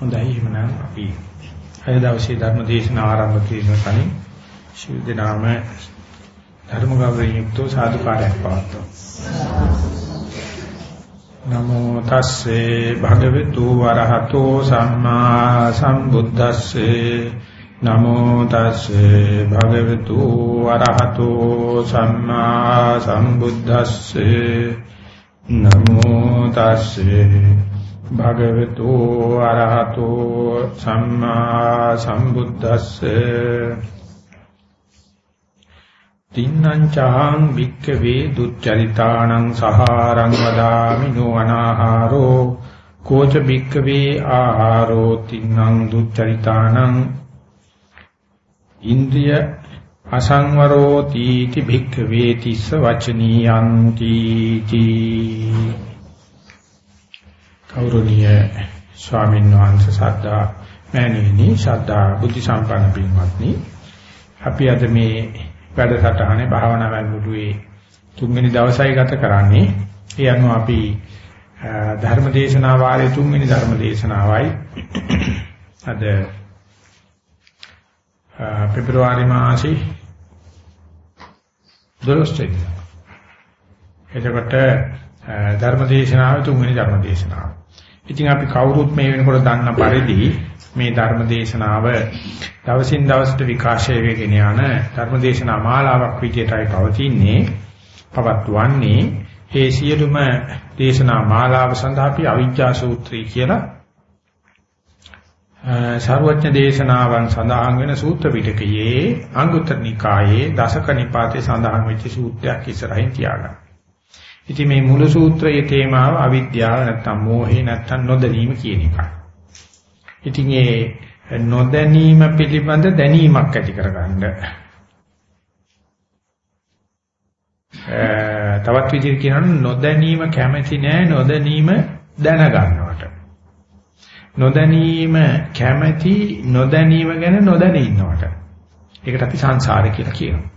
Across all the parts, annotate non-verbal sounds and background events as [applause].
හොඳයි එහෙනම් අපි අද දවසේ ධර්ම දේශනාව ආරම්භ කිරීම කලින් ශිල් දනාම ධර්ම ගෞරවයෙන් යුක්තව සාදුකාරයක් පවත්වමු. නමෝ තස්සේ භගවතු වරහතෝ සම්මා සම්බුද්දස්සේ නමෝ තස්සේ භගවතු වරහතෝ සම්මා සම්බුද්දස්සේ නමෝ තස්සේ භගවතු අරහතෝ සම්මා සම්බුද්දස්සේ. තින්නං චාං වික්කවේ දුච්චරිතාණං සහාරං වදාමි නොඅනාහාරෝ කෝච වික්කවේ ආහාරෝ තින්නං දුච්චරිතාණං ඉන්ද්‍රිය අසංවරෝ තීති භික්ඛවේ තිස්ස වචනීයං තීති. කෞරණීය ස්වාමීන් වහන්සේ සද්ධා මෑණියනි ශ්‍රද්ධා බුද්ධ සම්පන්න පින්වත්නි. අපි අද මේ වැඩසටහනේ භාවනා වැඩමුළුවේ තුන්වෙනි දවසයි ගත කරන්නේ. ඒ අනුව අපි ධර්ම දේශනා වාරයේ තුන්වෙනි ධර්ම දේශනාවයි අද පෙබරවාරි මාසේ 12 වෙනිදා. එතකොට ධර්ම දේශනාවේ තුන්වෙනි ධර්ම දේශනාව ඉතින් අපි කවුරුත් මේ වෙනකොට දන්න පරිදි මේ ධර්ම දේශනාව දවසින් දවසට විකාශය වෙගෙන යන ධර්ම දේශනා මාලාවක් විදියටයි පවතින්නේ පවත්වන්නේ ඒ සියලුම දේශනා මාලාව සඳහා අපි අවිජ්ජා සූත්‍රය කියලා සර්වඥ දේශනාවන් සඳහන් වෙන සූත්‍ර පිටකයේ අංගුත්තර නිකායේ දසක නිපාතේ සඳහන් වෙච්ච සූත්‍රයක් ඉස්සරහින් තියාගන්න. ඉතින් මේ මුළු සූත්‍රයේ තේමාව අවිද්‍යාව නැත්තම් මෝහේ නැත්තම් නොදැනීම කියන එකයි. ඉතින් ඒ නොදැනීම පිළිබඳ දැනීමක් ඇති කරගන්න. තවත් විදිහට කියනොත් නොදැනීම කැමැති නෑ නොදැනීම දැනගන්නවට. නොදැනීම කැමැති නොදැනීම ගැන නොදැන ඉන්නවට. ඒකට අපි සංසාරය කියලා කියනවා.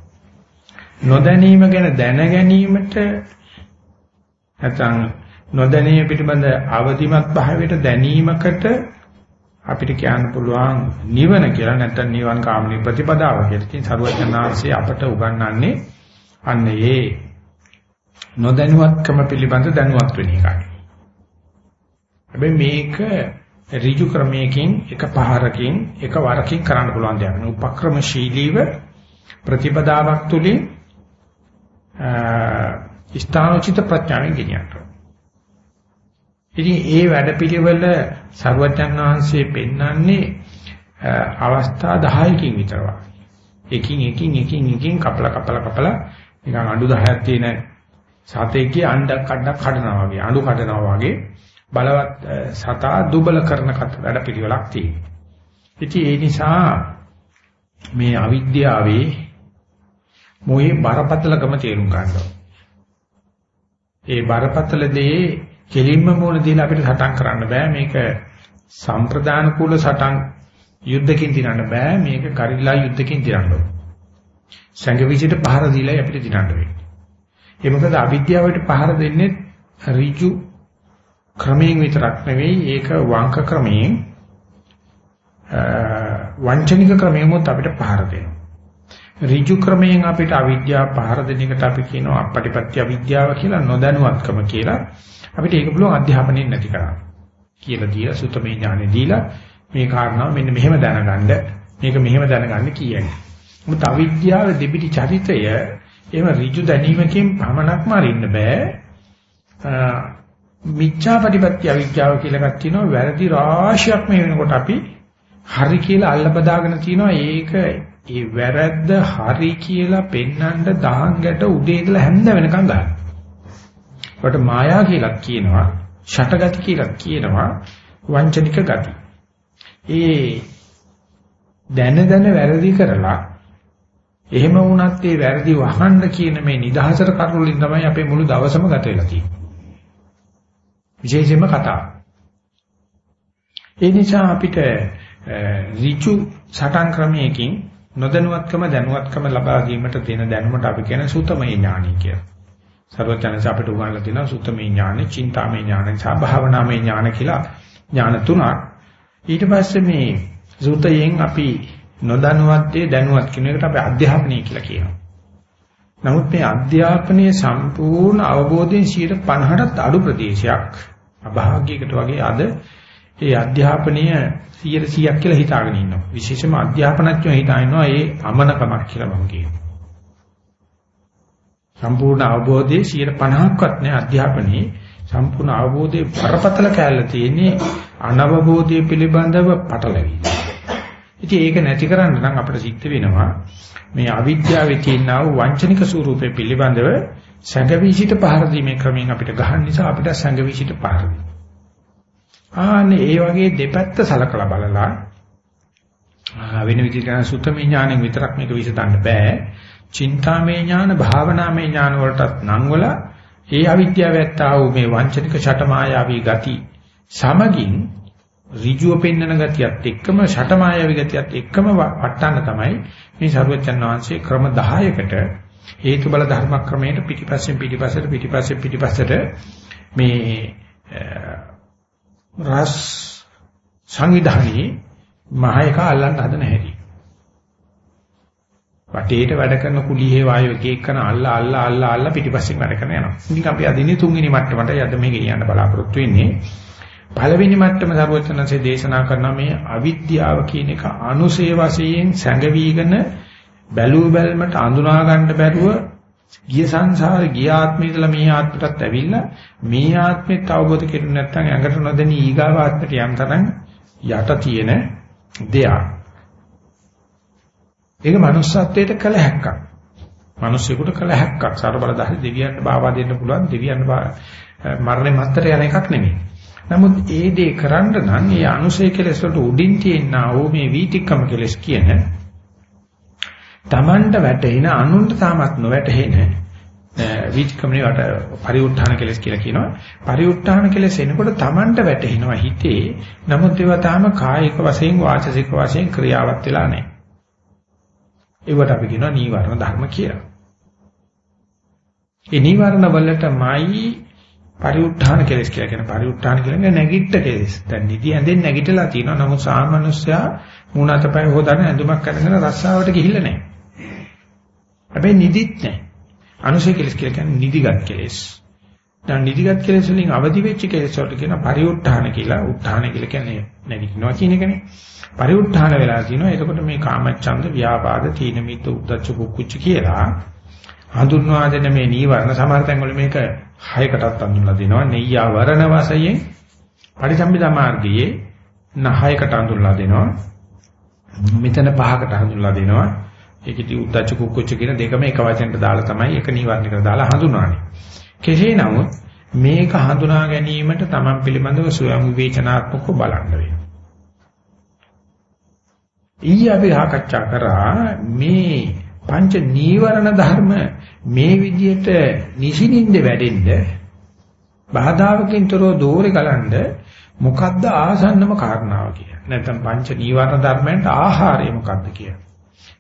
නොදැනීම ගැන දැන ගැනීමට නැත්නම් නොදැනීම පිටිබඳ අවදිමත් භාවයට දැනීමකට අපිට කියන්න පුළුවන් නිවන කියලා නැත්නම් නිවන් කාමී ප්‍රතිපදාව කියලා. ඉතින් සරුවචනාංශයේ අපට උගන්වන්නේ අන්න ඒ නොදැනුවත්කම පිළිබඳ දැනුවත් වෙන එකයි. හැබැයි මේක ඍජු ක්‍රමයකින් එක පහරකින් එක වරකින් කරන්න පුළුවන් දෙයක් නෙවෙයි. උපක්‍රමශීලීව ප්‍රතිපදාවක් තුලින් ස්ථානෝචිත ප්‍රඥාවෙන් ගෙනියන්න. ඉතින් ඒ වැඩපිළිවෙල සර්වඥාන් වහන්සේ පෙන්වන්නේ අවස්ථා 10කින් විතර වගේ. එකින් එකින් එකින් එකින් කපල කපල කපල නිකන් අඬු 10ක් තියෙන සතේකේ අඬක් කඩක් කඩනවා වගේ අඬු කඩනවා වගේ බලවත් සතා දුබල කරන වැඩපිළිවෙලක් තියෙනවා. ඉතින් ඒ නිසා මේ අවිද්‍යාවේ මොහේ බරපතලකම තේරුම් ගන්නවා. ඒ බරපතල දේ කෙලින්ම මූල දීලා අපිට සටන් කරන්න බෑ මේක සම්ප්‍රදාන කුල සටන් යුද්ධකින් දිනන්න බෑ මේක ගරිල්ලා යුද්ධකින් දිනන්න ඕන. සංගවිචිට පහර දීලා අපිට දිනන්න වෙන්නේ. ඒ මොකද අවිද්‍යාවට පහර දෙන්නේ ඍජු ක්‍රමයෙන් විතරක් නෙවෙයි ඒක වංක ක්‍රමයෙන් වංචනික ක්‍රමයෙන් අපිට පහර දෙනවා. ඍජු ක්‍රමයෙන් අපිට අවිද්‍යාව පහර දෙන එකට අපි කියනවා අපපටිපත්‍ය අවිද්‍යාව කියලා නොදැනුවත්කම කියලා. අපිට ඒක පුළුවන් අධ්‍යාපනයෙන් නැති කරන්න. කියලා දීලා සුතමේ ඥානෙ දීලා මේ කාරණාව මෙන්න මෙහෙම දැනගන්න මේක මෙහෙම දැනගන්න කියන්නේ. මොකද අවිද්‍යාව දෙබිඩි චරිතය එහෙම ඍජු දැනීමකින් පමණක්ම අරින්න බෑ. මිච්ඡාපටිපත්‍ය අවිද්‍යාව කියලා එකක් තියෙනවා වැරදි රාශියක් මේ වෙනකොට අපි හරි කියලා අල්ල බදාගෙන තියෙනවා ඒක ඒ වැරද්ද හරි කියලා පෙන්වන්න දහං ගැට උදේ ඉඳලා හැන්ද වෙනකන් ගන්න. ඒකට මායා කියලා කියනවා, ෂටගති කියලා කියනවා, වංචනික ගති. ඒ දැන දැන වැරදි කරලා එහෙම වුණත් ඒ වැරදි වහන්න කියන මේ නිදහසට කරුලින් තමයි අපේ මුළු දවසම ගත වෙලා තියෙන්නේ. විශේෂයෙන්ම කතා. ඒ නිසා අපිට ඍචු සටන් ක්‍රමයකින් නොදැනුවත්කම දැනුවත්කම ලබා ගැනීමට දෙන දැනුමට අපි කියන සුතමේ ඥානයි කියලා. සර්වඥාන්ස අපිට උගන්වලා තියෙනවා සුතමේ ඥානෙ, චින්තාමේ ඥානෙ, සහ භාවනාමේ ඥාන කියලා ඥාන තුනක්. ඊට පස්සේ මේ සූතයෙන් අපි නොදැනුවත්යේ දැනුවත් කියන එකට අපි අධ්‍යාපනය කියලා කියනවා. නමුත් මේ අධ්‍යාපනයේ සම්පූර්ණ අවබෝධයෙන් 50%ට අඩු ප්‍රදේශයක් අභාග්‍යයකට වගේ අද ඒ අධ්‍යාපනීය 100%ක් කියලා හිතාගෙන ඉන්නවා. විශේෂයෙන්ම අධ්‍යාපනඥයෝ හිතා ඉන්නවා ඒ අමනකමක් කියලා මම කියනවා. සම්පූර්ණ අවබෝධයේ 50%ක්වත් නෑ අධ්‍යාපනයේ සම්පූර්ණ අවබෝධයේ බරපතල කැලල තියෙන්නේ අනවබෝධය පිළිබඳව පටලැවිලි. ඉතින් ඒක නැති කරන්න නම් අපිට සිද්ධ වෙනවා මේ අවිද්‍යාවේ තියෙනා වූ වංචනික ස්වરૂපේ පිළිබඳව සංගවිසිත පහර දීමේ ක්‍රමයෙන් අපිට ගහන්න නිසා අපිට සංගවිසිත පහර දෙනවා. ආනේ ඒ වගේ දෙපැත්ත සලකලා බලලා වෙන විදිහට සුත්තමේ ඥාණයෙන් විතරක් මේක විසඳන්න බෑ. චින්තාමේ ඥාන, භාවනාමේ ඥාන වලටත් නම් වල ඒ අවිද්‍යාව ඇත්තා වූ මේ වංචනික ෂටමායාවී ගති සමගින් ඍජුව පෙන්වන ගතියත් එක්කම ෂටමායාවී ගතියත් එක්කම වටන්න තමයි මේ සරුවචන් වහන්සේ ක්‍රම 10කට හේතු බල ධර්ම ක්‍රමයට පිටිපස්සෙන් පිටිපස්සට පිටිපස්සෙන් පිටිපස්සට මේ රස සංවිධානයේ මහයක අල්ලන්න හදන හැටි. වටේට වැඩ කරන කුලියේ වායු එක එකන අල්ලා අල්ලා අල්ලා අල්ලා පිටිපස්සෙන් වැඩ කරන යනවා. ඉතින් අපි අදින්නේ තුන්වෙනි මට්ටමට යද්ද මේ ගෙනියන්න බලාපොරොත්තු වෙන්නේ. පළවෙනි මට්ටම සර්වචනන්සේ දේශනා කරන මේ අවිද්‍යාව කියන එක අනුසේ වශයෙන් සැඟවීගෙන බැලුව බැලමට අඳුනා ගන්න බැරුව ගිය සංසාරේ ගිය ආත්මේ ඉඳලා මේ ආත්මයටත් ඇවිල්ලා මේ ආත්මෙත් අවබෝධ කෙරුනේ නැත්නම් ඇඟට නොදෙනී ඊගාව ආත්මයට යම් තරම් යට තියෙන දෙයක්. ඒක manussත්වයට කළ හැක්කක්. මිනිස්සුෙකුට කළ හැක්කක්. සාර බලදාහි දෙවියන්ට බාවා දෙන්න පුළුවන් දෙවියන්ට මරණය මත්තර යන එකක් නෙමෙයි. නමුත් ඒ දේ කරන්න නම් ඒ අනුසය කෙලෙස් වලට උඩින් තියෙනා ඕ මේ වීතික්කම කෙලෙස් කියන Tamanට වැටෙන අනුන්ට තාමත් නොවැටෙන විචක්‍රමනේ වට පරිඋත්ථාන කෙලස් කියලා කියනවා. පරිඋත්ථාන කෙලස් එනකොට Tamanට වැටෙනවා හිතේ. නමුත් ඒවා තාම කායික වශයෙන් වාචසික වශයෙන් ක්‍රියාවත් වෙලා නැහැ. ඒවට අපි කියනවා නීවරණ ධර්ම කියලා. ඒ නීවරණ වලටමයි පරිඋත්ථාන කෙලස් කියලා කියන පරිඋත්ථාන කියන්නේ නැගිට්ට කෙලස්. දැන් නිදි ඇඳෙන් නැගිටලා තියෙනවා. නමුත් සාමාන්‍යස්සයා මූණ අතපය හොදන ඇඳුමක් අරගෙන රස්සාවට ගිහිල්ලා නැහැ. හැබැයි නිදිත් නැහැ. අනුසය කෙලස් කියලා කියන්නේ නිදිගත් කෙලස්. දැන් නිදිගත් කෙලස් වලින් අවදි වෙච්ච කෙලස් වලට කියන පරිඋත්ථාන කියලා. උත්ථාන කියලා කියන්නේ නැගිටිනවා කියන එකනේ. පරිඋත්ථාන වෙලා තිනවා. එතකොට මේ කාමච්ඡන්ද, ව්‍යාපාද, තීන මිද්ද, උද්ධච්ච කුක්කුච්ච කියලා හඳුන්වා දෙන මේ නීවරණ සමහර තැන්වල මේක හයකටත් හඳුන්ලා දෙනවා. නෙය්‍යා වරණ වශයෙන් පරිසම්පදා මාර්ගයේ නහයකට හඳුන්ලා දෙනවා. මෙතන පහකට හඳුන්ලා දෙනවා. ඒකෙදි උද්දච්ච කුක්කුච්ච කියන දෙකම එක වචනට දාලා තමයි එක නිවර්ණයකට දාලා හඳුන්වන්නේ. කෙසේ නමුත් මේක හඳුනා ගැනීමට Taman පිළිබඳව ස්වයං විවේචනාත්මකව බලන්න වෙනවා. ඊය අපි සාකච්ඡා කරා මේ පංච නීවරණ ධර්ම මේ විදිහට නිසිනින්ද වැඩෙන්න බාධාවකින් තොරව දෝරේ ගලන්න මොකද්ද ආසන්නම කාරණාව කියලා. නැත්නම් පංච නීවරණ ධර්මයන්ට ආහාරය මොකද්ද කියලා.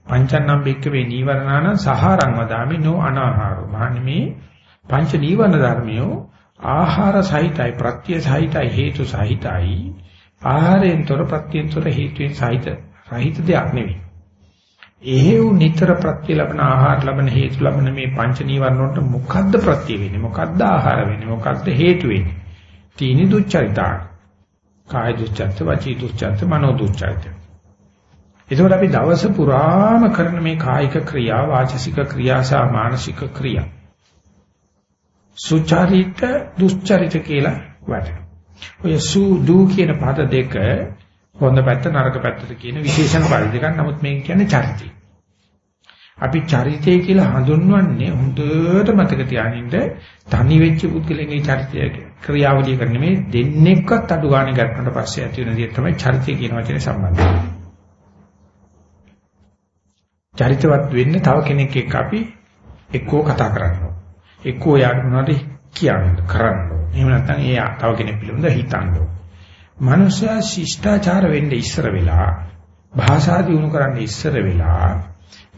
පංචන්නම් බික්කවේ නීවරණාන සහාරං වදාමි නෝ අනාහාරෝ. මහන්නේ මේ පංච නීවරණ ධර්මියෝ ආහාර සහිතයි ප්‍රත්‍ය සහිතයි හේතු සහිතයි. ආහාරයෙන් තොර ප්‍රත්‍යයෙන් තොර හේතුයෙන් සහිත රහිත දෙයක් නෙවෙයි. එහෙව් නිතර ප්‍රත්‍ය ලබන ආහාර ලබන හේතු ලබන මේ පංච නීවරණ වලට මොකද්ද ප්‍රත්‍ය වෙන්නේ මොකද්ද ආහාර වෙන්නේ මොකද්ද හේතු වෙන්නේ තීනි දුච්චරිතා කාය දුච්චරිත වචී දුච්චරිත මනෝ දුච්චරිත එතකොට අපි දවස පුරාම කරන මේ කායික ක්‍රියා වාචසික ක්‍රියා සහ මානසික ක්‍රියා සුචරිත දුස්චරිත කියලා වටෙනවා. ඔය සු දු කියන පද දෙක හොඳ පැත්ත නරක පැත්තට කියන විශේෂණ පද දෙකක්. නමුත් මේක කියන්නේ චරිතය. අපි චරිතය කියලා හඳුන්වන්නේ හොඳට මතක තියාගන්න තනි වෙච්ච පුද්ගලගේ චරිතය ක්‍රියාවලිය කරන්නේ මේ දෙන්නෙක්වත් අඩු ගන්න ගන්නට පස්සේ ඇති වෙන දේ තමයි චරිතය කියන වචනේ සම්බන්ධය. චරිතවත් වෙන්න තව කෙනෙක් එක්ක අපි එක්කෝ කතා කරනවා. එක්කෝ යාට මොනවද කියන්න කරන්න. එහෙම නැත්නම් ඒ තව කෙනෙක් පිළිබඳව හිතන්න. මනුෂ්‍යයා ශිෂ්ටාචාර වෙන්න ඉස්සර වෙලා භාෂා දියුණු කරන්න ඉස්සර වෙලා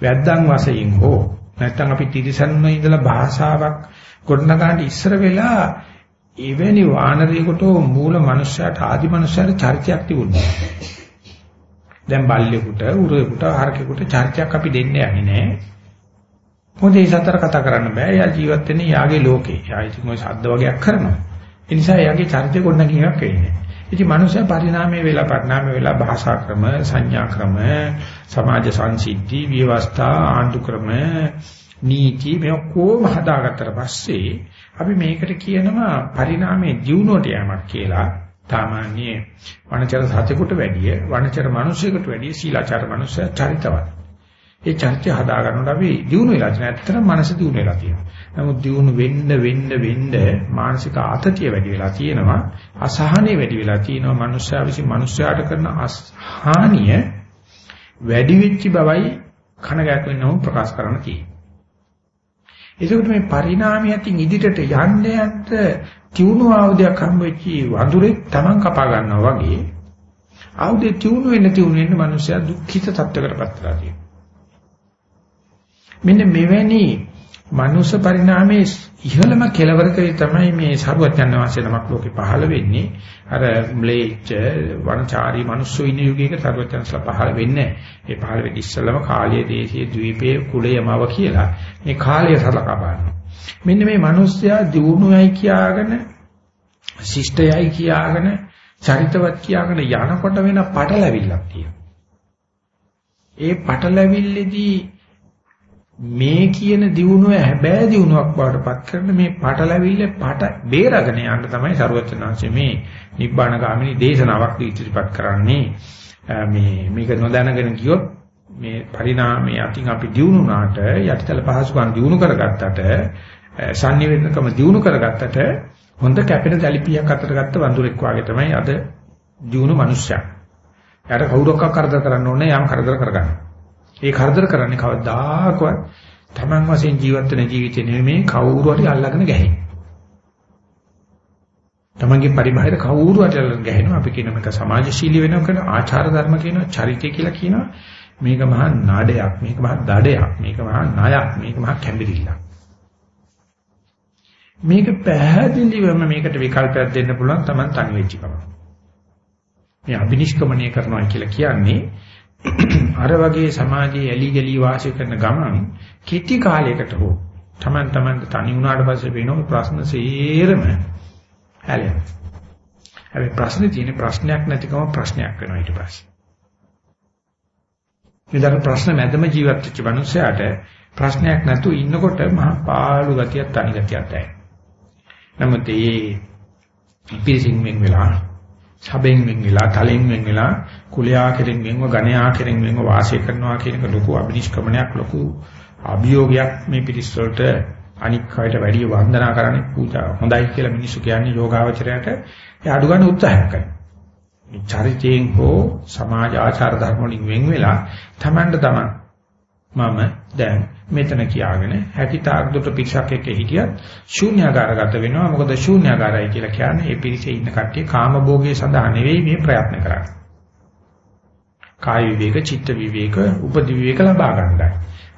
වැද්දන් වශයෙන් හෝ නැත්නම් අපි තිරිසන්ව ඉඳලා භාෂාවක් ගොඩනගන්න ඉස්සර වෙලා එවැනි වානරයෙකුට මූල මනුෂ්‍යයාට ආදි මනුෂ්‍යයාට චරිතයක් තිබුණා. දැන් බල්ලෙකුට, උරෙකුට, හරකෙකුට චරිතයක් අපි දෙන්න යන්නේ නැහැ. මොකද මේ සතර කතා කරන්න බෑ. එයා ජීවත් වෙන්නේ යාගේ ලෝකේ. එයා ඉතින් ওই ශබ්ද වගේක් කරනවා. ඒ නිසා එයාගේ චරිතය ගොඩනගන එකක් වෙන්නේ. ඉතින් මනුෂ්‍ය පරිණාමය වෙලා පරිණාමය වෙලා භාෂා ක්‍රම, සංඥා ක්‍රම, සමාජ සංසිද්ධි, විවස්ථා, ආණ්ඩු ක්‍රම, නීති මේ කොහොම හදාගත්තට පස්සේ අපි මේකට කියනවා පරිණාමයේ දියුණුවට යamak කියලා. සාමාන්‍ය වනචර සතෙකුට වැඩිය වනචර මිනිසෙකුට වැඩිය සීලාචාර මිනිසයා චරිතවත්. ඒ චරිතය හදා ගන්නකොට අපි දියුණු වෙලා තියෙනවා. ඇත්තටම මනස දියුණු වෙලා තියෙනවා. නමුත් දියුණු වෙන්න වෙන්න වෙන්න මානසික ආතතිය වැඩි වෙලා තියෙනවා. අසහනෙ වැඩි වෙලා තියෙනවා. මිනිස්සයා විසින් මිනිස්සයාට කරන හානිය වැඩි වෙච්ච බවයි කනගාටු වෙනවම ප්‍රකාශ කරන්න තියෙන්නේ. ඒකට මේ පරිණාමයකින් ඉදිරියට යන්න යන්න තියුණු ආයුධයක් හම්බ වෙච්චි වඳුරේ Taman කපා ගන්නවා වගේ ආයුධේ තියුණු වෙන්න තියුණු වෙන්න මිනිස්සයා දුක්ඛිත තත්ත්වයකටපත් වෙලා තියෙනවා. මෙන්න මෙවැනි මනුෂ්‍ය පරිණාමයේ ඉහළම කෙලවරකේ තමයි මේ සරුවත්යන් වහන්සේ නමක් ලෝකේ පහළ වෙන්නේ. අර ම්ලේච්ඡ වනචාරී මිනිස්සු ඉන්න යුගයක සරුවත්යන්ස්ලා පහළ වෙන්නේ ඒ පහළ වෙදි ඉස්සලම කාලයේ දේශීය ද්වීපයේ කුලයමව කියලා මේ කාලය සලකා බලනවා. මෙන්න මේ මිනිස්සයා දියුණුවයි කියාගෙන ශිෂ්ටයයි කියාගෙන චරිතවත් කියාගෙන යනකොට වෙන පටලැවිල්ලක් තියෙනවා. ඒ පටලැවිල්ලේදී මේ කියන දියුණුව හැබෑ දියුණුවක් බවට පත් කරන මේ පටලැවිල්ල පට බේරගෙන යන්න තමයි ਸਰවචනාංශයේ මේ නිබ්බාන ගාමිනී දේශනාවක් ඉදිරිපත් කරන්නේ මේ මේක නොදැනගෙන ගියොත් මේ පරිණාමයේ අතින් අපි දියුණුනාට යටිතල පහසුකම් දියුණු කරගත්තට sannivedanaකම දියුණු කරගත්තට හොඳ කැපෙන දැලිපියක් අතට ගත්ත වඳුරෙක් වාගේ තමයි අද දියුණු මිනිස්සයා. යාට කවුරක්ක කරදර කරන්න ඕනේ යම් කරදර කරගන්න. ඒ කරදර කරන්නේ කවදාකවත් Taman වශයෙන් ජීවත් වෙන ජීවිතේ නෙමෙයි කවුරු හරි අල්ලගෙන ගැහෙන්නේ. තමන්ගේ පරිබාහිර කවුරු හරි අල්ලගෙන ගැහෙනවා. අපි කියන මේක සමාජශීලී වෙනවා කියන ආචාර ධර්ම කියනවා චරිතය කියලා කියනවා මේක මහා නාඩයක් මේක මහා දඩයක් මේක මහා ණයක් මේක මහා කැඹිරිල්ලක්. මේක පැහැදිලිවම මේකට විකල්පයක් දෙන්න පුළුවන් Taman තනි වෙච්ච කම මේ අබිනිෂ්ක්‍මණය කරනවා කියලා කියන්නේ [clears throat] අර වගේ සමාජයේ ඇලි ගලි වාසය කරන ගමන් කිටි කාලයකට හෝ Taman taman තනි වුණාට පස්සේ වෙන ප්‍රශ්න සේරම හැලෙනවා. හැබැයි ප්‍රශ්නේ තියෙන ප්‍රශ්නයක් නැතිකම ප්‍රශ්නයක් වෙනවා ඊට පස්සේ. විතර ප්‍රශ්න මැදම ජීවත් වෙච්ච මනුස්සයාට ප්‍රශ්නයක් නැතුව ඉන්නකොට මහා පාළු ගතියක් තනි ගතියක් දැනෙනවා. නමුත් මේ පිරිසින් වෙලා සබෙන් වෙන් වෙලා තලෙන් වෙන් වෙලා කුලයා කෙරෙන් වෙන්ව ගණයා කෙරෙන් වෙන්ව වාසය කරනවා කියන එක ලොකු අභිනිෂ්ක්‍මණයක් ලොකු අභියෝගයක් මේ පිටිස් වලට අනික් අයට වැඩි වන්දනා කරන්නේ පූජා හොඳයි කියලා මිනිස්සු කියන්නේ යෝගාවචරයට. ඒ අඩු ගන්න උත්සාහයක් කරනවා. මේ චරිතයෙන් හෝ සමාජ ආචාර ධර්ම වලින් වෙන් වෙලා තමන්ට තමන් මම දැන් මෙතන කියාගෙන හැකි තාක් දුරට පිටසක් එක්ක හිටියත් ශූන්‍යාකාරගත වෙනවා. මොකද ශූන්‍යාකාරයි කියලා කියන්නේ ඒ පිරිසේ ඉන්න කට්ටිය කාමභෝගයේ සඳහා නෙවෙයි මේ ප්‍රයත්න කරන්නේ. කාය විවේක චිත්ත විවේක උපදි විවේක ලබා ගන්නයි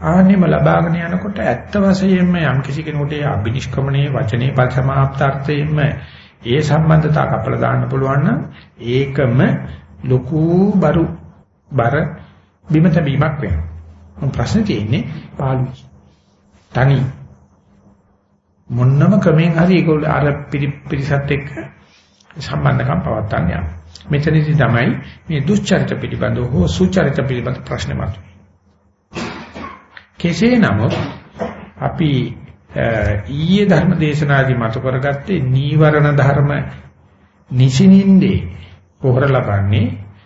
ආන්නෙම ලබාගෙන යනකොට ඇත්ත වශයෙන්ම යම් කිසි කෙනෙකුට අභිනිෂ්ක්‍මණයේ වචනේ පරිසමාප්තාර්ථයෙන්ම ඒ සම්බන්ධතාව කපලා දාන්න පුළුවන් නම් ඒකම ලොකු බරු බර බිම තැබීමක් වෙනවා ප්‍රශ්නේ තියෙන්නේ පාළුයි. තනි. මොන්නම ක්‍රමෙන් හරි ඒගොල්ලෝ අර පිරිසත් එක්ක සම්බන්ධකම් පවත්වන්න යනවා. මෙතනදී තමයි මේ දුස්චරිත පිළිබඳව හෝ සුචරිත පිළිබඳ ප්‍රශ්න මතුවේ. කෙසේ නමුත් අපි ඊයේ ධර්ම දේශනාදී මතු කරගත්තේ නීවරණ ධර්ම නිසිනින්දේ පොහොර ලබන්නේ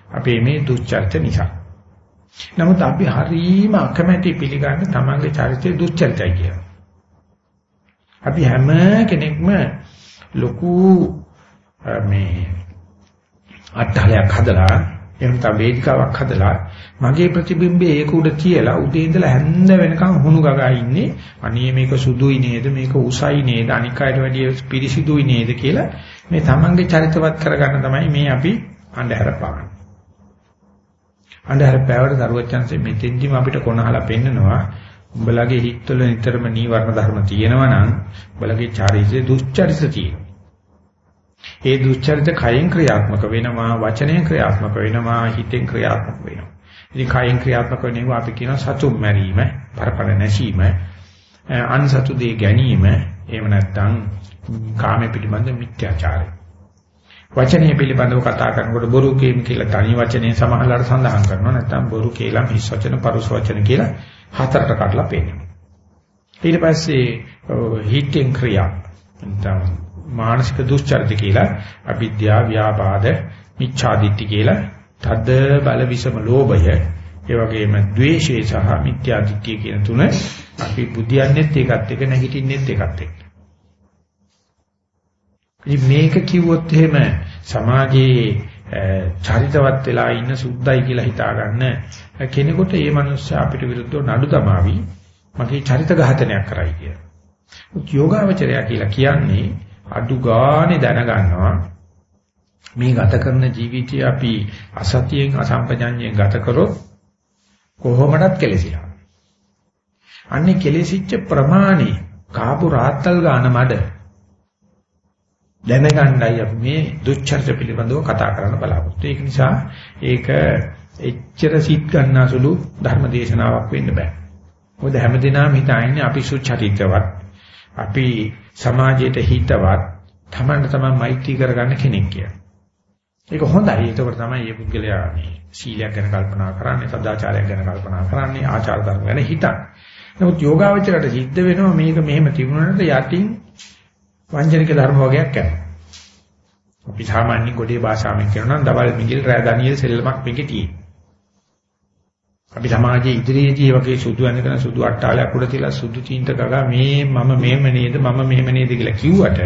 අපේ මේ දුස්චරිත නිසා. නමුත් අපි හරීම අකමැති පිළිගන්න තමන්ගේ චරිතය දුච්චරිතයි කියලා. අපි හැම කෙනෙක්ම ලොකු මේ අට්ටලයක් හදලා එහෙම තමයි වේදිකාවක් හදලා මගේ ප්‍රතිබිම්බේ ඒක උඩ තියලා උදේ ඉඳලා හැන්ද වෙනකන් හුණු ගගා ඉන්නේ. අනේ මේක සුදුයි නේද? මේක උසයි නේද? අනික් අයට වැඩිය පිරිසිදුයි නේද කියලා මේ තමන්ගේ චරිතවත් කරගන්න තමයි මේ අපි අන්ධහැර පාන්නේ අnder පැවර දරුවචන්සේ මෙතෙන්දිම අපිට කොනහලා පෙන්නනවා. උඹලගේ හිතවල නිතරම නීවරණ ධර්ම තියෙනවා නම් උඹලගේ චාරිත්‍රයේ දුස්චරිත තියෙනවා. ඒ දුස්චරිත කයෙන් ක්‍රියාත්මක වෙනවා, වචනයෙන් ක්‍රියාත්මක වෙනවා, හිතෙන් ක්‍රියාත්මක වෙනවා. ඉතින් කයෙන් ක්‍රියාත්මක වෙනවා අපි කියනවා සතුම් මැරීම, පරපර නැසීම, අන්සතු දේ ගැනීම, එහෙම නැත්නම් කාමයේ පිටිබඳ මිත්‍යාචාරය. වචනය පිළිබඳව කතා කරනකොට බොරු කීම කියලා තනි වචනේ සමහරවල්ලාට සඳහන් කරනවා නැත්නම් බොරු කියලා හිස් වචන පරුස වචන කියලා හතරට කඩලා පෙන්නනවා. ඊට පස්සේ හිතෙන් ක්‍රියා නැත්නම් මානසික දුස්චරිත කියලා අවිද්‍යාව ව්‍යාපාද මිච්ඡාදිත්‍ය කියලා තද බල විසම ලෝභය ඒ වගේම ද්වේෂය සහ මිත්‍යාදිත්‍ය කියන තුන අපි බුදියන්නේත් ඒකත් එක නැගිටින්නෙත් ඒකත් එක්ක. ඉතින් මේක කිව්වොත් එහෙම සමාජයේ චරිතවත් වෙලා ඉන්න සුද්ධයි කියලා හිතාගන්න කෙනෙකුට ඒ මනුස්සය අපිට විරුද්ධව නඩු තමාවි මගේ චරිත ඝාතනයක් කරයි කියලා. යෝගාවචරය කියලා කියන්නේ අඩු ගානේ දැනගන්නවා මේ ගත කරන ජීවිතය අපි අසතියෙන් අසම්පජඤ්ඤයෙන් ගත කරොත් කොහොමඩත් කෙලෙසිලා. අන්නේ කෙලෙසිච්ච ප්‍රමාණය කාපු රාත්තල් ගාන මඩ දැනගන්නයි අපි මේ දුච්චර්ච පිළිබඳව කතා කරන්න බලාපොරොත්තු. ඒක නිසා ඒක එච්චර සිත් ගන්නසුළු ධර්ම දේශනාවක් වෙන්න බෑ. මොකද හැමදේනම හිතන්නේ අපි සුචරිතවත් අපි සමාජයට හිතවත් තමන්ට තමන් මෛත්‍රී කරගන්න කෙනෙක් කියලා. ඒක හොඳයි. ඒකවල තමයි මේ පුද්ගලයා මේ සීලයක් ගැන කල්පනා කරන්නේ, සදාචාරයක් ගැන කල්පනා කරන්නේ, ආචාර ධර්ම ගැන හිතන්නේ. නමුත් යෝගාවචරයට සිද්ධ වෙනවා මේක මෙහෙම තිබුණාට යටින් වංජනික ධර්ම වගේක් යනවා. අපි සාමාන්‍ය ගොඩේ භාෂාවෙන් කියනවා නම් දවල් මිගිල් රෑ දනියෙල් සෙල්ලමක් මේකේ තියෙනවා. අපි සමාජයේ ඉදිරියේදී වගේ සුදු අනකන සුදු අට්ටාලයක් උඩ තියලා සුදු තීන්ත ගගා මේ මම මෙහෙම නේද මම මෙහෙම නේද කියලා කිව්වට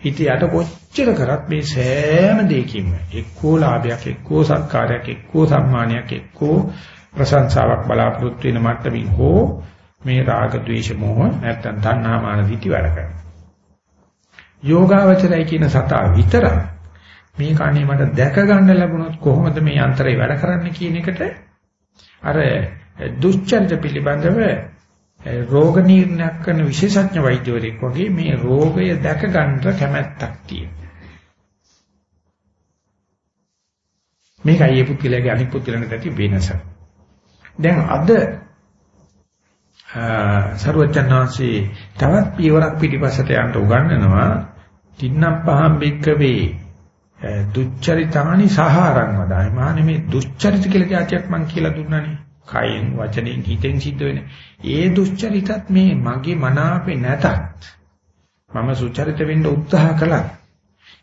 හිත යට කොච්චර කරත් මේ සෑම දෙයකින්ම එක්කෝ ලාභයක් එක්කෝ සත්කාරයක් එක්කෝ සම්මානයක් එක්කෝ ප්‍රශංසාවක් බලාපොරොත්තු වෙන මට්ටමින් හෝ මේ රාග ద్వේෂ මෝහ නැත්තම් තණ්හා මාන දිටි වැඩ කරනවා. යෝගාවචරයි කියන සතා විතරක් මේ කණේ මට දැක ගන්න ලැබුණොත් කොහොමද මේ අන්තරේ වැඩ කරන්න කියන එකට අර දුෂ්චරිත පිළිබඳව රෝග නිర్ణයක් කරන විශේෂඥ වෛද්‍යවරයෙක් වගේ මේ රෝගය දැක ගන්න කැමැත්තක් තියෙනවා. මේකයි මේ පුත්කලගේ අනිත් පුත්කලන්ට ඇති වෙනස. දැන් අද සරුවචනාංශේ තවත් පියවරක් පිටිපස්සට යන්න උගන්වනවා තින්නම් පහම් බික්කවේ දුච්චරිතානි සහාරං වදායි. මානේ මේ දුච්චරිත කියලා જાතියක් මං කියලා දුන්නානේ. කයෙන් වචනෙන් හිතෙන් සිද්ධ වෙන ඒ දුච්චරිතත් මේ මගේ මනාපේ නැතත් මම සුචරිත වෙන්න උත්සාහ කළා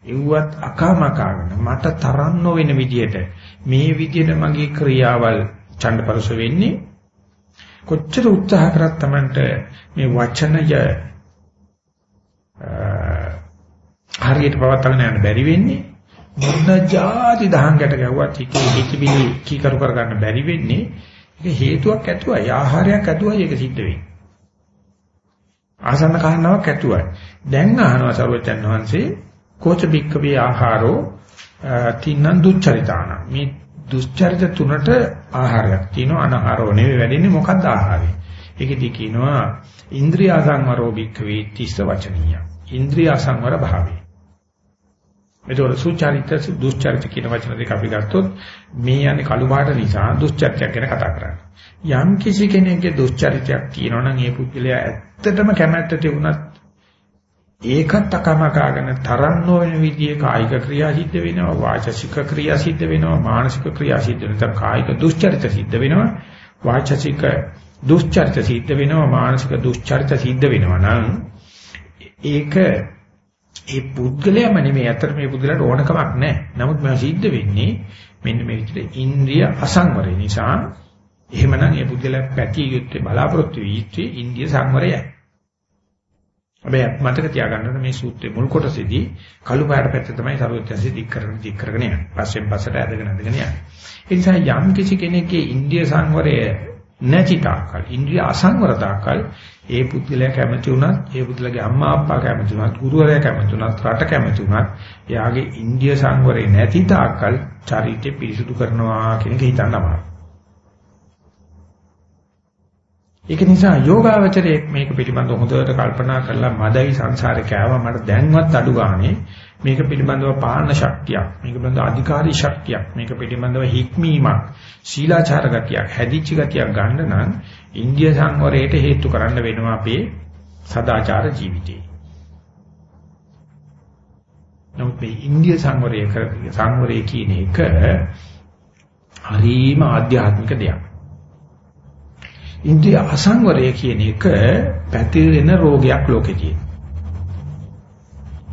එව්වත් අකාමකාගෙන මට තරම් නොවන විදියට මේ විදියට මගේ ක්‍රියාවල් ඡන්දපරස වෙන්නේ කොච්චර උත්සාහ කරත් Tamanට මේ වචනය හරියට පවත්වාගෙන යන්න බැරි වෙන්නේ. මොන જાති දහංගට ගැව්වත් එකේ හිතවිලි කීකරු කරගන්න බැරි වෙන්නේ. ඒක හේතුවක් ඇතුවයි. ආහාරයක් ඇතුවයි ඒක සිද්ධ වෙන්නේ. ආසන්න කාරණාවක් ඇතුවයි. දැන් අහනවා සර්වචන් වහන්සේ කෝච බික්කවේ ආහාරෝ තින්නන් දුච්චරිතාන මේ දුස්චරිත තුනට ආහාරයක් තියෙනවා. අනහාරෝ නෙවෙයි වැඩින්නේ මොකක්ද ආහාරය? ඒකෙදි කියනවා ඉන්ද්‍රිය සංවරෝ බික්කවේ තිස්ස වචනීය. ඉන්ද්‍රිය සංවර භාවය. එතකොට සුචරිත දුස්චරිත කියන වචන දෙක අපි ගත්තොත් මේ යන්නේ කළු පාට නිසා දුස්චරිතයක් ගැන කතා කරන්නේ. යම් කිසි කෙනෙක්ගේ දුස්චරිතයක් තියෙනවා නම් ඒ පුද්ගලයා ඇත්තටම කැමැත්ත තිබුණත් ඒකත් අකමකාගෙන තරම් නොවන විදිහේ කායික ක්‍රියා සිද්ධ වෙනවා වාචසික ක්‍රියා සිද්ධ වෙනවා මානසික ක්‍රියා සිද්ධ වෙනවා කායික දුස්චරිත සිද්ධ වෙනවා වාචසික දුස්චරිත සිද්ධ වෙනවා මානසික දුස්චරිත සිද්ධ වෙනවා නම් ඒක ඒ පුද්ගලයාම නෙමෙයි අතර මේ පුද්ගලයාට ඕනකමක් නැහැ. නමුත් මම සිද්ධ වෙන්නේ මෙන්න මේ විදිහට ඉන්ද්‍රිය අසංවරය නිසා එහෙමනම් ඒ පුද්ගලයා පැතිය යුත්තේ බලාපොරොත්තු වී යුත්තේ ඉන්ද්‍රිය සංවරයයි. හැබැයි මතක තියාගන්න මේ සූත්‍රයේ මුල් කොටසේදී කළු පාට පැත්ත තමයි සරුවත්‍යංශي දික් කරගෙන දික් කරගෙන යන්නේ. පස්සෙන් පස්සට ඇදගෙන ඇදගෙන යන්නේ. ඒ නිසා යම් කිසි කෙනෙක්ගේ ඉන්ද්‍රිය සංවරය නැති තාක්කල් ඉන්ද්‍රිය අසංවර තාක්කල් ඒ පුද්ගලයා කැමති වුණත් ඒ පුද්ගලගේ අම්මා අප්පා කැමති වුණත් ගුරුවරයා කැමති වුණත් රට කැමති වුණත් එයාගේ ඉන්ද්‍රිය සංවරේ නැති තාක්කල් චරිතය පිරිසුදු කරනවා කියන එක හිතන්න අමාරුයි. ඒක නිසා යෝගාවචරයේ මේක පිළිබඳව හොඳට කල්පනා කරලා මදයි සංසාරේ කෑවා මට දැන්වත් අඩු ගානේ මේක පිළිබඳව පාලන ශක්තියක් මේක පිළිබඳව අධිකාරී ශක්තියක් මේක පිළිබඳව හික්මීමක් ශීලාචාර ගතියක් හැදිච්ච ගතියක් ගන්න නම් ඉන්දිය සංවරයට හේතු කරන්න වෙනවා අපේ සදාචාර ජීවිතේ. නමුත් මේ ඉන්දිය සංවරය කර සංවරය කියන එක හරිම ආධ්‍යාත්මික දෙයක්. ඉන්ද්‍රිය අසංවරය කියන එක පැතිරෙන රෝගයක් ලෝකේ තියෙන.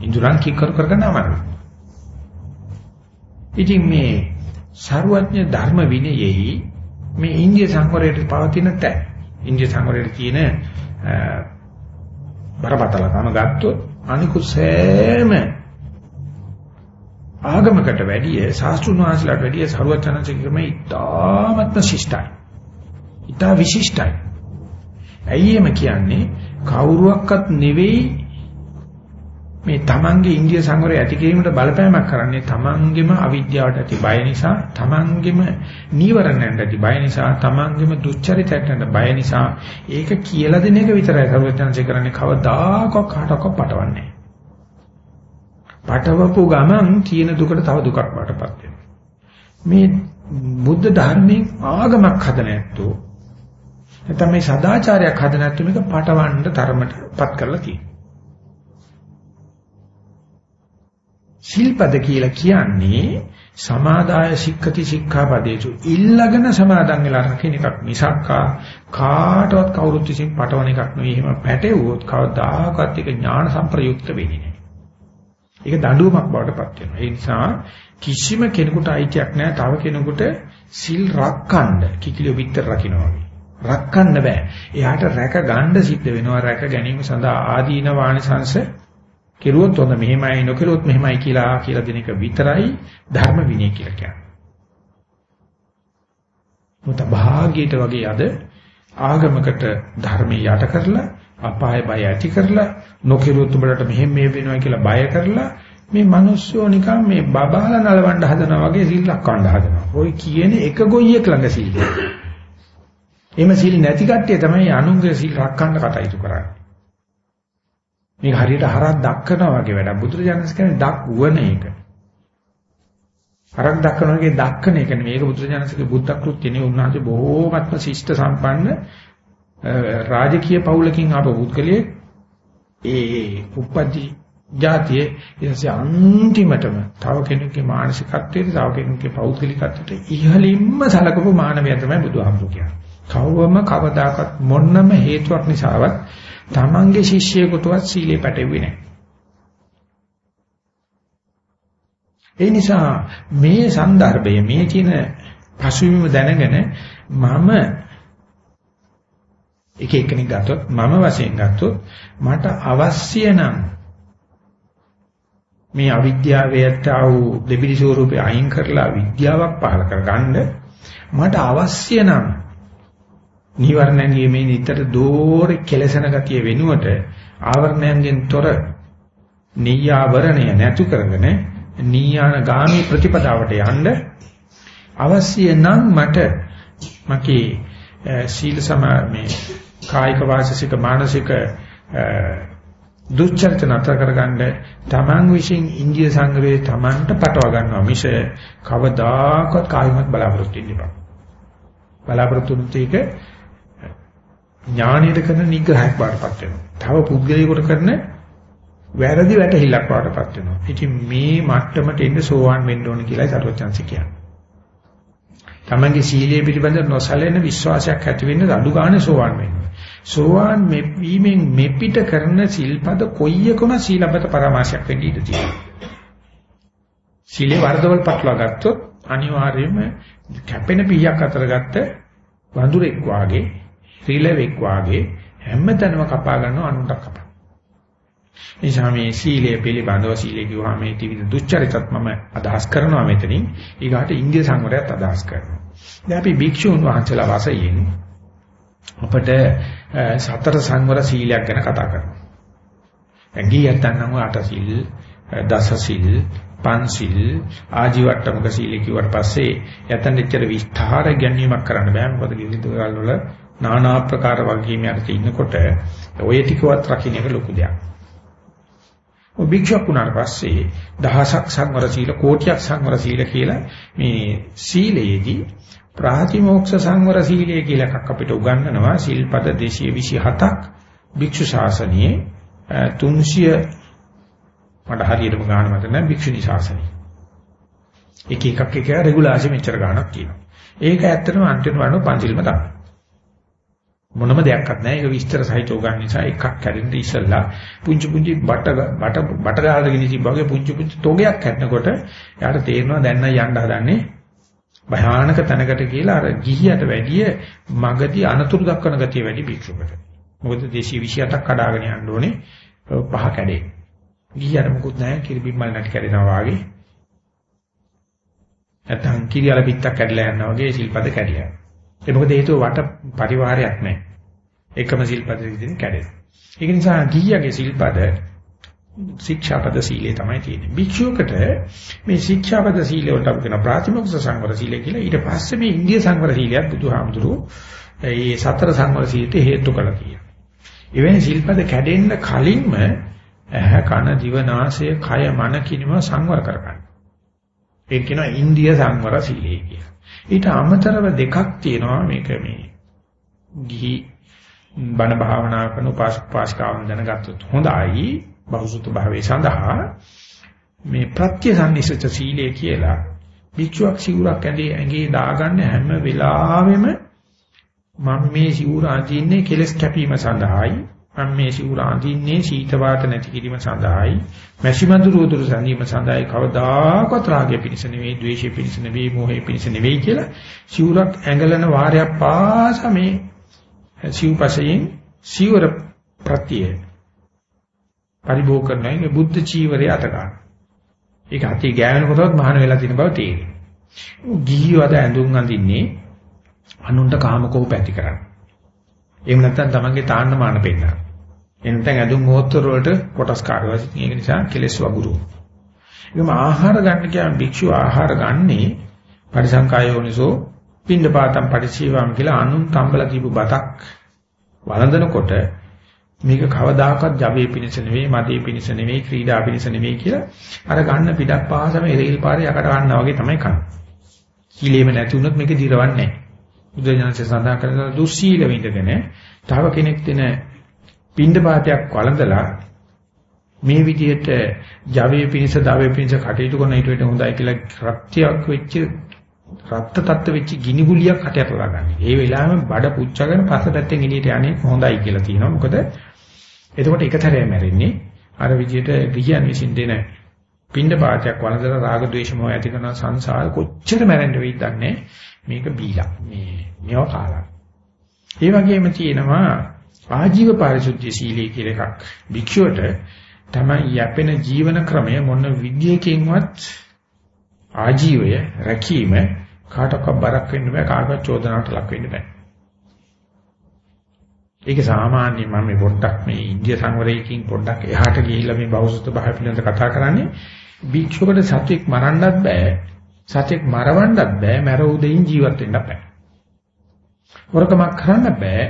ඉඳුරන් කිකර කරගෙන අමාරුයි. ඉතින් මේ ਸਰුවඥ ධර්ම විනයෙහි මේ ඉන්දිය සංවරයට පවතින තැන් ඉන්දිය සංවරයට කියන බරපතලකම ගත්තොත් අනිකුත් සෑම ආගමකට වැඩිය ශාස්ත්‍රුන් වහන්සේලාට වැඩිය ਸਰුවචනන්සේ ක්‍රමය ඉතාමත්ම ශිෂ්ටයි. ඉතා විශිෂ්ටයි. ඇයි එහෙම කියන්නේ? කවුරුවක්වත් නෙවෙයි මේ තමන්ගේ ඉන්දිය සංවරය ඇති කිරීමට බලපෑමක් කරන්නේ තමන්ගේම අවිද්‍යාවට ඇති බය නිසා තමන්ගේම නීවරණයන්ට ඇති බය නිසා තමන්ගේම දුච්චරිතයන්ට බය නිසා. ඒක කියලා දෙන එක විතරයි සර්වඥාන්සේ කරන්නේ. කවදාකවත් කාටවත් පටවන්නේ පටවපු ගමන් තියෙන දුකට තව දුකක් වටපත් මේ බුද්ධ ධර්මයෙන් ආගමක් හදන ඇත්තෝ නැත්නම් මේ සදාචාරයක් හදන ඇත්තෝ මේක පටවන්න තරමටපත් කරලා තියෙනවා. ශිල්පද කියලා කියන්නේ සමාදාය සික්ඛති සික්ඛාපදේසු ඉල්ලගෙන සමාදන් වෙලා රකින්න එකක් මිසක්කා කාටවත් කවුරුත් විසින් පටවන එකක් නෙවෙයි. එහෙම පැටෙව්වොත් කවදාකවත් ඒක ඥාන සම්ප්‍රයුක්ත වෙන්නේ නැහැ. ඒක දඬුවමක් බවට පත් වෙනවා. ඒ නිසා කිසිම කෙනෙකුට අයිතියක් නැහැ තව කෙනෙකුට සිල් රැකන්න කිකිලිය විතර රකින්නවා වගේ. රැකන්න බෑ. එයාට රැක ගන්න සිද්ධ වෙනවා. රැක ගැනීම සඳහා ආදීන වාණිසංශ කෙරුවොත් හොඳ මෙහෙමයි නොකෙරුවොත් මෙහෙමයි කියලා කියලා දෙන එක විතරයි ධර්ම විනය කියලා කියන්නේ. මුත භාග්‍යයට වගේ අද ආගමකට ධර්මයේ යට කරලා අපාය බය ඇති කරලා නොකිරුවොත් උඹලට මෙහෙම මේ වෙනවා කියලා බය කරලා මේ මිනිස්සු නිකන් මේ බබාලා නලවන්න හදනවා වගේ සිල් ලක්වන්න හදනවා. ඔය කියන එක ගොයියෙක් ළඟ සිල්. එහෙම සිල් නැති කට්ටිය තමයි අනුන්ගේ සිල් රැකන්න කටයුතු කරන්නේ. මේක හරියට හරක් දක්කනවා වගේ වැඩක්. බුදුරජාණන් කියන්නේ දක්වන එක. හරක් දක්කන එකේ දක්කන එක නෙමෙයි. මේක බුදුරජාණන්ගේ බුද්ධ කෘත්‍යනේ උන්වහන්සේ බොහෝමත්ම ශිෂ්ට සම්පන්න රාජකීය පවුලකින් ආපු පුද්ගලයෙක් ඒ උපපති જાතියේ ඊටසේ අන්තිමටම තව කෙනෙකුගේ මානසිකත්වයට තව කෙනෙකුගේ පෞද්ගලිකත්වයට ඉහළින්ම සලකපු මානවය තමයි බුදුහාමුදුරු කියන්නේ. කවවම කවදාකවත් මොන්නම හේතුවක් නිසාවත් තමන්ගේ ශිෂ්‍යයෙකුටවත් සීලය පැටවෙන්නේ නැහැ. ඒ නිසා මේ સંદર્ભය මේ කියන පසුබිම දැනගෙන මම එක එකෙනෙක් ගත්තොත් මම වශයෙන් ගත්තොත් මට අවශ්‍ය නම් මේ අවිද්‍යාවේ ඇත්තා වූ දෙබිඩි ස්වරූපේ අයින් කරලා විද්‍යාවක් පහළ කරගන්න මට අවශ්‍ය නම් නිවර්ණයන්ගේ මේ නිතර දෝර කෙලසන ගතිය වෙනුවට ආවරණයන්ගෙන් තොර නියාවරණය නැතු කරගෙන නීයාන ගාමී ප්‍රතිපදාවට යන්න අවශ්‍ය නම් මට මගේ සීල සමා මේ කායික වාචසික මානසික දුච්චරිත නතර කරගන්න තමන් විසින් ඉන්දිය සංග්‍රහයේ තමන්ට පටව ගන්නවා මිස කවදාකවත් කායිමත් බලාපොරොත්තු වෙන්න එපා. බලාපොරොත්තු වෙන එක ඥාණයට කරන නිග්‍රහයක් වඩපත් වෙනවා. තව පුද්ගලයෙකුට කරන වැරදි වැටහිල්ලක් වඩපත් වෙනවා. ඉතින් මේ මට්ටමට එන්න සෝවාන් වෙන්න ඕන කියලායි සරුවචාන්සි කියන්නේ. තමන්ගේ සීලයේ පිළිබඳ නොසැලෙන විශ්වාසයක් ඇති වෙන්න අඩු ගන්න සෝවාන් වෙන්න. සෝවාන් වීමෙන් මෙපිට කරන සිල්පද කොයි එකම සීලබත පරමාශයක් වෙන්න ඉඩ තියෙනවා. සීලේ වර්ධවල පටලවා ගත්තොත් අනිවාර්යයෙන්ම කැපෙන පීයක් අතර ගත්ත වඳුරෙක් වාගේ රිලෙවෙක් වාගේ හැමතැනම කපා ගන්නව අනුන්ට කපා. නිසා මේ සීලය පිළිබඳව සීලය කිව්වහම මේ ත්‍රිවිධ දුච්චරිතත් මම අදහස් කරනවා මෙතනින්. ඊගාට ඉන්දිය සංවරයත් අදහස් කරනවා. දැන් අපි භික්ෂුන් වහන්සේලා වාසයෙන් අපට සතර සංවර සීලයක් ගැන කතා කරනවා. දැන් ගියත් නම් අට සීල්, දස සීල්, පන්සිල් ආජීවට්ටමක සීල කිව්වට පස්සේ යතන දෙච්චර විස්තර ගැනීමක් කරන්න බෑ මොකද කිසිදු වල নানা ආකාර වගකීම් යටතේ ඉන්නකොට ඔය ටිකවත් රකින්න එක ලොකු දෙයක්. ඔය භික්ෂුවක් වුණාට පස්සේ දහසක් සංවර සීල කෝටියක් සංවර සීල කියලා මේ සීලයේදී ප්‍රාතිමෝක්ෂ සංවර සීලය කියලා එකක් අපිට උගන්වනවා සිල්පද 227ක් භික්ෂු ශාසනයේ 300 මට හරියටම ගන්න මතක නැහැ භික්ෂුනි ශාසනය. එක එකක් එක රෙගුලාසි මෙච්චර ගන්නක් කියනවා. ඒක ඇත්තටම අන්තිම වරණ පන්තිල්ම තමයි. මොනම දෙයක්වත් නැහැ. ඒක විස්තර සහිතව ගන්න නිසා එකක් කැඩෙන්න ඉස්සෙල්ලා පුංචි පුංචි බට බට බට ගාලා ගිනි තිබ්බගේ පුංචි පුංචි තොගයක් හැදෙනකොට එයාට තේරෙනවා දැන් නම් යන්න හදන්නේ භයානක තැනකට කියලා අර ගිහියට වැඩිය මගදී අනතුරු දක්වන ගතිය වැඩි භික්ෂුවකට. මොකද 228ක් කඩාගෙන යන්න ඕනේ පහ කැඩේ. ගිහියට මොකුත් නැහැ කිරිබිම්මල් නැටි කැඩෙනවා වගේ. නැත්තම් කිරියල පිටක් කැඩලා යනවා වගේ සිල්පද කැඩිලා. ඒ මොකද හේතුව වට පරිවාරයක් නැහැ. එකම සිල්පද විදිහින් කැඩෙනවා. ඒක නිසා ගිහියගේ සිල්පද ශික්ෂාපද සීලය තමයි තියෙන්නේ. භික්ෂුවකට මේ ශික්ෂාපද සීලය වලට අපි කියන ප්‍රාතිමොක්ෂ සංවර සීලය කියලා ඊට පස්සේ මේ ඉන්දිය සංවර සීලයත් බුදුහාමුදුරුවෝ ඒ සතර සංවර සීලයට හේතු කළා කියනවා. එවැනි සිල්පද කැඩෙන්න කලින්ම ඇහ කන දිව නාසය කය මන කිනම සංවර කරගන්න. ඒක කියනවා ඉන්දිය සංවර සීලය කියලා. ඊට අමතරව දෙකක් තියෙනවා මේක මේ ගිහි බණ භාවනා කරන උපාසක පාස්කාවන් දැනගත්තොත් හොඳයි බහුසුත භාවයේ සඳහා මේ ප්‍රත්‍යසන්නිසච සීලය කියලා භික්ෂුවක් සිවුරක් ඇඳේ ඇඟේ දාගන්න හැම වෙලාවෙම මම මේ සිවුර අඳින්නේ කෙලස් කැපීම සඳහායි. මම මේ සිවුර අඳින්නේ සීත වාත නැති කිරීම සඳහායි මැසිමඳුරු උදුරු සඳීම සඳහායි කවදාකවත් රාගය පිණිස නෙවෙයි ද්වේෂය පිණිස නෙවෙයි මෝහය පිණිස නෙවෙයි කියලා සිවුරක් ඇඟලන වාරයක් පාසා මේ සිව්පසයෙන් සිවුර ප්‍රත්‍ය පරිභෝග කරනවා මේ බුද්ධ චීවරය අත ගන්න. ඒක අතේ ගෑවෙනකොටවත් මහාන වෙලා තියෙන බව තේරෙනවා. ගිහිවද ඇඳුම් අඳින්නේ අනුන්ට කාමකෝප ඇති කරන්නේ. එහෙම නැත්නම් තමන්ගේ තාන්න මාන පෙන්නන. එනතෙන් ඇඳුම් මොහොතර වලට කොටස් කාර්යවල ඒක නිසා කෙලස් වගුරු. ඒකම ආහාර ගන්න කියන භික්ෂුව ආහාර ගන්නේ පරිසංකායෝනිසෝ පින්ඩපාතම් පරිචීවම් කියලා අනුන් තම්බලා දීපු බතක් වළඳනකොට මේක කවදාකවත් ජවයේ පිණිස නෙවෙයි මදේ පිණිස නෙවෙයි ක්‍රීඩා පිණිස නෙවෙයි කියලා අර ගන්න පිටක් පාසම එරෙහිල් පාරේ යකට ගන්නවා වගේ තමයි කන්නේ. සීලෙම නැති වුණොත් මේක දිරවන්නේ නැහැ. බුදුජානක සඳහන් කරන දුස්සීල විඳගෙන තව කෙනෙක් දෙන පින්ඩපාතයක් වළඳලා මේ විදිහට ජවයේ පිණිස දවයේ පිණිස කටයුතු කරන ඊට වඩා හොඳයි කියලා රත්යක් වෙච්ච රත්ත තත්ත්ව වෙච්ච ගිනි ගුලියක් කටයට ලාගන්නේ. ඒ වෙලාවෙම බඩ පුච්චගෙන පස්සපැත්තෙන් එළියට යන්නේ හොඳයි කියලා තියෙනවා. මොකද එතකොට එකතරේ මැරෙන්නේ අර විදිහට ගියන් විසින් දෙන පින්ඩ පාතයක් වළඳලා රාග ద్వේෂ මොහ ඇති කරන සංසාර කොච්චර මැරෙන්න වෙයිද දන්නේ මේක බීලා මේ මේව කාලා. ඒ වගේම තියෙනවා ආජීව පාරිශුද්ධ සීලය කියලා එකක්. භික්ෂුවට තමයි යැපෙන ජීවන ක්‍රමය මොන විද්‍යකින්වත් ආජීවය රැකීම කාටවත් බරක් වෙන්න බෑ කාටවත් චෝදනාවට ලක් වෙන්න බෑ. ඒක සාමාන්‍ය මම මේ පොඩ්ඩක් මේ ඉන්දිය සංවරයකින් පොඩ්ඩක් එහාට ගිහිල්ලා මේ බෞද්ධ භාවය පිළිබඳව කතා කරන්නේ භික්ෂුවකට සත්‍යෙක් මරන්නත් බෑ සත්‍යෙක් මරවන්නත් බෑ මරව දෙයින් ජීවත් වෙන්න බෑ. වරකමක් කරන්න බෑ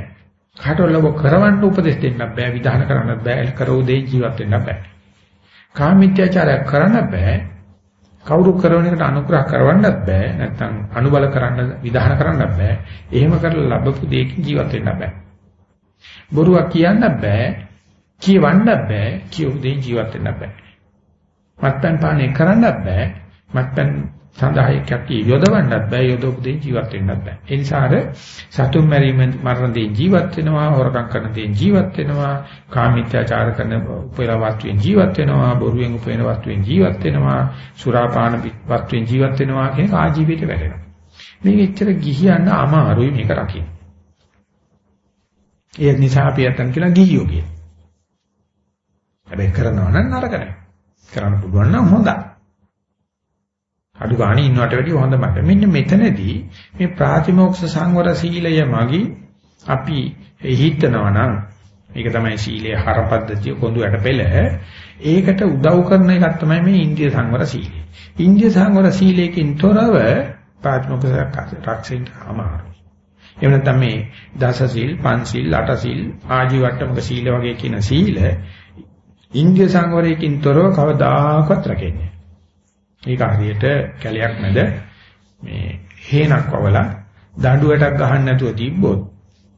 කාටවලව කරවන්න උපදෙස් දෙන්න බෑ විධාන කරන්නත් බෑ කරව දෙයින් ජීවත් වෙන්න බෑ. කාමීත්‍යචාරය කරන්න බෑ කවුරු කරන එකට අනුග්‍රහ කරවන්නත් බෑ නැත්නම් අනුබල කරන්න විධාන කරන්නත් බෑ එහෙම කරලා ලැබපු දෙයකින් ජීවත් වෙන්න බෑ. බොරුවක් කියන්න බෑ කියවන්න බෑ කියපු දෙයින් ජීවත් වෙන්න බෑ. මත්පැන් පානය කරන්නත් බෑ මත්පැන් සඳහා එකක් යොදවන්නත් බෑ යොදවපු දෙයින් ජීවත් වෙන්නත් බෑ ඒ නිසා අර සතුන් මැරීම මරණ දෙයින් ජීවත් වෙනවා හොරකම් කරන දෙයින් ජීවත් වෙනවා කාමීත්‍යාචාර කරන උපේල වස්තුවෙන් ජීවත් වෙනවා බොරුවෙන් උපේන වස්තුවෙන් ජීවත් වෙනවා සුරාපාන වස්තුවෙන් ජීවත් වෙනවා කියන ආජීවයට වැටෙනවා මේක එච්චර ගිහියන්න අමාරුයි මේක රකින්න ඒ නිසා අපි අතන් කියලා ගිහියෝ කියන. හැබැයි කරනවා නම් නරක නැහැ. කරන්න පුළුවන් නම් හොඳයි. අඩු ගානේ ඉන්නවට වැඩිය හොඳ මට. මෙන්න මෙතනදී මේ ප්‍රාතිමෝක්ෂ සංවර සීලය මගී අපි හිතනවා නම් මේක තමයි සීලේ හරපද්ධතිය කොඳු යටපෙළ ඒකට උදව් කරන එකක් තමයි මේ ඉන්දිය සංවර සීලය. ඉන්දිය සංවර සීලයෙන් තොරව ප්‍රාතිමෝක්ෂ රක්ෂිත අමාරු. එහෙම නැත්නම් මේ දස සීල්, පංච සීල්, අට සීල්, ආජීවට්ටමක සීල වගේ කියන සීල ඉන්දිය සංවරයකින් තොරව කවදාකවත් රැකෙන්නේ ඒක හරියට කැලයක් මැද මේ හේනක් වවලා දඬුවටක් ගහන්න නැතුව තිබ්බොත්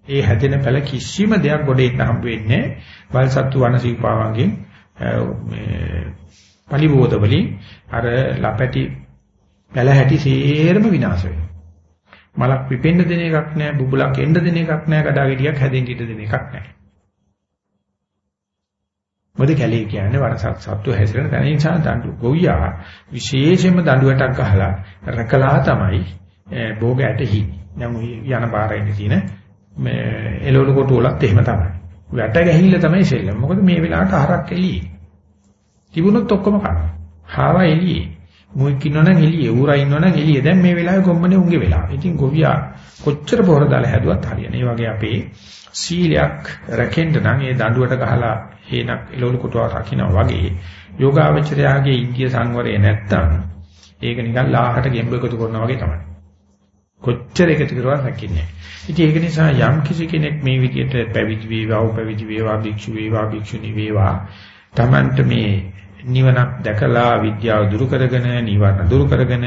ඒ හැදෙන පැල කිසිම දෙයක් ගොඩේ ඉන්න හම්බ වෙන්නේ වල්සත්තු වනසීපාවන්ගෙන් මේ පලිබෝධ වලින් අර ලපැටි පැල හැටි සේරම විනාශ වෙනවා. මලක් පිපෙන්න දෙන එකක් නැහැ, බුබුලක් එන්න දෙන එකක් නැහැ, කඩාගෙඩියක් හැදෙන්න ඉඩ දෙන එකක් නැහැ. මොකද කැලේ කියන්නේ වරසත් සත්තු හැසිරෙන තැන නිසා දඬු ගොවියා විශේෂයෙන්ම දඬුවටක් ගහලා රකලා තමයි භෝග ඇටහි. දැන් යන පාරේ තියෙන මේ එළවලු කොටු වලත් එහෙම තමයි. වැට ගැහිල්ල තමයි සෙල්ලම. මොකද මේ වෙලාවට හරක් එළියේ. තිබුණොත් ඔක්කොම කනවා. හාවා එළියේ. මුවෙක් ඉන්නවනම් එළියේ, ඌරා ඉන්නවනම් එළියේ. දැන් මේ වෙලාවේ ගොම්මනේ උන්ගේ වෙලාව. ඉතින් ගොවියා කොච්චර පොහොර දාලා හැදුවත් හරියන්නේ. ඒ වගේ අපේ සීලයක් රැකෙන්න නම් ඒ දඬුවට ගහලා හේනක් එළවලු කොටුවක් රකින්නවා වගේ යෝගාවචරයාගේ ඉන්දිය සංවරය නැත්තම් ඒක නිකන් ලාහට ගෙම්බ එකතු කරනවා වගේ තමයි. කොච්චර එකතු කරුවා රැකින්නේ. ඉතින් ඒක නිසා යම් කිසි කෙනෙක් මේ විදිහට පැවිදි වේවා, උපවිදි වේවා, භික්ෂු වේවා, භික්ෂුණී වේවා Tamanට මේ නිවනක් දැකලා විද්‍යාව දුරු කරගෙන, නිවන දුරු කරගෙන,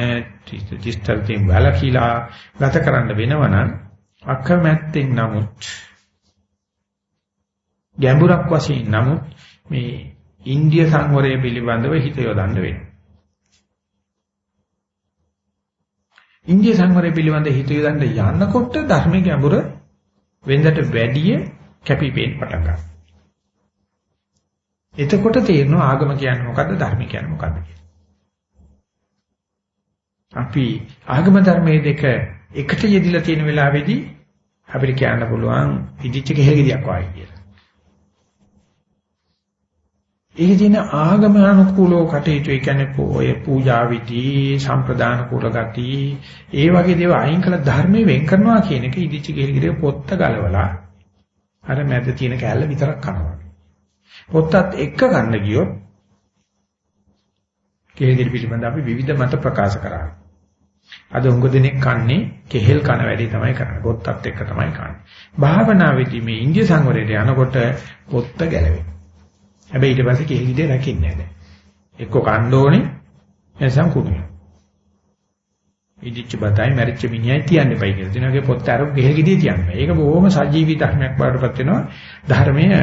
තිස්තරයෙන් වැළකීලා ගත කරන්න වෙනවනම් අකමැත්තෙන් නමුත් ගැඹුරක් වශයෙන් නමුත් මේ ඉන්දිය සංවරය පිළිබඳව හිත යොදන්න වෙනවා. ඉන්දිය සංවරය පිළිබඳ හිත යොදන්න යනකොට ධර්මයේ ගැඹුර වෙනදට වැඩිය කැපිපෙන්න පටන් ගන්නවා. එතකොට තේරෙනවා ආගම කියන්නේ මොකද්ද ධර්ම කියන්නේ මොකද්ද අපි ආගම ධර්මයේ දෙක එකට යෙදිලා තියෙන වෙලාවේදී අපිට කියන්න පුළුවන් ඉදිච්ච කෙහෙල් ගෙඩියක් වගේ කියලා. ඒකේ තියෙන ආගම අනුකූලව කටයුතු ඒ කියන්නේ ඔය පූජා විදි සම්ප්‍රදාන කුල ගති ඒ වගේ දේවල් අයින් කළ ධර්මයේ වෙන් කරනවා කියන එක ඉදිච්ච ගෙල්ගිරේ පොත්ත ගලවලා අර මැද තියෙන කැලල විතරක් කනවා. පොත්තත් එක්ක ගන්න ගියොත් කෙහෙල් පිළිබඳ අපි විවිධ මත ප්‍රකාශ කරා. අද උඟ දෙනෙක් කන්නේ කෙහෙල් කන වැඩි තමයි කරන්නේ. පොත්තත් එක්ක තමයි කන්නේ. භාවනාවේදී මේ ඉන්දිය සංවරයට යනකොට පොත්ත ගැලවෙනවා. හැබැයි ඊට පස්සේ කෙහෙල් ඉදේ රැකින්නේ නැහැ. එක්ක කන්න ඕනේ නැසම් කුණුයි. ඉදිච්ච බතයි මැරිච්ච මිනිහයි තියන්න එපයි කියලා. දිනගේ පොත් අර කෙහෙල් ගෙඩිය තියන්න බෑ. ඒක බොහොම සජීවී ධර්මයක් බවටපත් වෙනවා. ධර්මයේ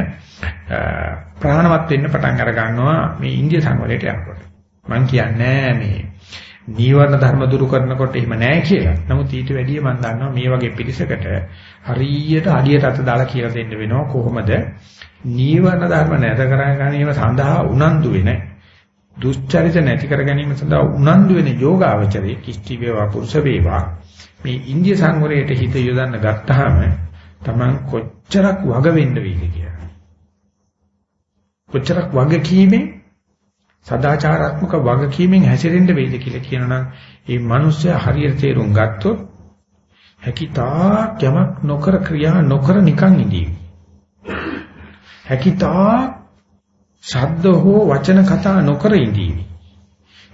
ප්‍රාණවත් වෙන්න පටන් අර ගන්නවා මේ ඉන්දිය සංවරයට යනකොට. මම කියන්නේ මේ නීවරණ ධර්ම දුරු කරනකොට එහෙම නැහැ කියලා. නමුත් ඊට වැඩිය මම දන්නවා මේ වගේ පිළිසකට හරියට අඩියට අත දාලා කියලා දෙන්න වෙනවා කොහොමද නීවරණ ධර්ම නැත කර ගැනීම සඳහා උනන්දු වෙන දුස්චරිත නැති කර ගැනීම සඳහා උනන්දු වෙන යෝගාවචරයේ කිස්ටි වේවා පුරුෂ වේවා මේ ඉන්දිය සංවරයට හිත යොදන්න ගත්තාම Taman කොච්චරක් වග වෙන්න වේද කියලා. කොච්චරක් වගකීමෙන් සදාචාරාත්මක වගකීමෙන් හැසිරෙන්න වේද කියලා කියනනම් ඒ මිනිස්සයා හරියට තේරුම් ගත්තොත් හැකිතා යමක් නොකර ක්‍රියා නොකර නිකන් ඉඳී. හැකිතා ශබ්ද හෝ වචන කතා නොකර ඉඳී.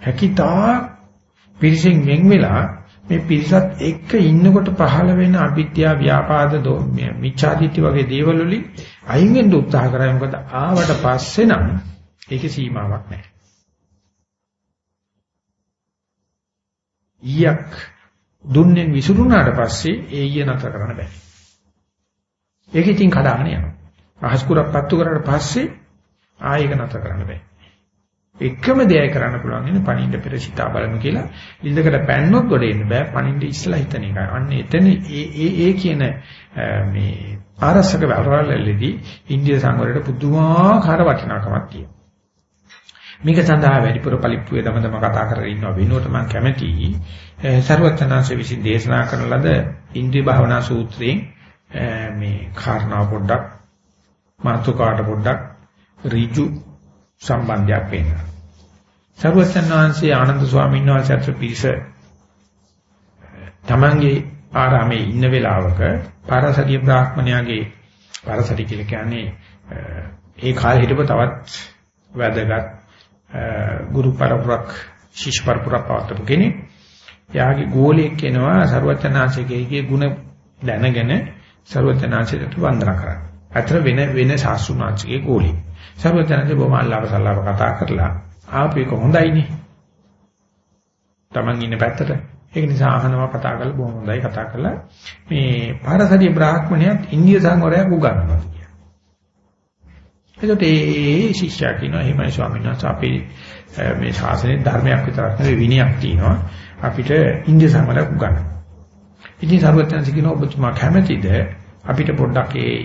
හැකිතා පිරිසෙන් වෙන් වෙලා මේ පිරිසත් එක්ක ඉන්නකොට පහළ වෙන අවිද්‍යාව ව්‍යාපාද මිච්ඡාදිත්‍ය වගේ දේවල් වලින් අයින් වෙන්න උත්සාහ කරා මොකද ආවට පස්සේ නම් ඒකේ සීමාවක් නැහැ. ඊයක් දුන්නෙන් විසුරුනාට පස්සේ ඒ ඊය නතර කරන්න බෑ. ඒක ඉතින් කඩාගෙන යනවා. අහස්කුරක් පත්තු කරාට පස්සේ ආයෙක නතර කරන්න බෑ. එකම දෙයයි කරන්න පුළුවන් ඉන්නේ පණින්න පෙර සිතා බලමු කියලා. ඉල්ලකට පැන්නොත් ගොඩ එන්න බෑ. පණින්න ඉස්සලා හිතන එකයි. අන්න එතන ඒ ඒ ඒ කියන මේ ආරසක වලවලදී ඉන්දිය සංවරයට පුදුමාකාර වටිනාකමක් තියෙනවා. මේක සඳහා වැඩිපුර පරිප්පුවේ දමදම කතා කරගෙන ඉන්න වෙනුවට මම කැමැතියි සර්වඥාන්සේ විසින් දේශනා කරන ලද ඉන්ද්‍රිය භාවනා සූත්‍රයෙන් මේ කාරණා පොඩ්ඩක් මාතුකාට පොඩ්ඩක් ඍජු සම්බන්ධයක් වෙනවා. සර්වසන් වහන්සේ ආනන්ද ස්වාමීන් වහන්සේ අතර පිරිස තමන්ගේ ආරාමේ ඉන්න වෙලාවක පාරසරිය බ්‍රාහ්මණයාගේ පාරසරි කියලා කියන්නේ ඒ කාලේ හිටපු තවත් වැදගත් ගුරු පරපුරක් ශිෂ්‍ය පරපුරක් පවත්වපු කෙනෙක්. එයාගේ ගෝලයක් කෙනවා ਸਰවචනාංශකයේ ගුණ දැනගෙන ਸਰවචනාංශයට වන්දනා කරා. අතර වෙන වෙන සාසුනාංශකයේ ගෝලෙක්. සර්වඥාන්සේ බොහොම අල්ලාපසල්ලාප කතා කරලා ආපු එක හොඳයිනේ. Taman ඉන්න පැත්තට. ඒක නිසා අහනවා කතා කරලා බොහොම හොඳයි කතා කරලා මේ පාරසදී බ්‍රාහ්මණයත් ඉන්දිය සංවරයක් උගන්වනවා කියලා. එතකොට ඒ ශිෂ්‍යයා කියනවා එහෙමයි ස්වාමීන් වහන්සේ අපි මේ ශාසනයේ ධර්මයක් විතරක් නෙවෙයි විනයක් තියෙනවා. අපිට ඉන්දිය සංවරයක් උගන්වනවා. ඉතින් සර්වඥාන්සේ කියනවා ඔබතුමා කැමැතිද අපිට පොඩ්ඩක් ඒ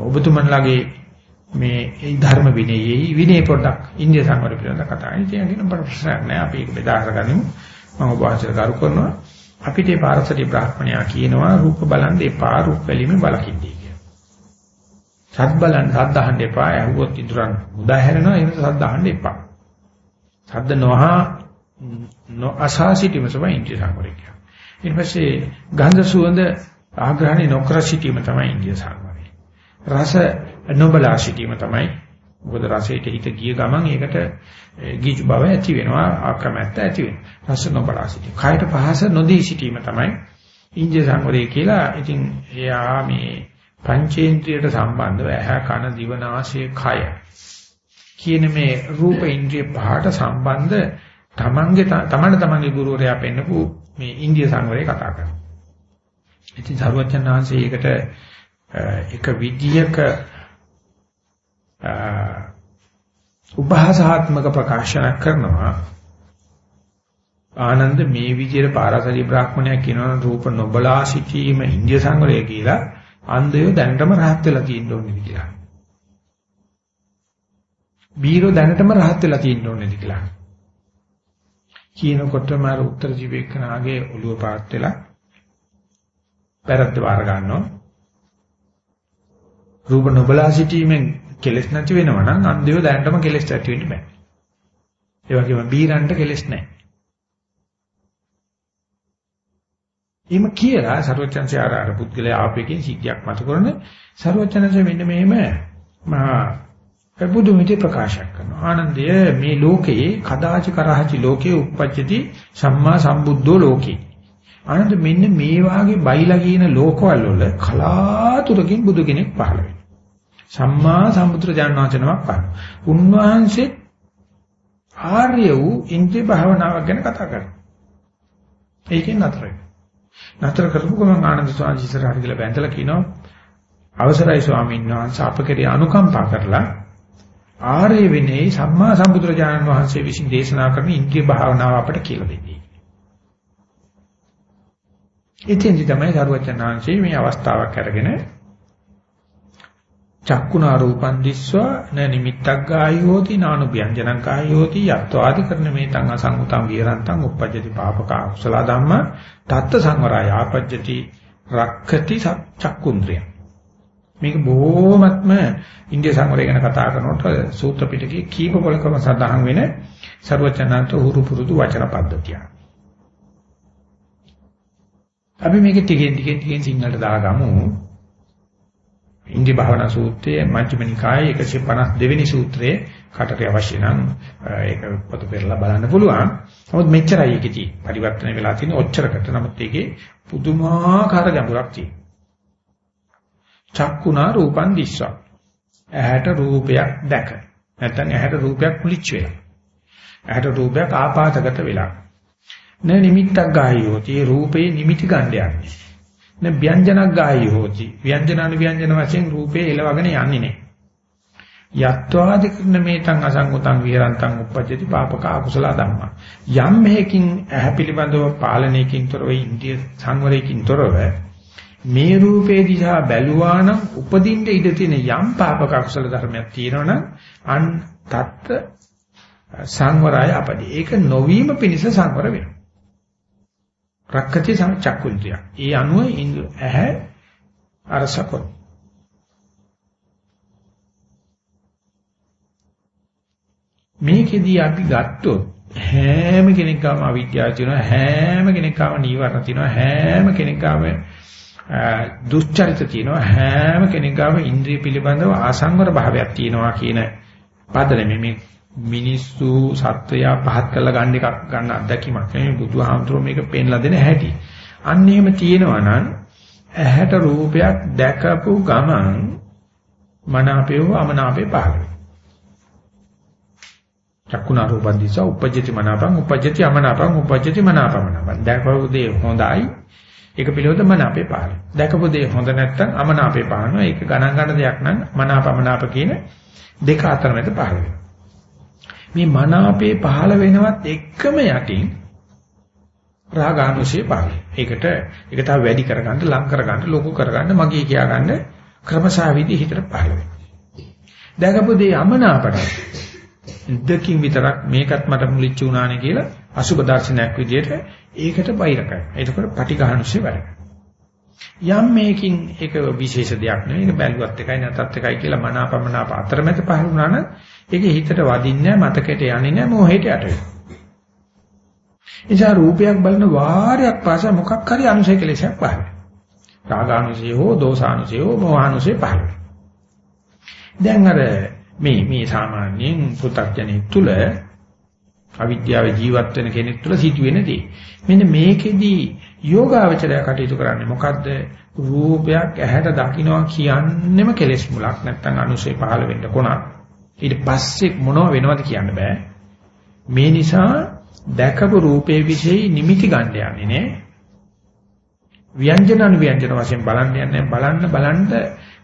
ඔබතුමන්ලාගේ මේ ඒ ධර්ම විනයයි විනය පොඩ්ඩක් ඉන්දිය සංවර පිළිබඳව කතා කරනවා. ඉතින් කියන ප්‍රශ්නයක් නෑ අපි ඒක බෙදා ගන්නමු. මම ඔබ වහන්සේට කරු කරනවා. අපිට මේ පාරසටි බ්‍රාහ්මණයා කියනවා රූප බලන් එපා රූප බැලීමේ බලකින්දී කියලා. සත් බලන් සත් අහන්න එපා. ඇහුවොත් ඉදරන් මුදා හැරෙනවා. එහෙනම් සත් අහන්න එපා. සද්ද නොහා නොඅසාසිතීම තමයි ඉන්දිය සංවරය කියන්නේ. ඊට පස්සේ ගන්ධ සුවඳ ආග්‍රහණය නොකර සිටීම තමයි ඉන්දිය සංවරය. රස නොබලා සිටීම තමයි. මොකද රසයට හිත ගිය ගමන් ඒකට ගිජු බව ඇති වෙනවා ආක්‍රමැත්ත ඇති වෙනවා. රස නොබලා සිටීම. කයට පහස නොදී සිටීම තමයි ඉන්ද්‍රිය සංවරය කියලා ඉතින් එයා මේ පංචේන්ද්‍රියට සම්බන්ධව ඇහැ කන දිව නාසය කය කියන මේ රූප ඉන්ද්‍රිය පහට සම්බන්ධ තමන්ගේ තමන්න තමන්ගේ ගුරුවරයා පෙන්නපු මේ ඉන්දිය සංවරය කතා කරනවා. ඉතින් සරුවචන් වහන්සේ ඒකට එක විදියක උපහාසාත්මක ප්‍රකාශනයක් කරනවා. ආනන්ද මේ විදියට පාරසරි බ්‍රාහ්මණයා කියනවා රූප නොබලා සිටීම ඉන්දිය සංවරය කියලා අන්ධයෝ දැනටම රහත් වෙලා තියෙන්න ඕනේ කියලා. බීරෝ දැනටම රහත් වෙලා තියෙන්න ඕනේ කියලා. කියනකොටම අර උත්තර ජීවේකනාගේ ඔළුව පාත් වෙලා පෙරද්ද වාර ගන්නවා. රූප නොබලා සිටීමෙන් කෙලස් නැති වෙනවා නම් අන්ධයෝ දැනටම කෙලස් ඇති වෙන්න බෑ. ඒ වගේම බීරන්ට කෙලස් නැහැ. එහෙම කියලා සරුවචන්සේ ආර ආර පුද්ගලයා ආපේකින් සිද්ධියක් මත කරන සරුවචනසේ මෙන්න මෙහෙම මහා බුදු මිත්‍ය ප්‍රකාශ කරනවා. ආනන්දය මේ ලෝකයේ කදාචි කරහචි ලෝකේ උප්පජ්ජති සම්මා සම්බුද්ධෝ ලෝකේ. ආනන්ද මෙන්න මේ වාගේ බයිලා කියන ලෝකවල වල කලාතුරකින් බුදු කෙනෙක් පහළ වෙනවා. සම්මා සම්බුද්ධ ජානනාචනමක් පහළ. උන්වහන්සේ ආර්ය වූ ඉන්ද්‍රිය භාවනාවක් ගැන කතා කරනවා. ඒකෙන් නතර වෙනවා. නතර කරපු ගමන් ආනන්ද ස්වාමීන් වහන්සේ ඉස්සරහට ගිහලා බැඳලා කියනවා අවසරයි ස්වාමීන් වහන්සේ අප කෙරේ අනුකම්පා කරලා ආර්ය විනේ සම්මා සම්බුදුරජාණන් වහන්සේ විසින් දේශනා කරන ඉන්ද්‍රිය භාවනාව අපට කියලා දෙන්නේ. ඉතින්දි තමයි සරුවචනාංශයේ මේ අවස්ථාවක් අරගෙන චක්කුණා රූපං දිස්වා න නිමිත්තක් ගායෝති නානු ව්‍යංජනං ගායෝති යත්වාදි කරන මේ තං අසංගතං විහරන්තං uppajjati පාපක අකුසල ධම්ම තත්ත සංවරය ආපජ්ජති රක්ඛති චක්කුන්ද්‍රිය මේක බොහොමත්ම ඉන්දිය සංවරය ගැන කතා කරනකොට සූත්‍ර පිටකේ කීප පොලකම සඳහන් වෙන ਸਰවචනන්ත උහුරු පුරුදු වචන පද්ධතිය. අපි මේක ටිකෙන් ටිකෙන් ටිකෙන් සිංහලට දාගමු. ඉන්දිය භාවනා සූත්‍රයේ මජ්ක්‍ධිම නිකායේ 152 වෙනි සූත්‍රයේ කටට අවශ්‍ය නම් ඒක පොත පෙරලා බලන්න පුළුවන්. නමුත් මෙච්චරයි ඒකේ තියෙන්නේ. පරිවර්තන වෙලා තියෙන ඔච්චරකට. නමුත් ඒකේ පුදුමාකාර ගැඹුරක් තියෙනවා. චක්කුණා රූපං දිස්වා. ඇහැට රූපයක් දැක. නැත්නම් ඇහැට රූපයක් කුලිච්ච වෙලා. ඇහැට රූපයක් ආපాతගත වෙලා. න නිමිත්තක් ගායෝති රූපේ නිමිති ගන්න යන්නේ. න ව්‍යංජනක් ගායෝති ව්‍යංජනානු ව්‍යංජන වශයෙන් රූපේ එලවගෙන යන්නේ නැහැ. යත්වාදි කරන මේතං අසංගතං විහරන්තං uppajjati පාපක අකුසල ධම්මා. යම් මෙහකින් ඇහැ පිළිබඳව පාලනයකින් තොරව ඉන්දිය සංවරයකින් තොරව මේ රූපේ දිහා බැලුවා නම් උපදින්න ඉඩ තියෙන යම් පාපක අකුසල ධර්මයක් තියෙනවනම් අන් තත්ත සංවරය අපදී. ඒක නොවීම පිණිස සංවර වෙනවා. රක්කති චක්කුන්තිය. ඒ අනුව ඉන්ද්‍ර ඇහැ අරසකොත්. මේකෙදී අපි ගත්තොත් හැම කෙනෙක්ගම අවිද්‍යාව තියෙනවා හැම කෙනෙක්ගම නීවරණ තියෙනවා හැම කෙනෙක්ගම දුස්චරිත තියෙනවා හැම කෙනෙක්ගම ඉන්ද්‍රිය පිළිබඳව ආසංවර භාවයක් තියෙනවා කියන පදනම මේ මිනිස්සු සත්වයා පහත් කරලා ගන්න එකක් ගන්න අත්දැකීමක් නෙමෙයි. බුදුහාමුදුරුවෝ මේක පෙන්ලා දෙන හැටි. අන්න එහෙම තියෙනවා නම් ඇහැට රූපයක් දැකපු ගමන් මනාපේ හෝ අමනාපේ පහළ වෙනවා. චක්කුණ රූපං දිසා උපජ්ජති මනාපං උපජ්ජති අමනාපං උපජ්ජති මනාපමනාපං දැකපු දේ හොඳයි. ඒක පිළිවෙත මනාපේ පහළ දැකපු දේ හොඳ නැත්නම් අමනාපේ පහළනවා ඒක ගණන් ගන්න දෙයක් නම් මනාපමනාප කියන දෙක අතර මැද පහළ මේ මනාපේ පහළ වෙනවත් එකම යටින් රාගානුශේ පහළ ඒකට ඒක තව වැඩි කරගන්න ලං කරගන්න ලොකු කරගන්න මගේ කියා ගන්න ක්‍රමසාවිදි හිතට පහළ වෙනවා දැකපු දේ අමනාපට දෙකකින් විතරක් මේකත් මට මුලිච්ච උනානේ කියලා අසුබ දර්ශනයක් විදිහට ඒකට බයිර කරනවා. එතකොට පටිඝානුෂ්‍ය වැඩ යම් මේකින් ඒක විශේෂ දෙයක් නෙවෙයි. ඒක බැලුවත් එකයි නැතත් එකයි කියලා මනාපමනාප අතරමැද පහළ වුණා නම් ඒක හිතට වදින්නේ නැහැ, මතකයට යන්නේ නැහැ, මොහේට යට වෙනවා. එනිසා රූපයක් බලන වාරයක් පාසා මොකක් හරි අනුසය කෙලෙසක් පහළ වෙනවා. රාගානුසය හෝ දෝසානුසය හෝ මෝහානුසය පහළ වෙනවා. දැන් අර මේ මේ සාමාන්‍යයෙන් පු탁ජනෙක් තුල අවිද්‍යාවේ ජීවත් වෙන කෙනෙක් තුල සිදුවෙන දේ. මෙන්න මේකෙදී යෝගාවචරය කටයුතු කරන්නේ මොකද්ද? රූපයක් ඇහැට දකින්නවා කියන්නෙම කෙලෙස් මුලක් නැත්තම් අනුශේ පහළ වෙන්න කොනක්. ඊට පස්සේ මොනව වෙනවද කියන්න බෑ. මේ නිසා දැකපු රූපේ વિશેයි නිමිති ගන්න යන්නේ නේ. ව්‍යංජන අනුව්‍යංජන වශයෙන් බලන්න යන්නේ බලන්න බලන්න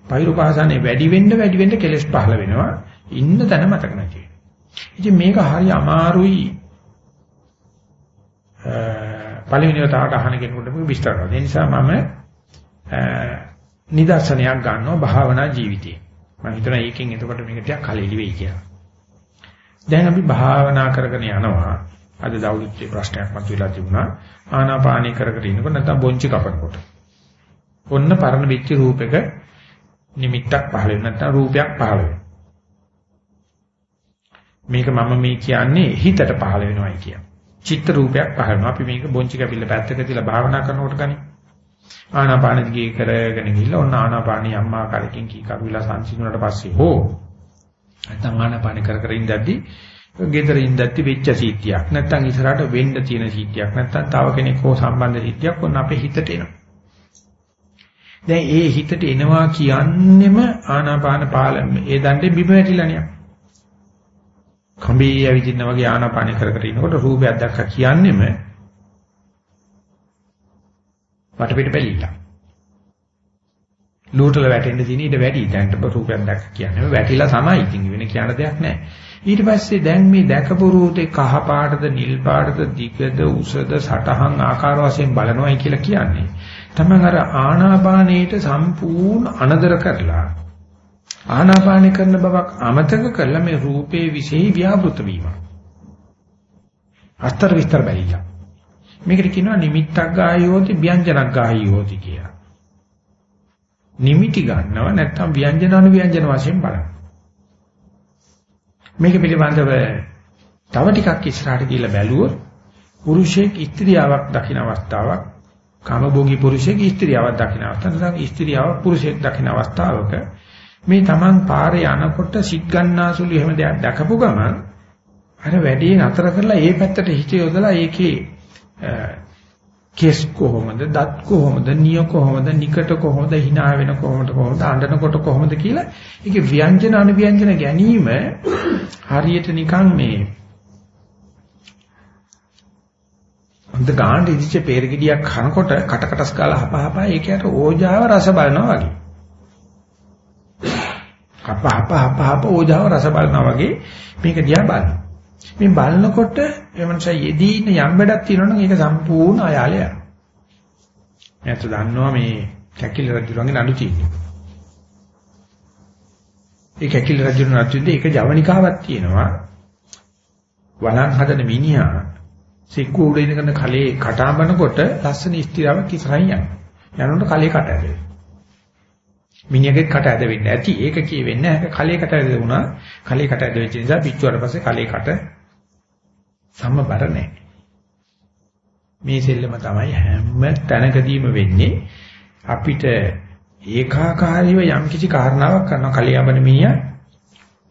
පෛරුපාසනේ වැඩි වෙන්න වැඩි වෙන්න කෙලස් පහළ වෙනවා. ඉන්න තැන මතක නැති වෙනවා. ඉතින් මේක හරි අමාරුයි පළවෙනි වතාවට අහන කෙනෙකුට මේක විස්තර කරන්න. ඒ නිසා මම නිදර්ශනයක් ගන්නවා භාවනා ජීවිතේ. මම හිතනවා ඒකෙන් එතකොට මේක ටිකක් කලෙලි වෙයි කියලා. දැන් අපි භාවනා කරගෙන යනවා. අද දවල්ටි ප්‍රශ්නයක් මතුවලා තිබුණා. ආනාපානී කර කර ඉන්නකොට නැත්නම් බොංචි කපනකොට. ඔන්න පරණ වෙච්ච රූපයක නිමිත්තක් පහළ වෙන නැත්නම් රූපයක් පහළ වෙන. මේක මම මේ කියන්නේ හිතට පහළ වෙනවයි කියන. චිත්ත රූපයක් පහළ වෙනවා. අපි මේක බොංචි කැපිල්ල පැත්තක තියලා භාවනා කරනකොට ගනි. ආනාපාන දිගේ කරගෙන ගිහිල්ලා ඔන්න ආනාපානිය අම්මා කරකින් කී කරුවිලා සංසිඳුණාට පස්සේ හෝ නැත්නම් ආනාපාන කර කර ඉඳද්දි ගෙදර ඉඳද්දි වෙච්ච සීතියක් නැත්නම් ඉස්සරහට වෙන්න තියෙන සීතියක් නැත්නම් තව කෙනෙක් හෝ සම්බන්ධ සීතියක් ඔන්න අපේ හිතට එනවා. දැන් ඒ හිතට එනවා කියන්නෙම ආනාපාන පාලම ඒ දණ්ඩේ බිම වැටිලා නියක්. කම්බී ඇවිදින්න වගේ ආනාපාන කර කර ඉනකොට රූපයක් දැක්ක කියන්නෙම වටපිට බැලිලා. ලෝටල වැටෙන්න තියෙන ඊට වැඩි දැන්ට රූපයක් දැක්ක කියන්නේ වැටිලා තමයි ඉතින් වෙන කියන්න දෙයක් නැහැ. ඊට පස්සේ දැන් මේ දැකපු රූපේ කහ පාටද නිල් පාටද දිගද උසද සටහන් ආකාර වශයෙන් බලනවායි කියලා කියන්නේ. තමන් අර ආනාපානයට සම්පූර්ණ අනදර කරලා ආනාපාන කරන බවක් අමතක කරලා මේ රූපේ විශේෂ ව්‍යාපෘත වීම. අස්තර විස්තර බැලිලා. මේකට කියනවා නිමිත්තක් ගායෝති ව්‍යංජනක් ගායෝති කියලා. නිමිටි ගන්නව නැත්නම් ව්‍යංජන අනුව්‍යංජන වශයෙන් බලන්න. මේක පිළිබඳව තව ටිකක් ඉස්සරහට ගිහිල්ලා බැලුවොත් පුරුෂයෙක් ස්ත්‍රියාවක් දකින්න අවස්ථාවක් කාමභෝගී පුරුෂයෙක් ස්ත්‍රියාවක් දකින්න අවස්ථාවක් නැත්නම් ස්ත්‍රියාවක් පුරුෂයෙක් දකින්න අවස්ථාවක මේ Taman පාරේ යනකොට සිත් ගන්නාසුළු එහෙම දෙයක් දැකපු ගමන් අර වැඩි නතර කරලා ඒ පැත්තට හිත යොදලා ඒකේ කෙස් කොහොමද දත් කොහොමද නිය කොහොමද නිකට කොහොමද hina වෙන කොහොමද කොහොමද අඬනකොට කොහොමද කියලා ඒකේ ව්‍යංජන අනුව්‍යංජන ගැනීම හරියට නිකන් මේ හොඳ ගානට ඉදිච්ච peerගිඩියක් කනකොට කටකටස් ගාලා හපහපා ඒකයට ඕජාව රස බලනවා වගේ. හපහප හපහප ඕජාව රස බලනවා වගේ මේක දිහා බලනවා. මේ බලනකොට එමන්ස යෙදීන යම් වැඩක් තියෙනවනම් ඒක සම්පූර්ණ අයාලය යනවා. එයාට දන්නවා මේ කැකිල රජුගේ නඩු තියෙනවා. ඒ කැකිල රජුගේ නඩුවේ ඒක ජවනිකාවක් තියෙනවා. වලන් හදන මිනිහා සික්කුව උඩ ඉඳගෙන කලේ කටාඹනකොට ලස්සන ස්ත්‍රියාවක් ඉස්සරහින් යනවා. යනකොට කලේ කට ඇදෙනවා. මිනිහගේ කට ඇද වෙන්නේ ඇති. ඒක කියෙවෙන්නේ නැහැ. කලේ කට ඇද වුණා. කලේ කට ඇද වෙච්ච නිසා පිච්චුවට පස්සේ කලේ කට සම්බර නැහැ. මේ සෙල්ලම තමයි හැම තැනකදීම වෙන්නේ. අපිට ඒකාකාරීව යම් කිසි කාරණාවක් කරන කලේ යබන මිනිහා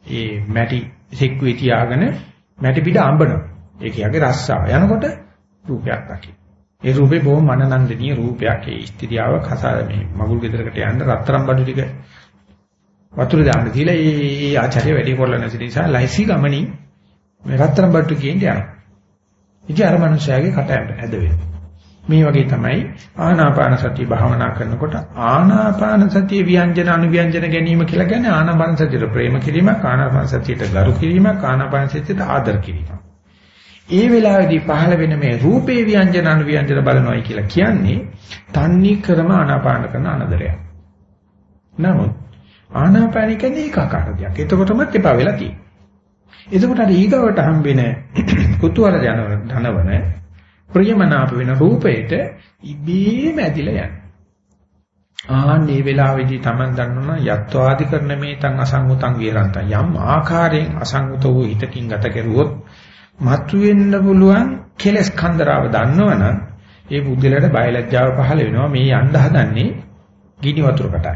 ඒ මැටි සෙක්කුවේ තියාගෙන මැටි පිට අඹනවා. ඒ කියන්නේ රස්සාව. යනකොට රූපයක් දකින්න. ඒ රූපේ බොහොම මනනන්දනීය රූපයක්. ඒ ස්ත්‍රියාව කසා මේ මගුල් ගෙදරකට යන්න රත්තරන් බඩු ටික වතුර දාන්න කියලා ඒ ඒ ආචාර්ය වැඩි කරලා නැති නිසා ලයිසි ගමනින් මේ රත්තරන් බට්ටු කියන්නේ යනවා. ඉතින් අර මනුස්සයාගේ කට ඇද වෙනවා. මේ වගේ තමයි ආනාපාන සතිය භාවනා කරනකොට ආනාපාන සතිය ව්‍යංජන අනුව්‍යංජන ගැනීම කියලා කියන්නේ ආනාපාන සතියට ප්‍රේම කිරීමක් ආනාපාන සතියට ගරු කිරීමක් ආනාපාන සතියට ආදර කිරීමක්. ඒ වෙලාවේදී පහළ වෙන මේ රූපේ ව්‍යංජන අනුව්‍යංජන බලනවායි කියලා කියන්නේ තන්නේ ක්‍රම ආනාපාන කරන අනදරයක්. නමුත් ආනාපාන කියන්නේ ඒකාකාර දෙයක්. එතකොටම එපා වෙලා තියෙනවා. එතකොට අර ඊගවට හම්බෙන [clears throat] කුතුහල ධනවන ප්‍රියමනාප වෙන රූපයට ඉබේම ඇදිලා යනවා. ආන්නේ වෙලාවේදී Taman දන්නවා යත්වාදි කරන මේ තන් අසංගතං විරන්ත යම් ආකාරයෙන් අසංගත වූ හිතකින් ගත කෙරුවොත් මතුවෙන්න පුළුවන් කෙලස් කන්දරාව දන්නවනම් ඒ බුද්ධලට බයලජ්ජාව පහළ වෙනවා. මේ යන්න හදන්නේ ගිනි වතුරකටයි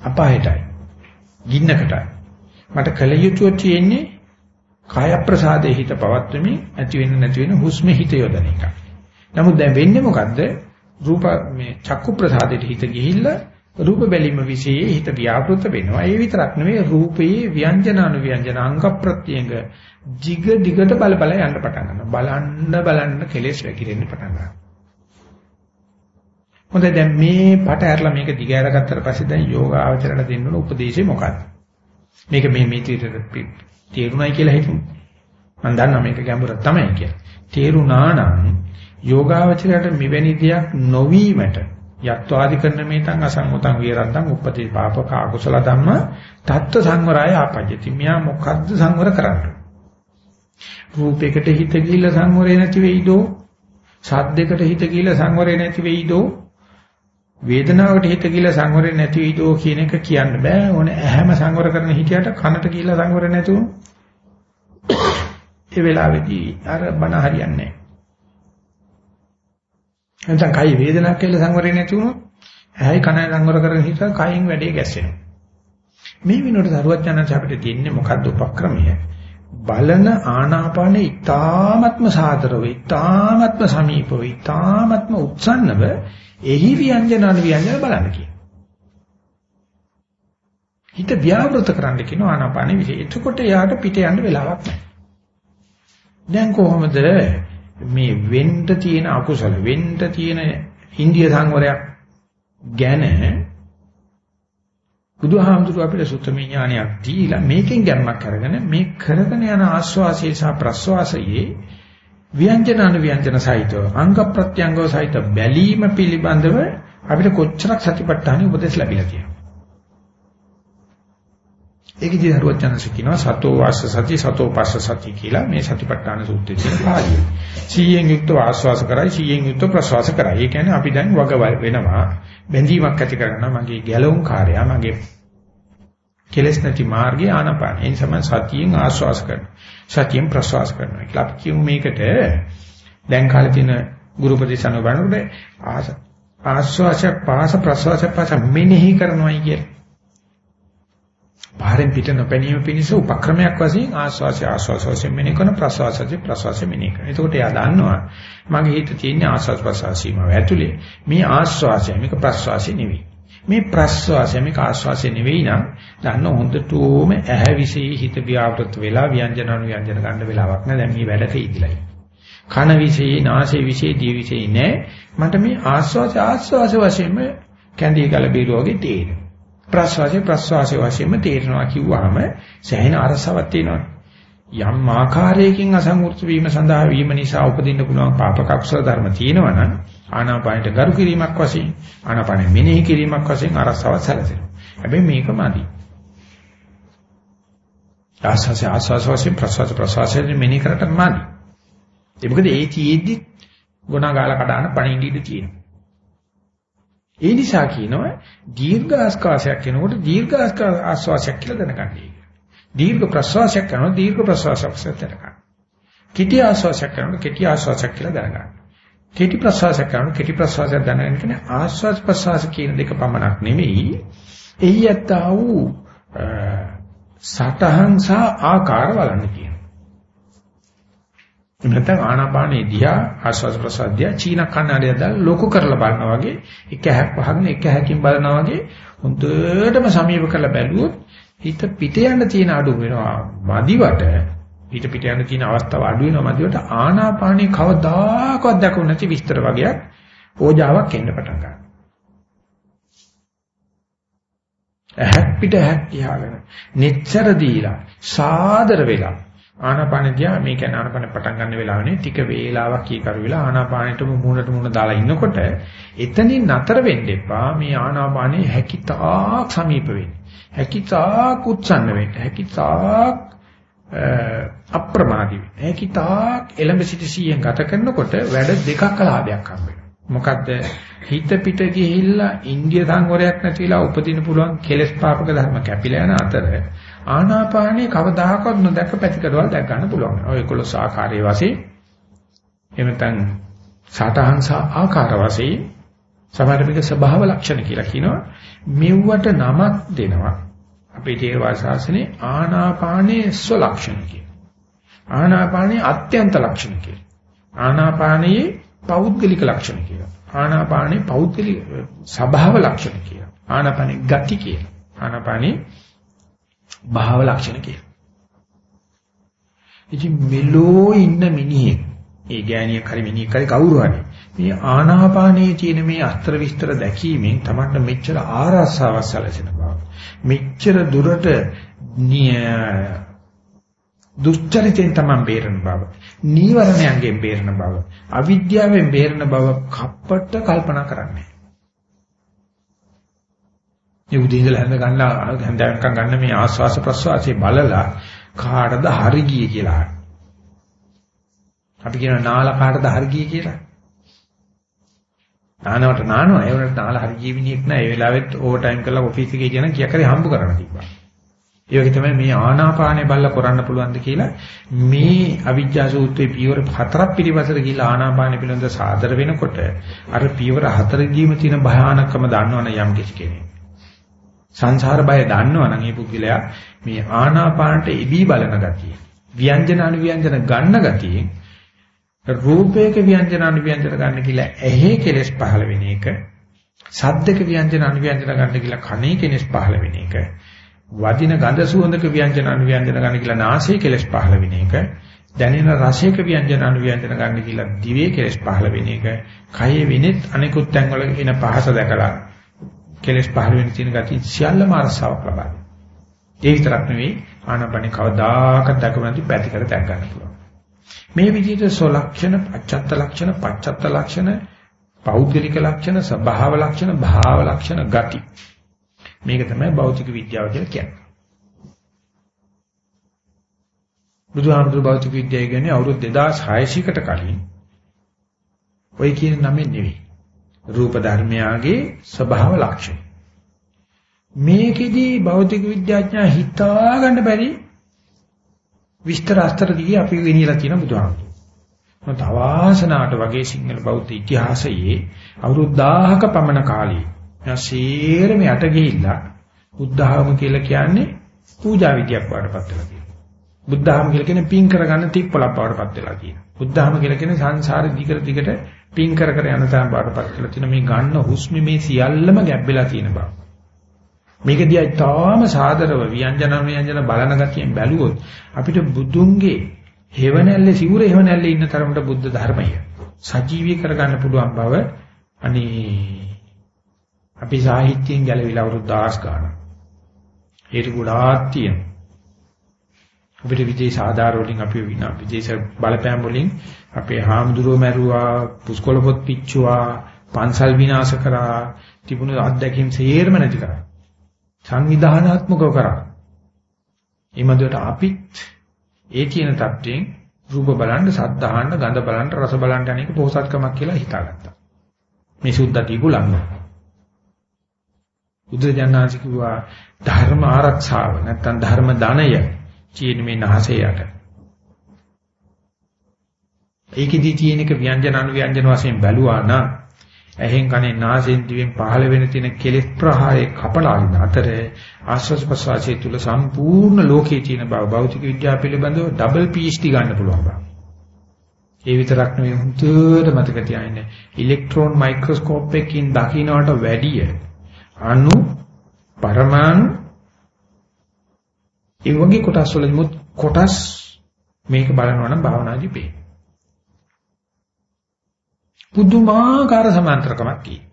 අපායටයි. ගින්නකටයි. මට කල යුතුව තියෙන්නේ කාය ප්‍රසාදේ හිත පවත්වමින් ඇති වෙන්න නැති වෙන හුස්මේ හිත යොදන එක. නමුත් දැන් වෙන්නේ මොකද්ද? රූප මේ චක්කු ප්‍රසාදේ හිත ගිහිල්ලා රූප බැලීම විශේෂ හිත ව්‍යාපෘත වෙනවා. ඒ විතරක් නෙවෙයි රූපයේ ව්‍යංජන අනුව්‍යංජන අංග ප්‍රත්‍යංග jig දිගට බල බල යන්න පටන් ගන්නවා. බලන්න බලන්න කෙලෙස් වැగిරෙන්න පටන් ගන්නවා. හොඳයි දැන් මේ පට ඇරලා මේක දිග ඇරගත්තට පස්සේ දැන් යෝග ආචරණ දෙන්න ඕන උපදේශය මොකක්ද? මේක මේ මේ විදිහට තේරුණයි කියලා හිතමු. මම දන්නවා මේක ගැඹුරක් තමයි කියලා. තේරුණා නම් යෝගාවචරයට මෙවැනි දෙයක් නොවීමට යත්වාදි කරන මේතන් අසංගතං විරන්තං උපදී පාපක අකුසල ධම්ම තත්ත්ව සංවරය ආපජ්ජති. මියා මොකද්ද සංවර කරන්නේ? රූපයකට හිත ගිහිල්ලා සංවරය නැති වෙයිදෝ? සද්දයකට හිත ගිහිල්ලා සංවරය නැති වෙයිදෝ? වේදනාවට හිත ගිහිලා සංවරය නැති වෙයිදෝ කියන එක කියන්න බෑ. ඕනේ ඇහැම සංවර කරන හිටියට කනට ගිහිලා සංවර නැතුව ඒ වෙලාවේදී අර බන හරියන්නේ නැහැ. නැත්නම් කයි වේදනාවක් කියලා සංවරය නැති වුණොත් ඇහැයි කනයි සංවර කරගෙන හිටියත් කයින් වැඩේ ගැස්සෙනවා. මේ විනෝඩ සරුවචනන්ස අපිට දෙන්නේ මොකද්ද උපක්‍රමය? බලන ආනාපානෙ ඊ타ත්ම සාතරව ඊ타ත්ම සමීපව ඊ타ත්ම උත්සන්නව එහි ව්‍යංජන අනුව්‍යංජන බලන්න කියන. හිත ව්‍යවෘත කරන්න කියන ආනාපානෙ විශේෂ. එතකොට යාට පිට යන්න වෙලාවක් නැහැ. දැන් කොහොමද මේ වෙන්න තියෙන අකුසල වෙන්න තියෙන ඉන්දිය සංවරයක් ගැන බුදුහාමුදුරුව අපිට සුත්තමී ඥානයක් දීලා මේකෙන් ගැම්මක් අරගෙන මේ කරගෙන යන ආස්වාසයේ සහ ප්‍රස්වාසයේ ව්‍යංජන අනුව්‍යංජන සහිතව අංග ප්‍රත්‍යංගව සහිත බැලීම පිළිබඳව අපිට කොච්චරක් සතිපට්ඨානෙ උපදෙස් ලැබිලා තියෙනවා. ඒකදී හරුවචනස කියනවා සතෝ වාස්ස සති සතෝ පස්ස සති කියලා මේ සතිපට්ඨාන සූත්‍රයේ තියෙන පාළිය. සීයෙන් යුක්තව ආස්වාස කරයි සීයෙන් යුක්තව ප්‍රසවාස කරයි. ඒ කියන්නේ අපි දැන් වග වෙනවා බැඳීමක් ඇති කරගන්නවා මගේ ගැලවුම් කාර්යය මගේ කෙලස් නැති මාර්ගය ආනපාන. ඒ නිසා සතියෙන් ආස්වාස කරනවා. සතියෙන් ප්‍රසවාස කරනවා කියලා. අපි කියමු මේකට දැන් කාලේ තියෙන ගුරු ප්‍රතිසන බලනකොට ආස්වාසයක් පාස ප්‍රසවාසයක් පාස මෙනෙහි කරනවායි කියලා. පාරෙන් පිට නොපැනීම පිණිස උපක්‍රමයක් වශයෙන් ආස්වාසය ආස්වාස වශයෙන් මෙනෙහි කරන ප්‍රසවාසය ප්‍රසවාසය මෙනෙහි කරන. එතකොට එයා දන්නවා මගේ හිත තියෙන ආස්වාස් ප්‍රසවාසීම ඇතුලේ මේ ආස්වාසය මේක ප්‍රසවාසය නෙවෙයි. මේ ප්‍රස්වාසය මේක ආශ්වාසය නෙවෙයි නම් දන්න හොඳටම ඇහැ විශේෂ හිත ව්‍යාපෘත වෙලා ව්‍යංජන අනු ව්‍යංජන ගන්න වෙලාවක් නෑ දැන් මේ වැඩක ඉදිලයි. කන විශේෂ නාසය විශේෂ දී විශේෂ නෑ මට මේ ආශ්වාස ආශ්වාස වශයෙන්ම කැඳී ගල බීරුව වගේ තේරෙනවා. ප්‍රස්වාසය ප්‍රස්වාසය වශයෙන්ම තේරෙනවා කිව්වහම සෑහෙන අරසාවක් තියෙනවා. යම් ආකාරයකින් අසංවෘත වීම සඳහා වීම නිසා උපදින්න පුළුවන් පාපක අකුසල ධර්ම තියෙනවා නම් ආනාපානට ගරු කිරීමක් වශයෙන් ආනාපානෙ මෙනෙහි කිරීමක් වශයෙන් අරසව සැලසෙනවා. හැබැයි මේක මදි. ආස්වාස ආස්වාස වශයෙන් ප්‍රසවාස ප්‍රසවාසයෙන් මෙනෙහි කරට මදි. ඒ මොකද ඒ තියේද්දි ගුණාගාල කඩන පණින්න ඉඩ තියෙනවා. ඒ නිසා කියනවා දීර්ඝ ආස්වාසයක් කෙනකොට දීර්ඝ ආස්වාසයක් කියලා දැනගන්න. දීර්ඝ ප්‍රසවාසයක් කරනවා දීර්ඝ ප්‍රසවාසයක් දැනගන්න. කෙටි ආස්වාසයක් කරනවා කෙටි ආස්වාසයක් කියලා දැනගන්න. කෙටි ප්‍රසවාසයක් කරනවා කෙටි ප්‍රසවාසයක් දැනගන්න කියන්නේ ආස්වාස් ප්‍රසවාස කියන දෙක පමණක් නෙමෙයි. එහි යත්තා වූ සතහන් සහ ආකාර බලන්න කියන. නැත්නම් ආනාපානේ දිහා ආස්වාස් ප්‍රසාදියා චීන කන්නඩිය දාලා ලොකු කරලා බලනවා වගේ එක හැක් වහගෙන එක හැකින් බලනවා වගේ හොඳටම සමීප කරලා බැලුවොත් හිත පිට යන්න තියෙන අඩු වෙනවා. මදිවට පිට පිට යන්න තියෙන අවස්ථාව අඩු වෙනවා මදිවට ආනාපානිය කවදාකවත් දක්වන්නේ නැති විස්තර වගේක් ඕජාවක් එන්න පටන් ගන්නවා. ඇහක් පිට ඇහක් තියාගෙන netතර දීලා සාදර වෙලා ආනාපාන දිහා මේ කියන්නේ ආනාපාන පටන් ගන්න වෙලාවනේ ටික වේලාවක් කීකරු වෙලා ආනාපානෙටම මූණට මූණ දාලා ඉන්නකොට එතනින් නතර වෙන්න එපා. මේ ආනාපානේ හැකිතාක් සමීප වෙන්න. හැකිතාක් උත්සන්න වෙන්න. හැකිතාක් අප්‍රමාදී වෙන්න. හැකිතාක් එලඹ සිට සියෙන් ගත කරනකොට වැඩ දෙකක් ලාභයක් හම්බ වෙනවා. මොකද්ද? හිත පිට ගිහිල්ලා ඉන්දිය සංවරයක් නැතිලා උපදින පුළුවන් කෙලස් පාපක ධර්ම කැපිලා යන අතර ආනාපානයේ කවදාකවත් නොදැක පැතිකඩවල් දැක් ගන්න පුළුවන්. ඔය 11 ආකාරයේ වශයෙන් එහෙම නැත්නම් සටහන්ස ආකාර වශයෙන් සමහරවිට ස්වභාව ලක්ෂණ කියලා කියනවා. මෙව්වට නමක් දෙනවා. අපේ තේරවාද ශාසනයේ ආනාපානයේ ස්වලක්ෂණ කියනවා. ආනාපානයේ අත්‍යන්ත ලක්ෂණ කියනවා. ආනාපානයේ පෞද්ගලික ලක්ෂණ කියනවා. ආනාපානයේ පෞද්ගලික ස්වභාව ලක්ෂණ කියනවා. ආනාපානයේ ගති කියනවා. ආනාපානයේ භාව ලක්ෂණ කියලා. ඉතින් මෙලෝ ඉන්න මිනිහෙක් ඒ ගෑණියක් හරි මිනිහෙක් හරි කවුරු හරි මේ ආනාපානයේ තියෙන මේ අස්තර විස්තර දැකීමෙන් තමයි මෙච්චර ආරස්සාවක් සැලසෙන බව. මෙච්චර දුරට දුස්චරිතෙන් තමයි බේරෙන බව. නීවරණයන්ගෙන් බේරෙන බව. අවිද්‍යාවෙන් බේරෙන බව කප්පට කල්පනා කරන්නේ. මේ උදේ ඉඳලා හැඳ ගන්න හැඳයන්කම් ගන්න මේ ආස්වාස ප්‍රස්වාසයේ බලලා කාටද හරි ගියේ කියලා. අපි කියන නාල කාටද හරි ගියේ කියලා. නානවට නානවා ඒ වුණාට නාල හරි ගියේ විනියක් නෑ. ඒ වෙලාවෙත් ඕවර් ටයිම් කරලා ඔෆිස් එකේ කියන කියක් හරි හම්බ කරන්න තිබ්බා. ඒ වගේ තමයි මේ ආනාපානේ බලලා කරන්න පුළුවන්ද කියලා මේ අවිජ්ජා සූත්‍රයේ පියවර හතරක් පිළිවසර ගිහිලා ආනාපාන පිළිබඳ සාදර වෙනකොට අර පියවර හතරදීම තියෙන භයානකම දන්නවනේ යම් කිසි කෙනෙක්. සංසාර බය දන්නවනම් මේ පුද්ගලයා මේ ආනාපානට ඉබී බලන ගතිය ව්‍යංජන අනුව්‍යංජන ගන්න ගතිය රූපයක ව්‍යංජන අනුව්‍යංජන ගන්න කියලා ඇහි කෙලස් පහළ වෙන එක සද්දක ව්‍යංජන අනුව්‍යංජන ගන්න කියලා කනේ කෙලස් පහළ වෙන එක වදින ගඳ සුවඳක ව්‍යංජන අනුව්‍යංජන ගන්න කියලා නාසයේ කෙලස් පහළ වෙන එක දැනෙන රසයක ව්‍යංජන අනුව්‍යංජන ගන්න කියලා දිවේ කෙලස් පහළ වෙන එක කයේ වෙනෙත් අනිකුත් තැන්වල එන පහස දැකලා කෙලෙස් පහළ වෙන තියෙන gati සියල්ලම අරසාවක් ලබා දෙනවා. ඒ විතරක් නෙවෙයි ආනපනේ කවදාකවත් දක්ව නැති පැතිකඩ දැක් ගන්න පුළුවන්. මේ විදිහට සෝලක්ෂණ, අච්ඡත්ත ලක්ෂණ, පච්ඡත්ත ලක්ෂණ, පෞද්ගලික ලක්ෂණ, ස්වභාව ලක්ෂණ, භාව ලක්ෂණ ගති. මේක තමයි භෞතික විද්‍යාව කියලා කියන්නේ. බුදුහාමුදුරු භෞතික විද්‍යාව කියන්නේ අවුරුදු 2600කට කලින් ඔය කියන නමෙන් නෙවෙයි. රූප ධර්මයාගේ ස්වභාව ලක්ෂණ. මේකෙදි භෞතික විද්‍යාඥයා හිතා ගන්න බැරි විස්තර අස්තර දිගේ අපි ගෙනියලා තියෙන බුදුහාමුදුරුවෝ. මොකද අවාසනාවට වගේ සිංහල බෞද්ධ ඉතිහාසයේ අවුරුදු 1000ක පමණ කාලේ යසීරම යට ගිහිල්ලා බුද්ධහම කියලා කියන්නේ පූජා විදියක් වඩපත් වෙලා තියෙනවා. බුද්ධහම කියලා කියන්නේ පින් කරගන්න තිප්පලක් වඩපත් වෙලා තියෙනවා. බුද්ධහම කියලා කියන්නේ සංසාරේ දිගට දිගට පින් කර කර යන තරම් බාටපත් කරලා තියෙන මේ ගන්න හුස්ම මේ සියල්ලම ගැබ්බෙලා තියෙන බව. මේක දිහා තාම සාදරව ව්‍යංජන ව්‍යංජන බලන ගතියෙන් බැලුවොත් අපිට බුදුන්ගේ හේවණැල්ලේ සිවුර හේවණැල්ලේ ඉන්න තරමට බුද්ධ ධර්මය සජීවී කරගන්න පුළුවන් බව අනේ අපි සාහිත්‍යයෙන් ගැලවිලා අවුරුදු 10 ගානක්. ඒක ගොඩාක් තියෙනවා. අපිට විදේශ ආධාර වලින් අපි විනා විදේශ බලපෑම් වලින් අපේ හාමුදුරුවෝ මැරුවා පුස්කොළ පොත් පිච්චුවා පන්සල් විනාශ කරා තිබුණු අත්දැකීම් සේරම නැති කරා. සංවිධානාත්මකව කරා. ඊමදුවට අපිත් ඒ කියන தත්යෙන් රූප බලන්න සද්ද අහන්න ගඳ බලන්න රස බලන්න අනේක පොහසත්කමක් කියලා හිතාගත්තා. මේ සුද්ධටි ගුලන්න. බුදුජානනාංශ කිව්වා ධර්ම ආරක්ෂාව නැත්තම් ධර්ම ධනය කියන මේ නහසයට. ඒකෙදි තියෙන එක ව්‍යංජන අනුව්‍යංජන වශයෙන් බැලුවා නම් ඇහෙන් කනෙන් නාසයෙන් දිවෙන් පහළ වෙන තියෙන කෙලෙස් ප්‍රහාරය කපලා ඉන්න අතර ආස්වාස් ප්‍රසවාසයේ තුල සම්පූර්ණ ලෝකයේ තියෙන බව භෞතික විද්‍යාව පිළිබඳව ඩබල් PhD ගන්න පුළුවන් බව. ඒ විතරක් නෙවෙයි හුදුට මතක තියාගන්න ඉලෙක්ට්‍රෝන මයික්‍රොස්කෝප් එකකින් දකින්නට වැඩිය අණු පරමාණු ඒ වගේ කොටස් වල මුත් කොටස් මේක බලනවා නම් භාවනාදී පේ. පුදුමාකාර සමාන්තරකමක් තියෙනවා.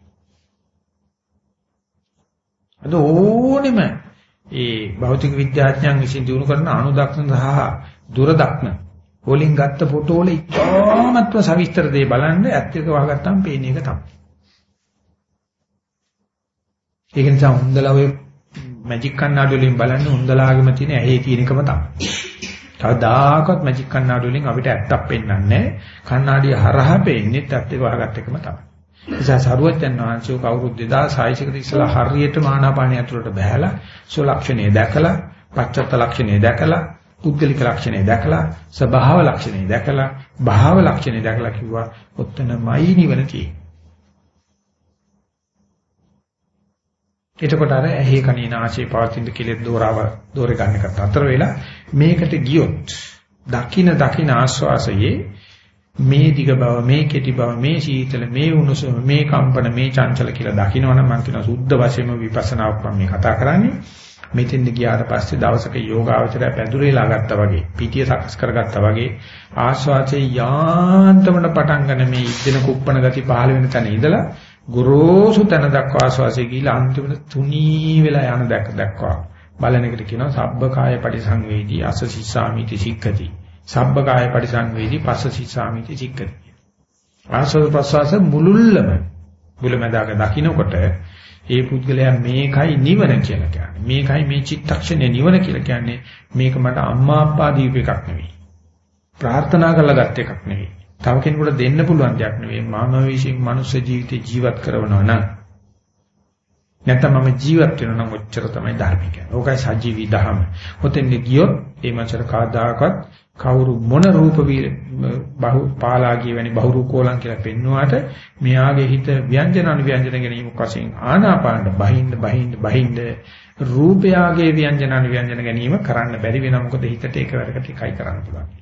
අද ඕනෙම ඒ භෞතික විද්‍යාඥයන් විසින් දිනු කරන අණුදක්න සහ දුරදක්න වලින් ගත්ත ෆොටෝ වල ඉතාමත්ව සවිස්තර දේ බලන්න ඇත්ත එක වහගත්තාම පේන එක තමයි. ඒක නිසා හොඳලා ඔය මැජික් කන්නාඩි වලින් බලන්නේ හොඳලාගෙම තියෙන ඇහි තියෙන එකම තමයි. කවදාකවත් මැජික් කන්නාඩි වලින් අපිට ඇත්තක් පෙන්වන්නේ නැහැ. කන්නාඩිය හරහා පෙන්නේ ඇත්ත එක වහගත්ත එකම තමයි. නිසා සරුවච්චන් වහන්සේ කවුරුත් 2600 කට ඉස්සලා හරියට මානාපානිය ඇතුළට බහැලා සෝලක්ෂණය දැකලා පච්චත්ත ලක්ෂණය දැකලා පුද්ගලික ලක්ෂණය දැකලා ස්වභාව ලක්ෂණය දැකලා භාව ලක්ෂණය දැකලා කිව්වා ඔත්තනමයි නිවන තියෙන්නේ. එතකොට අර ඇහි කණේ නාසයේ පවතින කෙලෙස් දෝරාව දෝරේ ගන්න එකට අතර වෙලා මේකට ගියොත් දකින දකින ආස්වාසයේ මේ දිග බව මේ කෙටි බව මේ සීතල මේ උණුසුම මේ කම්පන මේ චංචල කියලා දකිනවනම් මම කියන සුද්ධ වශයෙන්ම විපස්සනාවක් මම මේ කතා කරන්නේ. මෙතෙන්ද ගියාට පස්සේ දවසක යෝගාවචරය පැදුරේලා ගත්තා වගේ පිටිය සකස් කරගත්තා වගේ ආස්වාදයේ යාන්තමන පටන් ගන්න මේ ඉදින කුප්පණ ගති පහළ වෙන තැන ඉඳලා ගොරෝසු තැන දක්වා ආස්වාදයේ ගිහිලා අන්තිමට තුනී වෙලා යන දැක් දක්වා බලන එකට කියනවා සබ්බකාය පරිසංවේදී අසසිසාමිති සික්කති සබ්බකාය පරිසංවේදී පස්ස සිසාමිති චික්කති. ආස්වාද ප්‍රසවාස මුලුල්ලම බුලමදාග දකින්නකොට ඒ පුද්ගලයා මේකයි නිවන කියලා කියන්නේ. මේකයි මේ චිත්තක්ෂණය නිවන කියලා කියන්නේ. මේක මට අම්මා අප්පා දීප එකක් නෙවෙයි. ප්‍රාර්ථනා කරලා ගත් එකක් නෙවෙයි. තව කෙනෙකුට දෙන්න පුළුවන් දෙයක් නෙවෙයි. මානව විශ්ින් මනුෂ්‍ය ජීවිතේ ජීවත් කරනවා නම් නැත්නම් මම ජීවත් වෙනවා නම් ඔච්චර තමයි ධර්මික. ඕකයි සජීවී දහම. ඔතෙන් ගියොත් ඒ මචර කාදාකත් කවුරු මොන රූප බහු පාලාගිය වැනි බහුරූපෝලං කියලා පෙන්වුවාට මෙයාගේ හිත ව්‍යංජන අනුව්‍යංජන ගැනීම වශයෙන් ආනාපාන බහින්න බහින්න බහින්න රූපයාගේ ව්‍යංජන අනුව්‍යංජන ගැනීම කරන්න බැරි වෙනවා මොකද හිතට එකවරකට එකයි කරන්න පුළුවන්.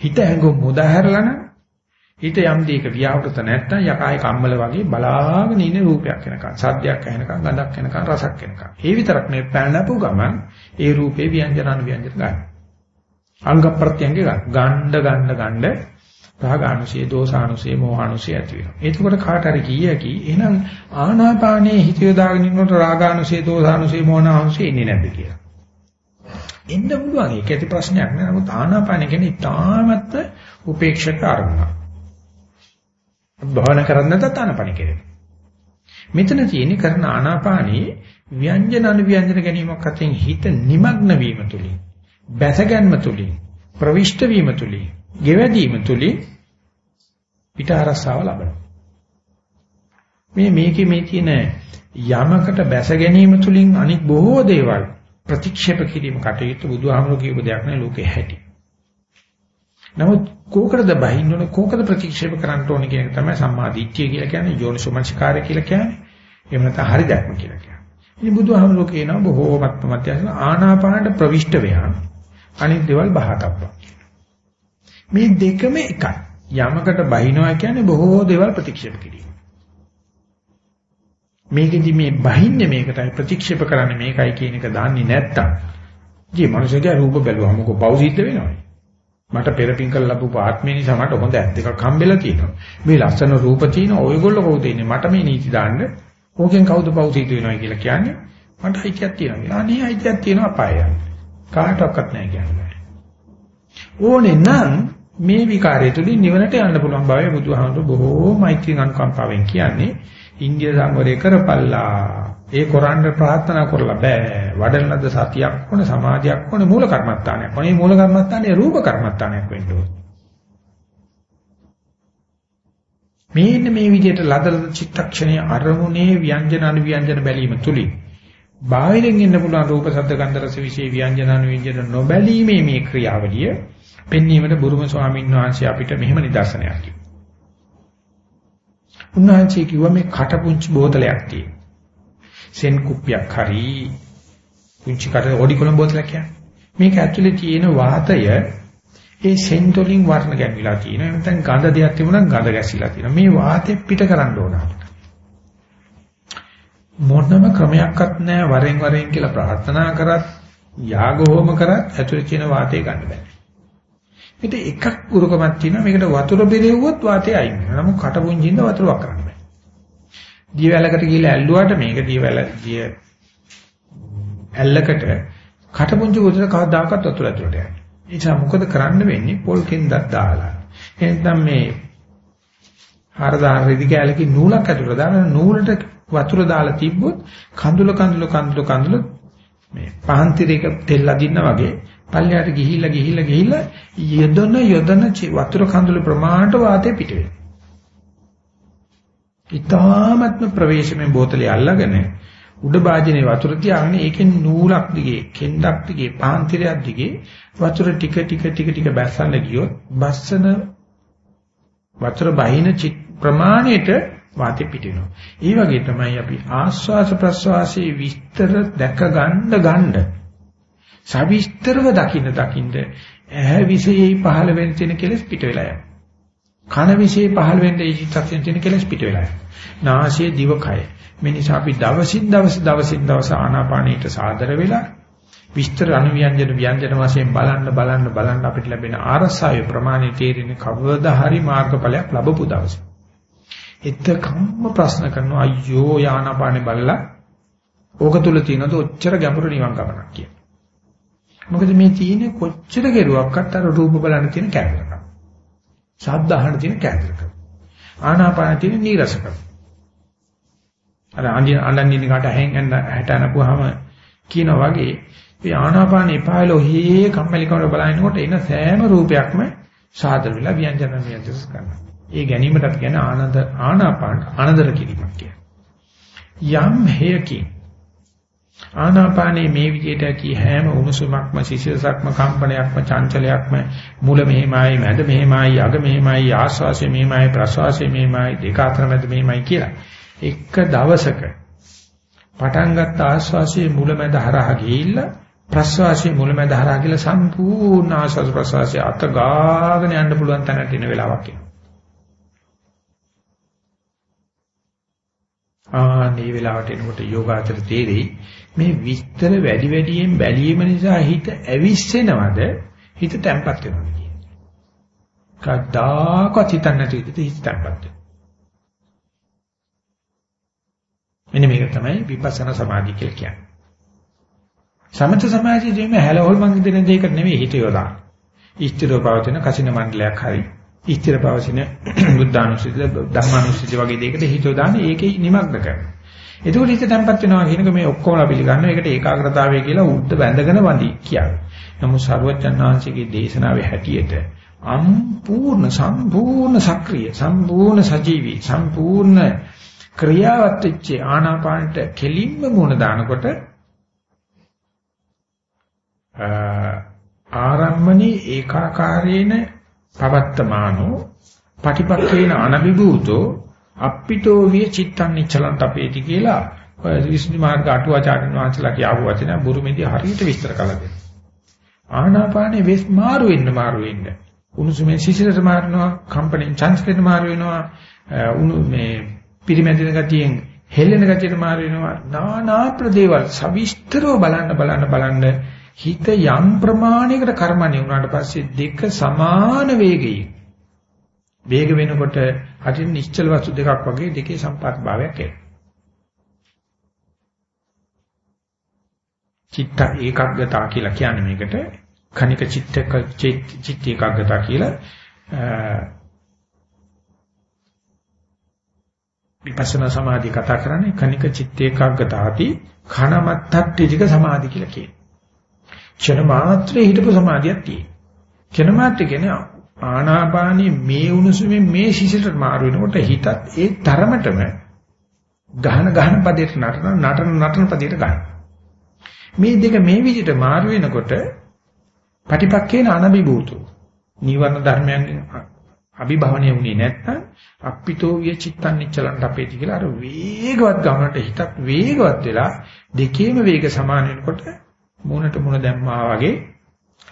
හිත හැංගු මුදාහැරලා හිත යම් දෙයක ව්‍යාවෘත නැත්තම් යකායේ කම්මල වගේ බලාගෙන ඉන්න රූපයක් එනකන් සද්දයක් ඇහෙනකන් ගඳක් එනකන් රසක් එනකන්. ඒ විතරක් නෙවෙයි පැනපු ගමන් ඒ රූපේ ව්‍යංජන අනුව්‍යංජන ගන්න. අංග ප්‍රත්‍යංගේ ගන්න ගන්න ගන්න රාගානුසය, දෝසානුසය, මෝහානුසය ඇති වෙනවා. එතකොට කාට හරි කීයකි එහෙනම් ආනාපානයේ හිත යොදාගෙන ඉන්නකොට රාගානුසය, දෝසානුසය, මෝහානුසය එන්නේ නැද්ද කියලා. එන්න පුළුවන්. ඒක ඇති ප්‍රශ්නයක් නෑ. නමුත් ආනාපාන කියන්නේ තාමත් උපේක්ෂක අරමුණ. භවන කරන්නේ නැත්නම් ආනාපාන කෙරේ. මෙතන තියෙන්නේ කරන ආනාපානයේ ව්‍යංජන අනුව්‍යංජන ගැනීමක් අතරින් හිත নিমগ্ন වීම තුලින් බැසගැන්ම තුලින් ප්‍රවිෂ්ඨ වීම තුලින් ගෙවැදීම තුලින් පිට අරසාව ලබනවා. මේ මේකේ මේ තියෙන යමකට බැස ගැනීම තුලින් අනික් බොහෝ දේවල් ප්‍රතික්ෂේප කිරීම කටයුතු බුදුහාමුදුරුවෝ කියපු දෙයක් නෑ ලෝකේ හැටි. නමුත් කෝකටද බහින්න ඕන කෝකද ප්‍රතික්ෂේප කරන්න ඕන කියන එක තමයි සම්මා දිට්ඨිය කියලා කියන්නේ යෝනිසෝමනසිකාරය කියලා කියන්නේ. එහෙම නැත්නම් හරි දැක්ම කියලා කියන්නේ. ඉතින් බුදුහාමුදුරුවෝ කියනවා බොහෝමත්ම මැදයන් ආනාපානට ප්‍රවිෂ්ඨ වෙනවා. අනිත් දේවල් බහතප්පා. මේ දෙකම එකයි. යමකට බහිනවා කියන්නේ බොහෝ දේවල් ප්‍රතික්ෂේප කිරීම. මේකෙදි මේ බහින්නේ මේකටයි ප්‍රතික්ෂේප කරන්නේ මේකයි කියන එක දන්නේ නැත්තම් ජී මනුෂ්‍යගේ රූප බැලුවම මොකෝ පෞසිද්ධ වෙනවනේ. මට පෙරපින් කළ ලැබු ආත්මේ නිසා මට හොඳ ඇත් දෙකක් හම්බෙලා තියෙනවා. මේ ලස්සන රූප තියෙන ඔයගොල්ලෝ කවුද ඉන්නේ? මට මේ නීති දාන්න ඕකෙන් කවුද පෞසිද්ධ වෙනවා කියලා කියන්නේ මට හිතියක් තියෙනවා. අනේ හිතියක් තියෙනවා අපායයි. කාටවත් නැහැ කියන්නේ. ඕනේ නම් මේ විකාරය තුලින් නිවනට යන්න පුළුවන් බවයි බුදුහාමුදුරු බොහෝ මෛත්‍රී අනුකම්පාවෙන් කියන්නේ. ඉන්දිය සංවරය කරපල්ලා. ඒ කොරන්න ප්‍රාර්ථනා කරලා බෑ. වඩන ලද සතියක් ඕන සමාධියක් ඕන මූල කර්මස්ථානයක්. මේ මූල කර්මස්ථානේ රූප කර්මස්ථානයක් වෙන්න ඕන. මේන්න මේ විදිහට ලදලද චිත්තක්ෂණයේ අරමුණේ ව්‍යංජන අනුව්‍යංජන බැලීම තුලින් බාහිරින් එන්න පුළුවන් රූප ශබ්ද ගන්ධ රස විශේෂ ව්‍යංජන අනුව්‍යංජන නොබැලීමේ මේ ක්‍රියාවලිය පෙන්වීමට බුරුම ස්වාමීන් වහන්සේ අපිට මෙහෙම නිදර්ශනයක් කිව්වා. උන්වහන්සේ කිව්වා මේ කටපුංචි බෝතලයක් තියෙන. සෙන් කුප්පියක් හරි පුංචි කට ඔඩිකොලම් බෝතලයක් කියන්නේ. මේක ඇතුලේ තියෙන වාතය ඒ සෙන්ටොලින් වර්ණ ගැන්විලා තියෙනවා. නැත්නම් ගඳ දෙයක් තිබුණා ගඳ ගැසිලා තියෙනවා. මේ වාතය පිට කරන්න ඕන අපිට. මොනම ක්‍රමයක්වත් නැහැ වරෙන් වරෙන් කියලා ප්‍රාර්ථනා කරත් යාග හෝම කරත් ඇතුලේ තියෙන වාතය ගන්න බෑ. මේක එකක් උරුකමක් තියෙනවා මේකට වතුර බෙරෙව්වොත් වාතය අයින් වෙනවා. නමුත් කටපුංජින්ද වතුරක් කරන්න බෑ. දියවැලකට ගිහලා ඇල්ලුවාට මේක දියවැල දිය ඇල්ලකට කටපුංජි උදේට කවදාකවත් වතුර ඇතුලට යන්නේ. ඒ නිසා මොකද කරන්න වෙන්නේ? පොල් කෙන්දක් දාලා. එහෙනම් මේ හරදාන රෙදි කැලකින් නූලක් ඇතුලට දාන නූලට වතුර දාලා තිබ්බොත් කඳුල කඳුල කඳුල කඳුල මේ පහන් තිරයක තෙල් අදින්න වගේ පල්ලයට ගිහිල්ලා ගිහිල්ලා ගිහිල්ලා යදන යදන වතුර කඳුළු ප්‍රමාණයට වාතය පිට වෙනවා. ඊ타ත්ම ප්‍රවේශමේ බෝතලේ අල්ලගෙන උඩ භාජනේ වතුර තියාගෙන ඒකෙන් නූලක් දිගේ කෙන්ඩක් දිගේ පාන්තිරයක් දිගේ වතුර ටික ටික ටික ටික බැස්සන්න ගියොත් බස්සන වතුර බහින ප්‍රමාණයට වාතය පිට වෙනවා. ඒ වගේ තමයි අපි ආස්වාස ප්‍රස්වාසයේ විස්තර දැක ගන්න ගන්න සවිස්තරව දකින්න දකින්න ඇහැ විශේෂයි පහළ වෙන තියෙන කෙලස් පිට වෙලා යනවා. කන විශේෂයි පහළ වෙන ඉජිතයෙන් තියෙන කෙලස් පිට වෙලා යනවා. නාසය දිව කය. මේ නිසා අපි දවසින් දවස දවසින් දවස ආනාපානයට සාදර වෙලා විස්තර අනුව්‍යංජන ව්‍යංජන වශයෙන් බලන්න බලන්න බලන්න අපිට ලැබෙන ආරසාවේ ප්‍රමාණය තේරෙන කවදා හරි මාර්ගඵලයක් ලැබපු දවසේ. එතකම්ම ප්‍රශ්න කරනවා අයියෝ ආනාපානේ බලලා ඕක තුල තියෙනද ඔච්චර ගැඹුරු නිවන් ගමනක් කියලා. මොකද මේ තියෙන්නේ කොච්චර කෙරුවක්වත් අර රූප බලන්න තියෙන කැමරක. ශබ්ද අහන්න තියෙන කැමරක. ආනාපාන තියෙන නීරසක. අර අඳින අඳින්න කාට හැංගන්න හැට අනපුවාම කියනා වගේ මේ ආනාපාන එපායලෝ හේ කම්මැලිකම බලනකොට එන සෑම රූපයක්ම සාදර වෙලා ව්‍යංජන ව්‍යංජන කරනවා. ඒ ගැනීමට අපි කියන ආනන්ද ආනාපාන ආනන්දර කිරීමක් කියන්නේ. යම් හේයකින් ආනාපානේ මේ විදිහට ඇති හැම උණුසුමක්ම සිසිලසක්ම කම්පනයක්ම චංචලයක්ම මුල මෙහෙමයි මැද මෙහෙමයි අග මෙහෙමයි ආස්වාසය මෙහෙමයි ප්‍රස්වාසය මෙහෙමයි දෙක අතර මැද මෙහෙමයි කියලා. එක දවසක පටන් ගත්ත ආස්වාසයේ මුල මැද හරහා ගිහිල්ලා ප්‍රස්වාසයේ මුල මැද හරහා කියලා සම්පූර්ණ ආස්වාස ප්‍රස්වාසයේ අත ගාගෙන යන්න පුළුවන් තැනට එන වෙලාවක් එනවා. ආනේ වෙලාවට එනකොට යෝගාචර තේරෙයි මේ විස්තර වැඩි වැඩියෙන් බැලීම නිසා හිත ඇවිස්සෙනවද හිත තැම්පත් වෙනවද කියන්නේ. කද්දාකවත් හිතන්නේ නැති විදිහට හිත තැම්පත් වෙනවා. මෙන්න මේක තමයි විපස්සනා සමාධිය කියලා කියන්නේ. සමථ සමාධියේදී හැලහොල් මං දෙන දෙයක නෙවෙයි හිත යොදා. ඉස්තිරව පවතින කසින මණ්ඩලයක් හරි ඉස්තිර පවතින බුද්ධානුස්සතිය ධර්මානුස්සතිය වගේ දෙයකට හිත යොදාන්නේ ඒකේ නිමග්න කරනවා. එතකොට හිත තැම්පත් වෙනවා කියනක මේ ඔක්කොමලා පිළිගන්නවා. ඒකට ඒකාග්‍රතාවය කියලා උද්ද බැඳගෙන වඳි කියන්නේ. නමුත් සර්වඥාන් වහන්සේගේ දේශනාවේ හැටියට අම්පූර්ණ සම්පූර්ණ සක්‍රිය සම්පූර්ණ සජීවී සම්පූර්ණ ක්‍රියාවත් වෙච්ච ආනාපානට කෙලින්ම මුණ දානකොට ආරම්මණී ඒකාකාරේන පවත්තමානෝ පටිපක්ඛේන අනබිභූතෝ අප්පිතෝ විය චිත්තං නිච්චලන්ට අපේති කියලා විසුද්ධි මාර්ග අටුවාචාර්යන් වහන්සේලා කියපු වචන බුරුමේදී හරියට විස්තර කළා දෙනවා. ආනාපානේ වෙස් මාරු වෙන්න මාරු වෙන්න. උණුසුමෙන් සිසිලට මාරනවා, කම්පණයෙන් චංචලයට මාරු වෙනවා, උණු මේ පිරිමැදින ගතියෙන් හෙල්ලෙන ගතියට මාරු වෙනවා. নানা ප්‍රදේවල් සවිස්තරව බලන්න බලන්න බලන්න හිත යම් ප්‍රමාණයකට කර්මණේ වුණාට පස්සේ දෙක සමාන වේගයෙන් වේග වෙනකොට හරියට නිශ්චල වස්තු දෙකක් වගේ දෙකේ සම්පාත භාවයක් එනවා. චිත්ත ඒකග්ගතා කියලා කියන්නේ මේකට කනික චිත්තක චිත්ත ඒකග්ගතා කියලා විපස්සනා සමාධිය කතා කරන්නේ කනික චිත්ත ඒකග්ගතාති khනමත්තට්ඨික සමාධි කියලා කියනවා. ක්ෂණ මාත්‍රේ හිටපු සමාධියක් තියෙනවා. ක්ෂණ මාත්‍රේ කියන්නේ ආනාපානී මේ උණුසුමෙන් මේ සිසිලට මාරු වෙනකොට හිතත් ඒ තරමටම ගහන ගහන පදයට නටන නටන නටන පදයට ගන්න. මේ දෙක මේ විදිහට මාරු වෙනකොට පටිපක්කේන අනබිභූතු. නිවර්ණ ධර්මයන් අභිභවණය වුණේ නැත්නම් අප්පිතෝ විය චිත්තං නිච්චලන්ට අපේටි කියලා අර වේගවත් ගමනට හිතත් වේගවත් වෙලා දෙකේම වේග සමාන වෙනකොට මුණට මුණ දැම්මා වගේ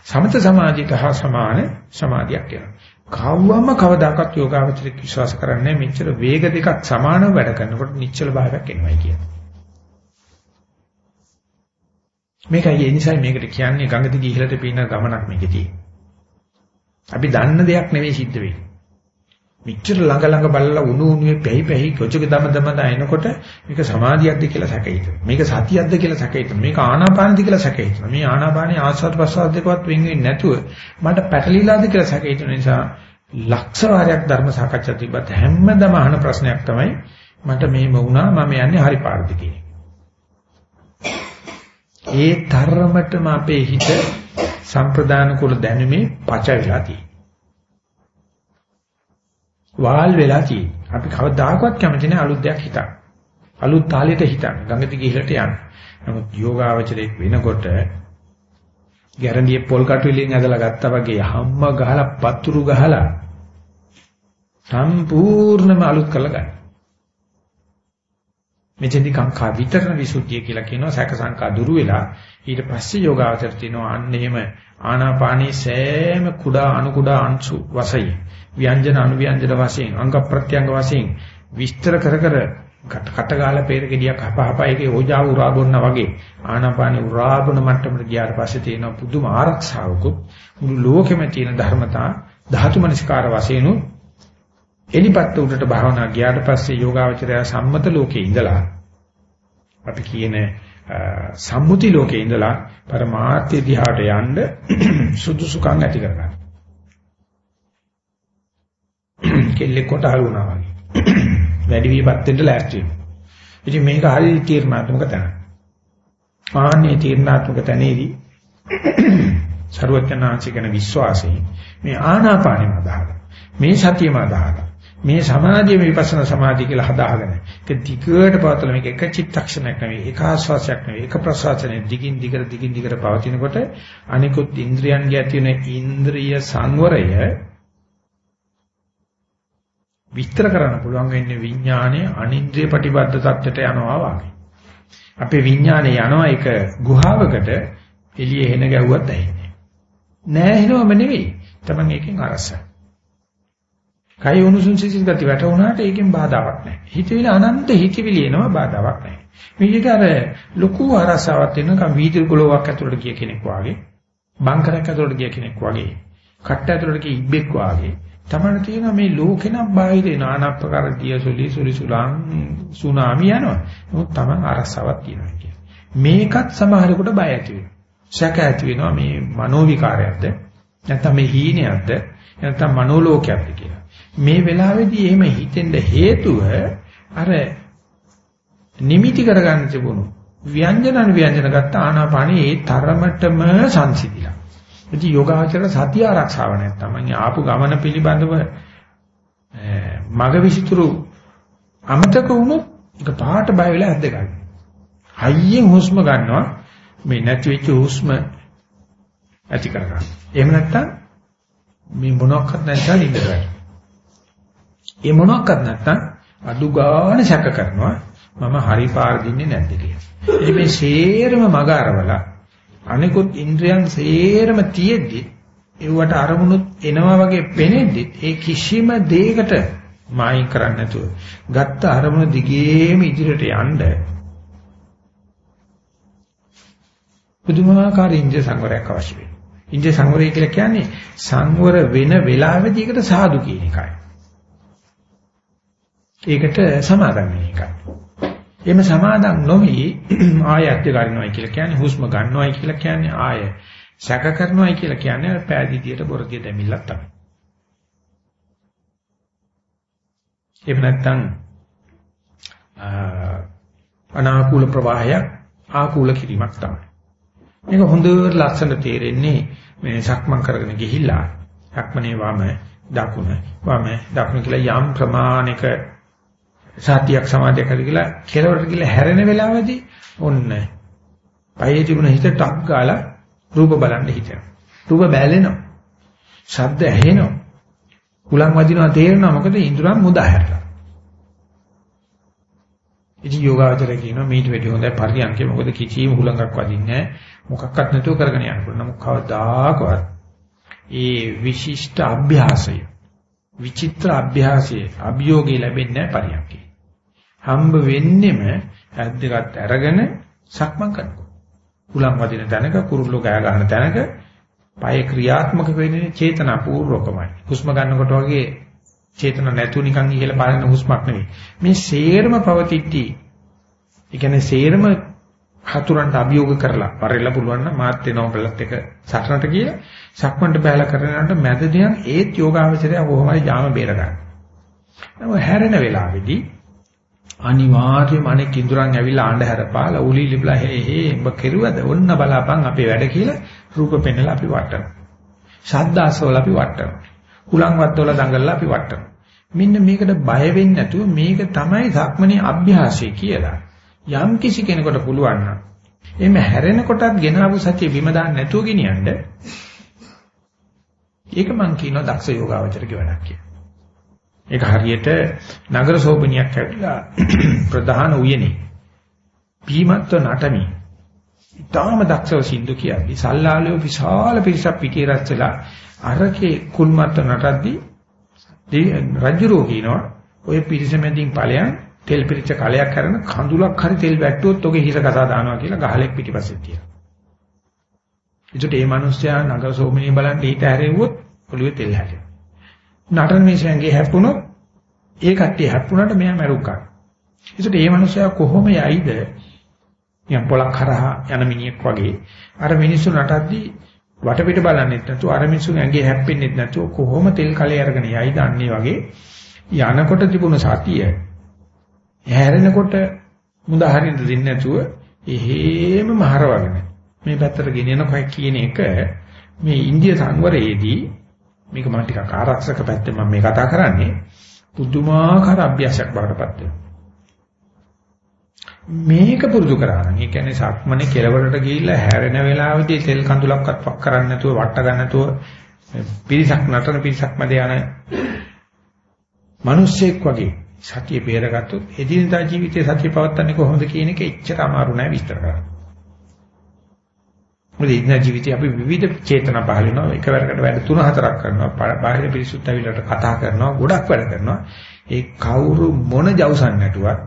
සමත සමාධියට හා සමාන සමාධියක් වෙනවා. කවවම කවදාකවත් යෝගාවචරික විශ්වාස කරන්නේ මෙච්චර වේග දෙකක් සමානව වැඩ කරනකොට නිශ්චල භාවයක් එනවයි කියන්නේ. මේකයි ඒ නිසා මේකට කියන්නේ ගඟ දිගේ ඉහළට පින ගමනක් මේකේ තියෙන්නේ. අපි දන්න දෙයක් නෙවෙයි සිද්ධ වෙන්නේ. මෙච්චර ළඟ ළඟ බලලා උණු උණුවේ පැහි පැහි කොචක දම දම දානකොට මේක සමාධියක්ද කියලා සැකහිත. මේක සතියක්ද කියලා සැකහිත. මේක ආනාපානද කියලා සැකහිත. මේ ආනාපානේ ආස්වාද ප්‍රසවාස දෙකවත් වෙන් වෙන්නේ නැතුව මට පැටලිලාද කියලා සැකහිත නිසා ලක්ෂ වාරයක් ධර්ම සාකච්ඡා තිබ්බත් හැමදම අහන ප්‍රශ්නයක් තමයි මට මේම වුණා මම යන්නේ හරි පාරද කියන ඒ තරමටම අපේ හිත සම්ප්‍රදාන කුල දැනුමේ පච වෙලා තියෙනවා. වාල් වෙලා තියෙන්නේ. අපි කවදාකවත් කැමති නැහැ අලුත් දෙයක් හිතන්න. අලුත් තාලෙට හිතන්න. ගඟට ගිහිලට යන්න. නමුත් යෝගාවචරයක් වෙනකොට ගැරන්ඩියේ පොල් කටු වලින් ඇදලා ගත්තා වගේ හැම්ම ගහලා පතුරු ගහලා සම්පූර්ණයෙන්ම අලුත් කරලා ගන්න. මෙතෙන්දි කාංකා විතරන විසුද්ධිය කියලා කියනවා. සැක සංකා දුරු වෙලා ඊට පස්සේ යෝගාවචර තිනවා අන්න එහෙම ආනාපානී සෑම කුඩා අණු කුඩා අංශු වශයෙන් ව්‍යංජන අනුව්‍යංජන වශයෙන් අංග ප්‍රත්‍යංග වශයෙන් විස්තර කර කර කට ගාලා peer ගෙඩියක් හපහප ඒකේ ඕජාව උරා බොන්න වගේ ආනාපානි උරා බොන මට්ටමට ගියාට පස්සේ තියෙන පුදුම ආරක්ෂාවකුත් මුළු ලෝකෙම තියෙන ධර්මතා ධාතු මනස්කාර වශයෙන් එලිපත්ත උඩට භාවනා ගියාට පස්සේ යෝගාවචරය සම්මත ලෝකේ ඉඳලා අපි කියන සම්මුති ලෝකේ ඉඳලා පරමාර්ථය දිහාට යන්න [clears throat] සුදුසුකම් ඇති කරගන්න. [clears throat] කෙල්ලෙක් කොට හලුණා වගේ. [clears throat] වැඩි වීපත් වෙන්න ලෑස්ති වෙනවා. ඉතින් මේක හරිය තීර්ණාත්මක තැන. ආන්නේ තීර්ණාත්මක තැනේදී ਸਰවඥාන්සේ ගැන විශ්වාසයෙන් මේ ආනාපානෙම අදහලා මේ සතියම අදහලා මේ සමාධිය විපස්සනා සමාධිය කියලා හදාගෙන ඒක දිගට පවතල මේක එක චිත්තක්ෂණයක් නෙවෙයි එක ආස්වාසයක් නෙවෙයි එක ප්‍රසවාසයක් දිගින් දිගට දිගින් දිගට පවතිනකොට අනිකුත් ඉන්ද්‍රියන්ගේ ඇති වෙන ඉන්ද්‍රිය සංවරය විස්තර කරන්න පුළුවන් වෙන්නේ විඥානයේ අනින්ද්‍රිය ප්‍රතිබද්ධ தත්ත්වයට යනවා වගේ. අපේ විඥානය යනවා එක ගුහාවකට එළිය එන ගැව්වත් ඇහෙන්නේ. නෑ එනවම නෙවෙයි. Taman එකෙන් අරසයි. කය උණුසුම් සිසිල් ගති වැටුණාට ඒකෙන් බාධාවක් නැහැ. හිතවිලි අනන්ත හිතවිලි එනවා බාධාවක් නැහැ. මේක අර ලොකු අරසාවක් වෙනකම් වීදුරු ගලෝවක් ඇතුළට ගිය කෙනෙක් වාගේ, බංකරයක් ඇතුළට ගිය කෙනෙක් වාගේ, කට්ට ඇතුළට ගිය ඉබ්බෙක් වාගේ තමන තියෙන මේ ලෝකෙනම් බාහිර නානා ප්‍රකාර දියසුලි සුලිසුලං සුනාමි යනවා. නමුත් තමන් අරසාවක් තියෙනවා කියන්නේ. මේකත් සමහරෙකුට බය ඇති වෙනවා. සැක ඇති වෙනවා මේ මනෝ විකාරයක්ද නැත්නම් මේ හීනයක්ද නැත්නම් මනෝලෝකයක්ද කියලා. මේ වෙලාවේදී එහෙම හිතෙන්න හේතුව අර නිමිති කරගන්න තිබුණු ව්‍යංජන අනුව්‍යංජන ගත්ත ආනාපානේ ඒ තරමටම සංසිඳිලා. ඉතින් යෝගාචර සතිය ආරක්ෂාව නැත්තම් මම ආපු ගමන පිළිබඳව මග විසිතුරු අමතක වුණොත් ඒක පාට බය වෙලා ඇද්ද ගන්න. හයියෙන් හුස්ම ගන්නවා මේ නැති වෙච්ච හුස්ම ඇති කරගන්න. එහෙම නැත්තම් මේ මොනක්වත් නැත්නම් ඉඳලා. ඒ මොනක්වත් නැත්තම් අඩු ගන්න සැක කරනවා මම හරි පාර දින්නේ නැද්ද කියලා. ඉතින් මේ සේරම මග අරවලා අනිකුත් ඉන්ද්‍රයන් සේරම තියෙද්දි ඒවට අරමුණුත් එනවා වගේ පෙනෙද්දි ඒ කිසිම දෙයකට මායින් කරන්නේ නැතුව ගත්ත අරමුණ දිගේම ඉදිරියට යන්න පුදුමාකාර ඉන්ද්‍රිය සංවරයක් අවශ්‍ය වෙනවා. ඉන්ද්‍රිය සංවරය කියලා කියන්නේ සංවර වෙන වෙලාවෙදී ඒකට සාදු කියන එකයි. ඒකට සමාදම් වෙන එකයි. එහෙම සමාදම් නොවි [clears throat] ආයත් ගන්නවයි කියලා කියන්නේ හුස්ම ගන්නවයි කියලා කියන්නේ ආය සැක කරනවයි කියලා කියන්නේ පෑදීදියට බොරදිය දෙමිල්ලක් තමයි. එහෙම නැත්නම් අනාකූල ප්‍රවාහයක් ආකූල කිරීමක් තමයි. මේක හොඳට ලස්සන තේරෙන්නේ මේ සක්මන් කරගෙන ගිහිල්ලා සක්මනේ වම දකුණ වම දකුණ කියලා යම් ප්‍රමාණික සතියක් සමාධියක් හරි කියලා කෙලවරට ගිහලා හැරෙන වෙලාවේදී ඔන්න පයේ තිබුණ හිත ටක් ගාලා රූප බලන්න හිතෙනවා. රූප බැලෙනවා. ශබ්ද ඇහෙනවා. කුලං වදිනවා තේරෙනවා මොකද ඉඳුරන් මුදා හැරලා. ඉති යෝගාවචරය කියනවා මේට වැඩි හොඳයි පරියන්කේ මොකද කිසිම හුලඟක් වදින්නේ නැහැ. මොකක්වත් නැතුව කරගෙන යන්න පුළුවන්. නමුත් කවදාකවත් ඒ විශිෂ්ට අභ්‍යාසය විචිත්‍ර අභ්‍යාසයේ අභියෝගේ ලැබෙන්නේ නැහැ පරියන්කේ. හම්බ වෙන්නෙම ඇද්දකට අරගෙන සක්මන් කරනවා. උලන් වදින තැනක කුරුල්ලෝ ගෑ ගන්න තැනක පය ක්‍රියාත්මක වෙන්නේ චේතනාපූර්වකමයි. හුස්ම ගන්නකොට වගේ චේතන නැතුව නිකන් ඉහළ බලන හුස්මක් නෙවෙයි. මේ සේරම පවතිද්දි ඒ කියන්නේ සේරම හතුරන්ට අභියෝග කරලා පරිල පුළුවන් නම් මාත් වෙනව බලත් එක සටනට ගිහලා සක්මන්ට බැලලා කරනකොට මැදදියන් ඒත් යෝගාවචරය කොහොමයි ජාම බේරගන්නේ. නම හැරෙන වෙලාවේදී අනිවාර්යයෙන්ම අනෙක් ඉඳුරන් ඇවිල්ලා ආණ්ඩ හැරපාලා උලි ලිබලා හේ හේ ඔබ කෙරුවද ඔන්න බලාපන් අපේ වැඩ කියලා රූප පෙන්නලා අපි වටනවා. ශබ්දාසවල අපි වටනවා. කුලං වත්වල දඟලලා අපි වටනවා. මෙන්න මේකට බය වෙන්නේ නැතුව මේක තමයි සක්මනේ අභ්‍යාසය කියලා. යම් කිසි කෙනෙකුට පුළුවන් නම් එimhe හැරෙනකොටත් ගෙනාවු සතිය බිම දාන්න නැතුව ගෙනියන්න ඒක මං කියනවා දක්ෂ යෝගාවචරගේ වැඩක් කියලා. ඒක හරියට නගර සෝබනියක් ඇවිල්ලා [clears throat] ප්‍රධාන උයනේ පීමත්ව නටමි. ඊටාම දක්ෂව සින්දු කියද්දි සල්ලාලියෝ විශාල පිරිසක් පිටිය රැස්ලා අරකේ කුල්මත්ව නටද්දි රජුරෝ කියනවා ඔය පිරිස මැදින් ඵලයන් තෙල් පිරිච්ච කලයක් කරන කඳුලක් හරි තෙල් වැට්ටුවොත් ඔගේ හිස කසා දානවා කියලා ගහලෙක් පිටිපස්සේ තියෙනවා. ඒකට මේ මිනිස්සයා නගර සෝමනේ බලන් ඊට හැරෙව්වොත් ඔළුවේ තෙල් හැදෙනවා. නටන මිනිසයන්ගේ හැප්පුණොත් ඒ කට්ටිය හැප්පුණාට මෙයා මැරුක්කා. ඒකට මේ මිනිසයා කොහොම යයිද? නිකන් පොලක් කරහා යන මිනිහෙක් වගේ අර මිනිස්සු නටද්දී වටපිට බලන්නෙත් නැතුව අර මිනිස්සුගේ ඇඟේ හැප්පෙන්නෙත් නැතුව කොහොම තෙල් කලේ අරගෙන යයිද අන්නේ වගේ යනකොට තිබුණ සතිය හැරෙනකොට මුද හරියට දෙන්නේ නැතුව එහෙම මහරවගෙන මේ පැත්තට ගෙනියනකොයි කියන එක මේ ඉන්දිය සංවරයේදී මේක මම ටිකක් ආරක්ෂක පැත්තෙන් මම මේ කතා කරන්නේ පුදුමාකාර අභ්‍යාසයක් බවටපත් වෙනවා මේක පුරුදු කරා නම් ඒ කියන්නේ සක්මනේ කෙලවරට ගිහිල්ලා හැරෙන වෙලාවෙදී තෙල් කඳුලක්වත් වක් කරන්නේ නැතුව වට ගන්න නැතුව පිරිසක් නටන පිරිසක් මැද යන මිනිස්සෙක් වගේ සතිය බේරගත්තොත් එදිනදා ජීවිතයේ සතිය පවත්න්නේ කොහොමද කියන එක එච්චර අමාරු නෑ විස්තර කරන්න. මොකද ඉන්න ජීවිතේ අපි විවිධ චේතනා පහල වෙනවා. එකවරකට වැඩ තුන හතරක් කරනවා. බාහිර පිරිසුත් ඇවිල්ලාට කතා කරනවා ගොඩක් වැඩ කරනවා. ඒ කවුරු මොන ජවුසන් නැටුවත්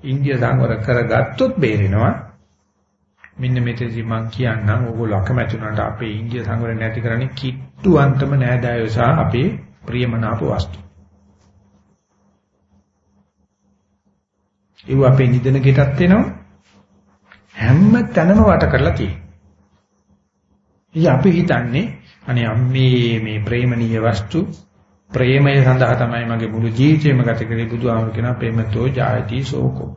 ඉන්දිය සංවර කරගත්තොත් බේරෙනවා. මෙන්න මෙතනදි මම කියන්නම් ඕගොල්ලෝ අකමැති වුණාට අපේ ඉන්දිය සංවර නැති කරන්නේ කිට්ටුවන්තම නෑදෑයෝ සහ අපේ ප්‍රියමනාප වස්තු. ඒව අපේ නිදන ගෙටත් එනවා. හැම තැනම වට කරලා තියෙනවා. ඉතින් අපි හිතන්නේ අනේ අම්මේ මේ ප්‍රේමණීය වස්තු ප්‍රේමය සඳහා තමයි මගේ මුළු ජීවිතේම ගත කරේ බුදුහාමුදුරු කියන ප්‍රේමතෝ ජායති සෝකෝ.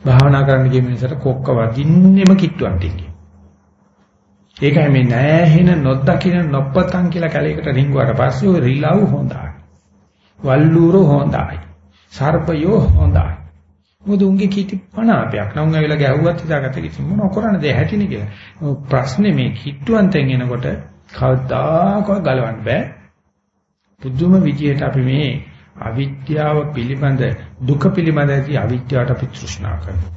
භාවනා කරන්න ගිය මිනිසට කොක්ක වදින්නෙම කිට්ටුවන් ටිකේ. ඒකයි මේ නැහෙන නොදකින නොපතන් කියලා කැලේකට රිංගුවාට පස්සේ ඔය රිලව් හොඳයි. වල්ලූරෝ හොඳයි. සර්පයෝ හොඳයි. මොකද උන්ගේ කීටි පණාපයක් නම් ඇවිල්ලා ගැහුවත් හිතාගත්ත කිසි මොන කරන්නද හැටිනේ කියලා. ප්‍රශ්නේ මේ කිට්ටුවන්තෙන් එනකොට කවදාකවත් ගලවන්න බෑ. පුදුම විදියට අපි මේ අවිද්‍යාව පිළිබඳ දුක පිළිබඳ ඇති අවිද්‍යාවට අපි තෘෂ්ණා කරනවා.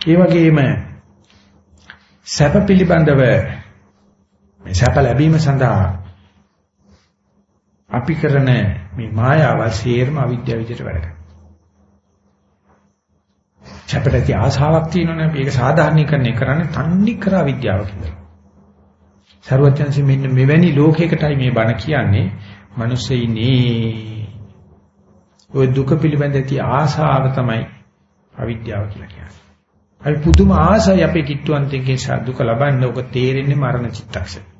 ඒ වගේම සැප පිළිබඳව මේ සැප ලැබීම සඳහා අපි කරන මේ මායාව සේරම අවිද්‍යාව විදිහට වැඩ කරනවා. අපිට ඇති ආසාවක් තියෙනවනේ මේක සාධාරණීකරණය කරන්නේ තන්නේ කර අවිද්‍යාව කියලා. සරුවචන්සි මෙන්න මෙවැනි ලෝකයකටයි මේ බණ කියන්නේ මිනිස්සෙයිනේ. ওই දුක පිළිබඳ ඇති ආසාව තමයි අවිද්‍යාව කියලා කියන්නේ. අපි පුදුම ආසයි අපේ කිට්ටුවන්තයෙන් දුක ලබන්න ඕක තේරෙන්නේ මරණ චිත්තක්ෂණය.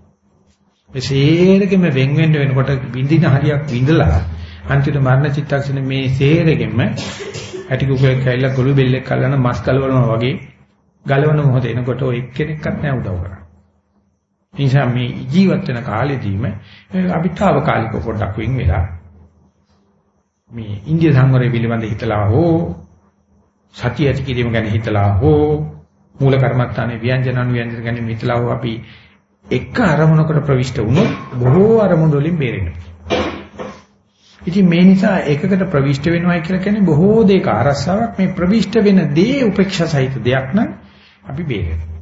මේ සේරගෙම වෙන් වෙන්න වෙනකොට විඳින හරියක් විඳලා අන්තිම මරණ චිත්තක්ෂණ මේ සේරගෙම ඇටි කුකුලෙක් කැවිලා ගොළු බෙල්ලෙක් කල්ලාන මස් කලවනවා වගේ ගලවන මොහොත එනකොට ඔය එක්කෙනෙක්වත් නෑ උදව් කරන්නේ. නිසා මේ ජීවත් වෙන කාලෙදීම අභිතාවකාලික පොඩ්ඩක් වෙන් වෙලා මේ ඉන්දිය සංවරය පිළිබඳ හිතලා හෝ සතිය ඇති කිරීම ගැන හිතලා හෝ මූල කර්මත්තානේ ව්‍යංජන අනුව්‍යංජන ගැන හිතලා හෝ අපි එක අරමුණකට ප්‍රවිෂ්ඨ වුණොත් බොහෝ අරමුණු වලින් බේරෙනවා. ඉතින් මේ නිසා එකකට ප්‍රවිෂ්ඨ වෙනවයි කියලා කියන්නේ බොහෝ දෙයක අරස්සාවක් මේ ප්‍රවිෂ්ඨ වෙන දේ උපේක්ෂා සහිත දෙයක් නම් අපි බේරෙනවා.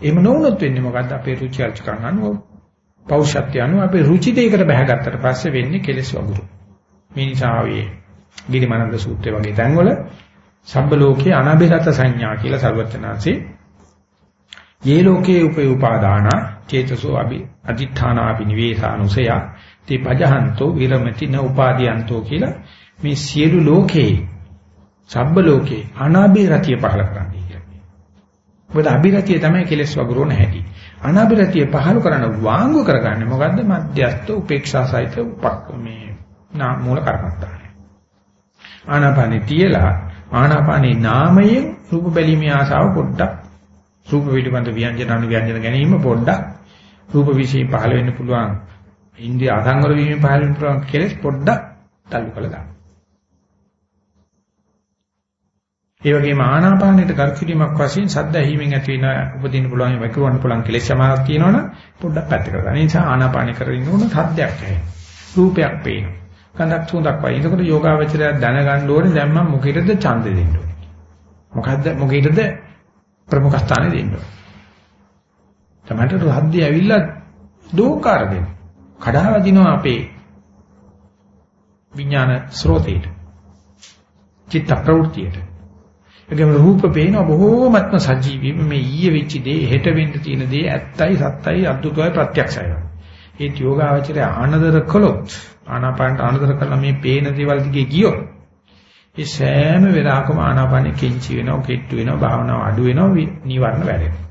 එහෙම නොවුනොත් වෙන්නේ මොකද්ද අපේ රුචි අරුචිකම් අනුව පෞෂත්‍ය අනුව අපේ රුචි දෙයකට බහගත්තට පස්සේ වෙන්නේ කෙලෙස් වගුරු. මේ නිසා ආවේ ගිරිමානන්ද සූත්‍රය වගේ තැන්වල සබ්බ ලෝකේ අනබිරත සංඥා කියලා සර්වචනාංශේ යේ ලෝකේ උපයෝපාදාන චේතසෝ අභි අදිඨානා විනිවේසානුසය තේ පජහන්තෝ විරමති න උපාදීයන්තෝ කියලා මේ සියලු ලෝකේ සබ්බ ලෝකේ අනාභිරතිය පහල කරන්නේ කියලා. මොකද අභිරතිය තමයි කෙලස් වගුරුවන හැටි. අනාභිරතිය පහල කරන වාංගු කරගන්නේ මොකද්ද? මධ්‍යස්ත උපේක්ෂා සහිත උපක් මේ නා මූල කර්මත්තාය. ආනාපානෙ තියලා ආනාපානේ නාමයෙන් රූප බැලීමේ ආසාව පොඩ්ඩක් රූප පිළිබඳ ව්‍යංජන අනුව්‍යංජන ගැනීම පොඩ්ඩක් රූප විශ්ේ පහළ වෙන්න පුළුවන් ඉන්ද්‍රිය අසංවර වීමෙන් පහළ වෙන්න පුළුවන් කෙලස් පොඩ්ඩක් තල්ලු කළා දාන්න. ඒ වගේම ආනාපානයට කර්කිරීමක් වශයෙන් සද්ද ඇහිමින් ඇති වෙන උපදින්න පුළුවන් වකුවන්න පුළුවන් කෙලෙස් සමාවක් තියෙනවනම් පොඩ්ඩක් පැත්තකට දාන්න. ඒ නිසා ආනාපාන කරගෙන උන සද්දයක් ඇහෙන. රූපයක් පේනවා. කඳක් සුවඳක් වයි. එතකොට යෝගාවචරය දැනගන්න ඕනේ දැන් මම මොකේද ඡන්ද දෙන්න ඕනේ. මොකද්ද මොකේද ප්‍රමුඛ ස්ථානෙ දෙන්න ඕනේ. තමයි රහද්දී ඇවිල්ලා දෝකාර දෙන්න. කඩා වදිනවා අපේ විඥාන ස්රෝතේට. චිත්ත ප්‍රවෘත්තියට. ඒකම රූප පේන බොහෝමත්ම සජීවී මේ ඊයේ වෙච්ච දේ හෙට වෙන්න තියෙන දේ ඇත්තයි සත්තයි අද්දුතයි ප්‍රත්‍යක්ෂයි. ඒ යෝගාවචරය ආනදර කළොත් ආනාපානට ආනදර කළා මේ පේන දේවල් දිගේ ගියොත් ඒ සෑම වෙලාවකම ආනාපානෙ කෙන්චි වෙනවා, කෙට්ටු වෙනවා, භාවනාව අඩු වෙනවා, නිවර්ණ වැඩෙනවා.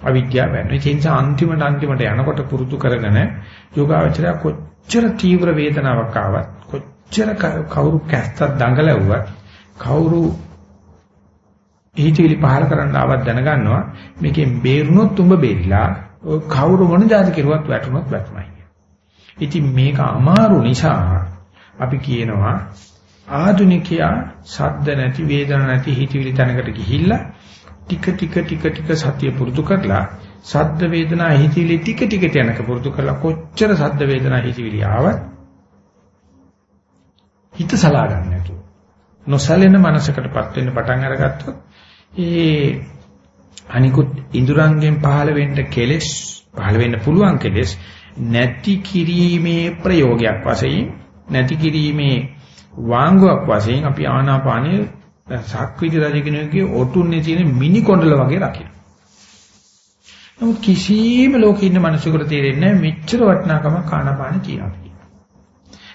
අවිද්‍යාව වෙනවා. ඒ නිසා අන්තිමට අන්තිමට යනකොට පුරුදු කරගෙන යෝගාවචරය කොච්චර තීව්‍ර වේදනාවක් ආවත් කොච්චර කවුරු කැස්සක් දඟලවුවත් කවුරු හිතවිලි පහල කරන්න ආවත් දැනගන්නවා මේකෙන් බේරුණොත් උඹ බේරිලා ඔය කවුරු මොන જાති කෙරුවත් වැටුණොත් වැටුණයි. ඉතින් මේක අමාරු නිසා අපි කියනවා ආධුනිකයා ශබ්ද නැති වේදන නැති හිතවිලි තැනකට ගිහිල්ලා ටික ටික ටික ටික සතිය පුරුදු කරලා ශබ්ද වේදනා හිතවිලි ටික ටික යනක පුරුදු කරලා කොච්චර ශබ්ද වේදනා හිතවිලි ආවත් හිත සලා ගන්න නැතුව නොසැලෙන මනසකටපත් වෙන්න පටන් අරගත්තොත් ඒ අනිකුත් ඉඳුරංගෙන් පහළ වෙන්න කෙලෙස් පහළ වෙන්න පුළුවන් කෙලෙස් නැති කිරීමේ ප්‍රයෝගයක් වශයෙන් නැති කිරීමේ වාංගුවක් වශයෙන් අපි ආනාපානිය සක්විති රජකෙනෙකුගේ ඔටුන්නේ තියෙන මිනි කොණ්ඩල වගේ රකින්න. නමුත් කිසිම ලෝකෙ ඉන්න මිනිසෙකුට තේරෙන්නේ නැහැ මෙච්චර වටිනාකමක් ආනාපාන කියනවා.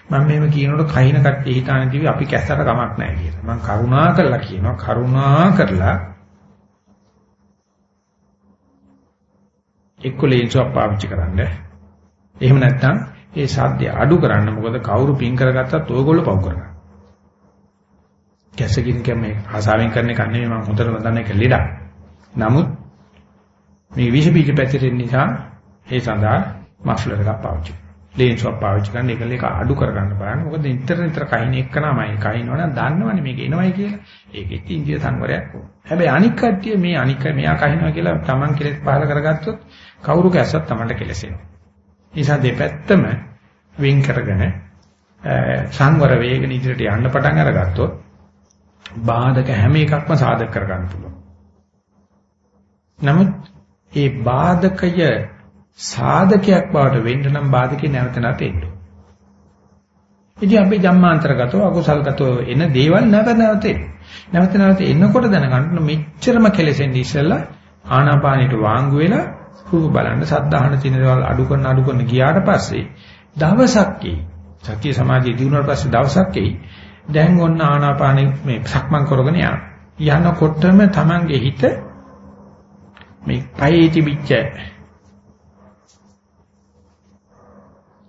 මම මේව කියනකොට කහින කට්ටිය හිතාන කිව්වේ අපි කැස්සට කමක් නැහැ කියලා. මම කරුණා කරලා කියනවා කරුණා කරලා එක්ක ලේන්සුවක් පාවිච්චි කරන්න. එහෙම නැත්නම් ඒ සාධ්‍ය අඩු කරන්න. මොකද කවුරු පින් කරගත්තත් ඔයගොල්ලෝ පව් කරගන්න. කැසකින් කැමේ ආසාවෙන් කරන එක නෙමෙයි මම හොඳටම දන්න එක ලෙඩක්. නමුත් මේ විෂ බීජ පැතිරෙන නිසා ඒ සඳහා මෆ්ලර් එකක් පාවිච්චි කරනවා. ලේන්සුවක් පාවිච්චි කරන්න ඒක ලේක අඩු කරගන්න බලන්න. මොකද නිතර නිතර කහින එක්කනමයි කහිනවනම් දන්නවනේ මේක එනවයි කියලා. ඒකෙත් ඉන්දිය සංවරයක් ඕන. හැබැයි අනික් කට්ටිය මේ අනික් මෙයා කහිනවා කියලා Taman කෙලෙස් පහල කරගත්තොත් කවුරු කැස්සත් Tamanට කෙලසෙනවා. නිසා දෙපැත්තම වින් කරගෙන සංවර වේගන ඉදිරියට යන්න පටන් අරගත්තොත් බාධක හැම එකක්ම සාධක කරගන්න පුළුවන්. නමුත් ඒ බාධකය සාධකයක් බවට වෙන්න නම් බාධකේ නැවත නැවත එන්න. ඉතින් අපි ජම්මාන්තරගතව අකුසල්ගතව එන දේවල් නැවත නැවත එන්න. නැවත නැවත එනකොට දැනගන්න මෙච්චරම කෙලෙසෙන්නේ ඉස්සෙල්ලා ආනාපානෙට වාංගු වෙලා රූප බලන්න සද්ධාහන තියෙන දේවල් අඩු කරන අඩු කරන ගියාට පස්සේ දවසක් එයි. සතිය සමාධිය දිනුනාට පස්සේ දවසක් එයි. දැන් ඔන්න ආනාපානෙ මේ සක්මන් කරගෙන යන. යනකොටම Tamange හිත මේ පයේ තිබිච්ච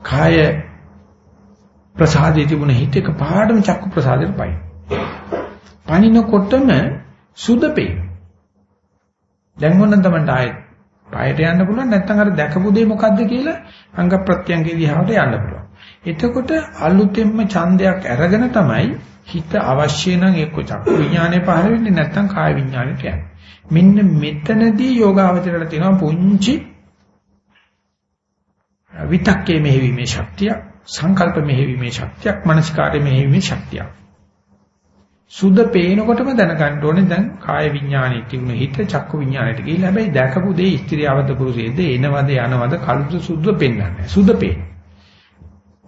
කාය ප්‍රසාදයේ තිබුණ හිත එක පාඩම චක්කු ප්‍රසාදයට පයි. පනිනකොටම සුදපේ. දැන් මොනනම් තමයි ආයෙත් පායට යන්න පුළුවන් නැත්නම් අර දැකපු දේ මොකද්ද කියලා අංග ප්‍රත්‍යංගේ දිහාට යන්න පුළුවන්. එතකොට අලුතෙන්ම ඡන්දයක් අරගෙන තමයි හිත අවශ්‍ය නම් එක්ක චක්කු විඥානේ පහළ වෙන්නේ නැත්නම් කාය විඥානෙට යන්නේ. මෙන්න මෙතනදී යෝගාවචරයට තියෙනවා පුංචි විතක්කේ මෙහෙවීමේ ශක්තිය, සංකල්ප මෙහෙවීමේ ශක්තියක්, මනස්කාරයේ මෙහෙවීමේ ශක්තියක්. සුද පේනකොටම දැනගන්න ඕනේ දැන් කාය විඥානයේ තිබුණ හිත චක්කු විඥානයට ගිහිල්ලා හැබැයි දැකපු දේ ස්ත්‍රියවද පුරුෂයේද එනවද යනවද කළුද සුද්ධ පෙන්වන්නේ. සුද පේන.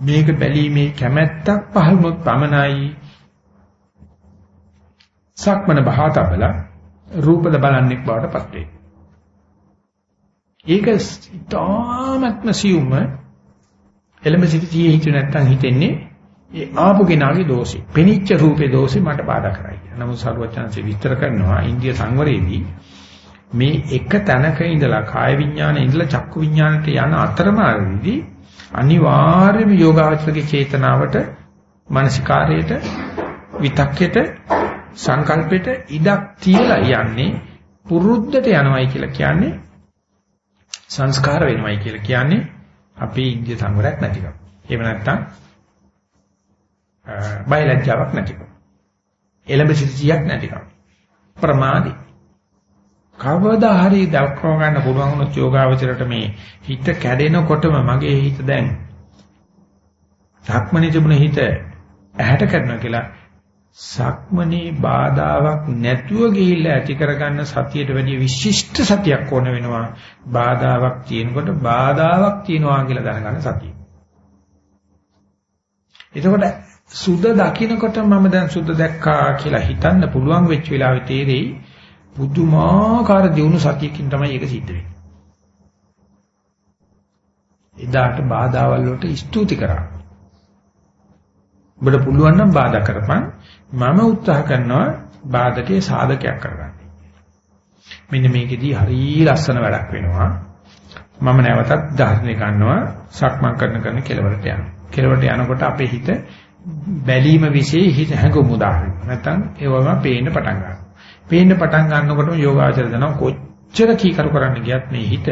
මේක බැලීමේ කැමැත්තක් පහළුනොත් පමණයි සක්මන බහතබල රූපද බලන්නේ බවට පත් වේ. ඒක ඉතාමත්ම සියුම්ම එළඹ සිටියේ හිත නැත්තම් හිතෙන්නේ ඒ ආපු කෙනාගේ දෝෂේ. පෙනිච්ච රූපේ දෝෂේ මට බාධා කරයි. නමුත් සරුවචනසේ විස්තර කරනවා ඉන්දිය සංවරයේදී මේ එක තැනක ඉඳලා කාය විඥානේ ඉඳලා චක්කු විඥානට යන අතරමාරදී අනිවාර්යයෙන්ම යෝගාවචරගේ චේතනාවට මානසිකාරයට විතක්කෙට සංකල්පෙට ඉඩක් තියලා යන්නේ පුරුද්දට යනවයි කියලා කියන්නේ සංස්කාර වෙනවයි කියලා කියන්නේ අපේ ඉන්දිය සංවරයක් නැතිකම. එහෙම නැත්නම් බයලජ්ජාවක් නැතිකම. එළඹ සිටියක් නැතිකම. ප්‍රමාදී. කවදා හරි දක්ව ගන්න පුළුවන් වුණොත් යෝගාවචරයට මේ හිත කැඩෙනකොටම මගේ හිත දැන් ධක්මනේ තිබුණ හිත ඇහැට කරනවා කියලා සක්මනේ බාධාවක් නැතුව ගිහිල්ලා ඇති කරගන්න සතියට වැඩිය විශිෂ්ට සතියක් ඕන වෙනවා බාධාවක් තියෙනකොට බාධාවක් තියෙනවා කියලා දැනගන්න සතිය. එතකොට සුද දකින්නකොට මම දැන් සුද දැක්කා කියලා හිතන්න පුළුවන් වෙච්ච වෙලාවේ තේරෙයි බුදුමාකාර දියුණු සතියකින් තමයි ඒක සිද්ධ වෙන්නේ. එදාට බාධාවල් වලට ස්තුති කරා. ඔබට පුළුවන් නම් බාධා කරපන් මම උත්සාහ කරනවා බාධකේ සාධකයක් කරගන්න. මෙන්න මේකෙදී හරිය ලස්සන වැඩක් වෙනවා. මම නැවතත් ධාරණය ගන්නවා සක්මන් කරන කරන කෙලවරට යනවා. කෙලවරට යනකොට අපේ හිත බැලීම વિશે හිත හැඟුම් උදාහරණ. නැත්තම් ඒවම පේන්න පටන් ගන්නවා. පේන්න පටන් ගන්නකොටම යෝගාචර දනවා කොච්චර කීකරු කරන්න ගියත් මේ හිත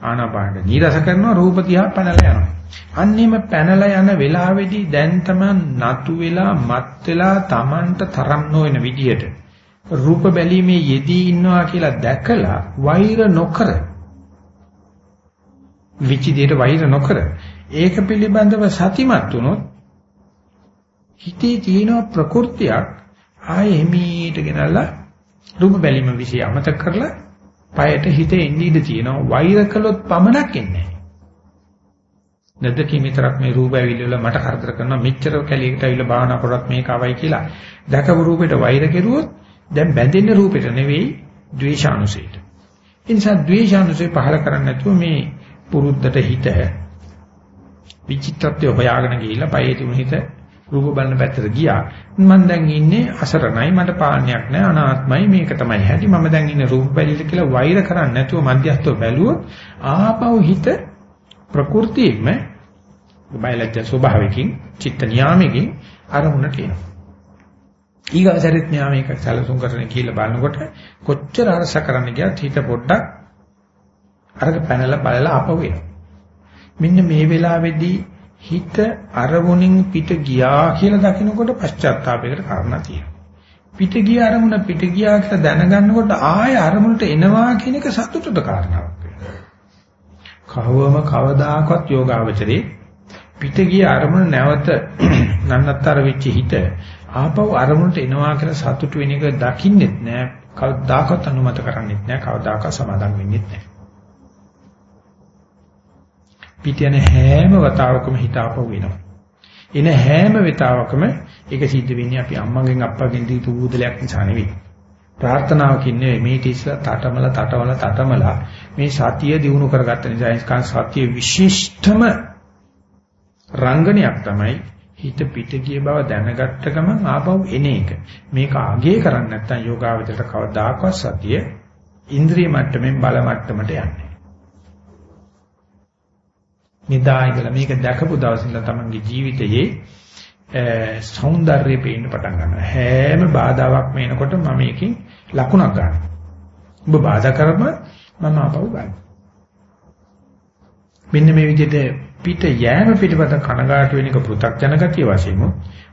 ආනාපාන නීරස කරනවා රූප තියා පැනලා යනවා. අන්නේම පැනලා යන වෙලාවේදී දැන් තමන් නතු වෙලා මත් වෙලා Tamanට තරම් නොවන විදියට රූප බැලීමේ යෙදී ඉන්නවා කියලා දැකලා වෛර නොකර විචිදයට වෛර නොකර ඒක පිළිබඳව සතිමත් වුණොත් හිතේ තියෙන ප්‍රകൃතියක් ආයේ හිමීට ගෙනල්ලා රූප බැලීම વિશે අමතක කරලා පයට හිතේ ඉඳී ඉඳ තියෙනවා. වෛර කළොත් පමණක් එන්නේ නැද්දකින් විතරක් මේ රූප ඇවිල්ලා මට කරදර කරනවා. මෙච්චර කැලියකට ඇවිල්ලා භාවනා කරොත් මේක අවයි කියලා. දැකපු රූපෙට වෛර කෙරුවොත් දැන් බැඳෙන්නේ රූපෙට නෙවෙයි ද්වේෂානුසයට. ඒ නිසා ද්වේෂානුසය පහල කරන්නේ නැතුව මේ පුරුද්දට හිත විචිත්තත්වය හොයාගෙන ගිහිල්ලා පයේ තිබුණ හිත රූප බලන පැත්තට ගියා. මම දැන් ඉන්නේ අසරණයි මට පාණයක් නැහැ අනාත්මයි මේක තමයි හැටි මම දැන් ඉන්නේ රූප බැලිලා කියලා වෛර කරන්නේ නැතුව මධ්‍යස්ථව බැලුවොත් ආපහු හිත ප්‍රകൃතියෙම බයලජ්ජ ස්වභාවයෙන් චිත්ත නියාමයෙන් අරමුණට එනවා. ඊගාසරිත නියාමයක සැලසුම් කරන කියලා බලනකොට කොච්චර අරස කරන්න ගියත් හිත පොඩ්ඩක් අරක පැනලා බලලා ආපහු එනවා. මෙන්න මේ වෙලාවේදී හිත අරමුණින් පිට ගියා කියලා දකිනකොට පශ්චාත්තාපයකට කාරණා තියෙනවා. පිට ගිය අරමුණ පිට ගියා කියලා දැනගන්නකොට ආය අරමුණට එනවා කියන එක සතුටට කාරණාවක් වෙනවා. කවවම කවදාකවත් යෝගාවචරේ පිට ගිය අරමුණ නැවත [clears throat] නන්නත්තර වෙච්ච හිත ආපහු අරමුණට එනවා කියලා සතුට වෙන එක දකින්නෙත් නෑ. කවදාකවත් අනුමත කරන්නෙත් නෑ. කවදාකවත් සමාදම් වෙන්නෙත් නෑ. පිට යන හැම වතාවකම හිත ආපහු වෙනවා. එන හැම වෙතාවකම ඒක සිද්ධ වෙන්නේ අපි අම්මගෙන් අප්පගෙන් දීපු බුදලයක් නිසා නෙවෙයි. ප්‍රාර්ථනාවකින් නෙවෙයි මේ තිස්සලා තටමල තටවල තටමල මේ සතිය දිනු කරගත්ත නිසා ඒකන් සතිය විශිෂ්ටම රංගනයක් තමයි හිත පිට ගිය බව දැනගත්ත ගමන් ආපහු එන එක. මේක අගේ කරන්නේ නැත්නම් යෝගාවචරයට කවදාකවත් සතිය ඉන්ද්‍රිය මට්ටමින් බල මට්ටමට යන්නේ. නිදා ඉඳලා මේක දැකපු දවසින්ලා තමන්ගේ ජීවිතයේ సౌందර්යය පේන්න පටන් ගන්නවා. හැම බාධාවක් මේනකොට මම මේකෙන් ලකුණක් ගන්නවා. ඔබ බාධා කරම මම ආපහු ගන්නවා. මෙන්න මේ විදිහට පිට යෑම පිටපත කනගාටු වෙන එක පෘථක් ජනගතිය වශයෙන්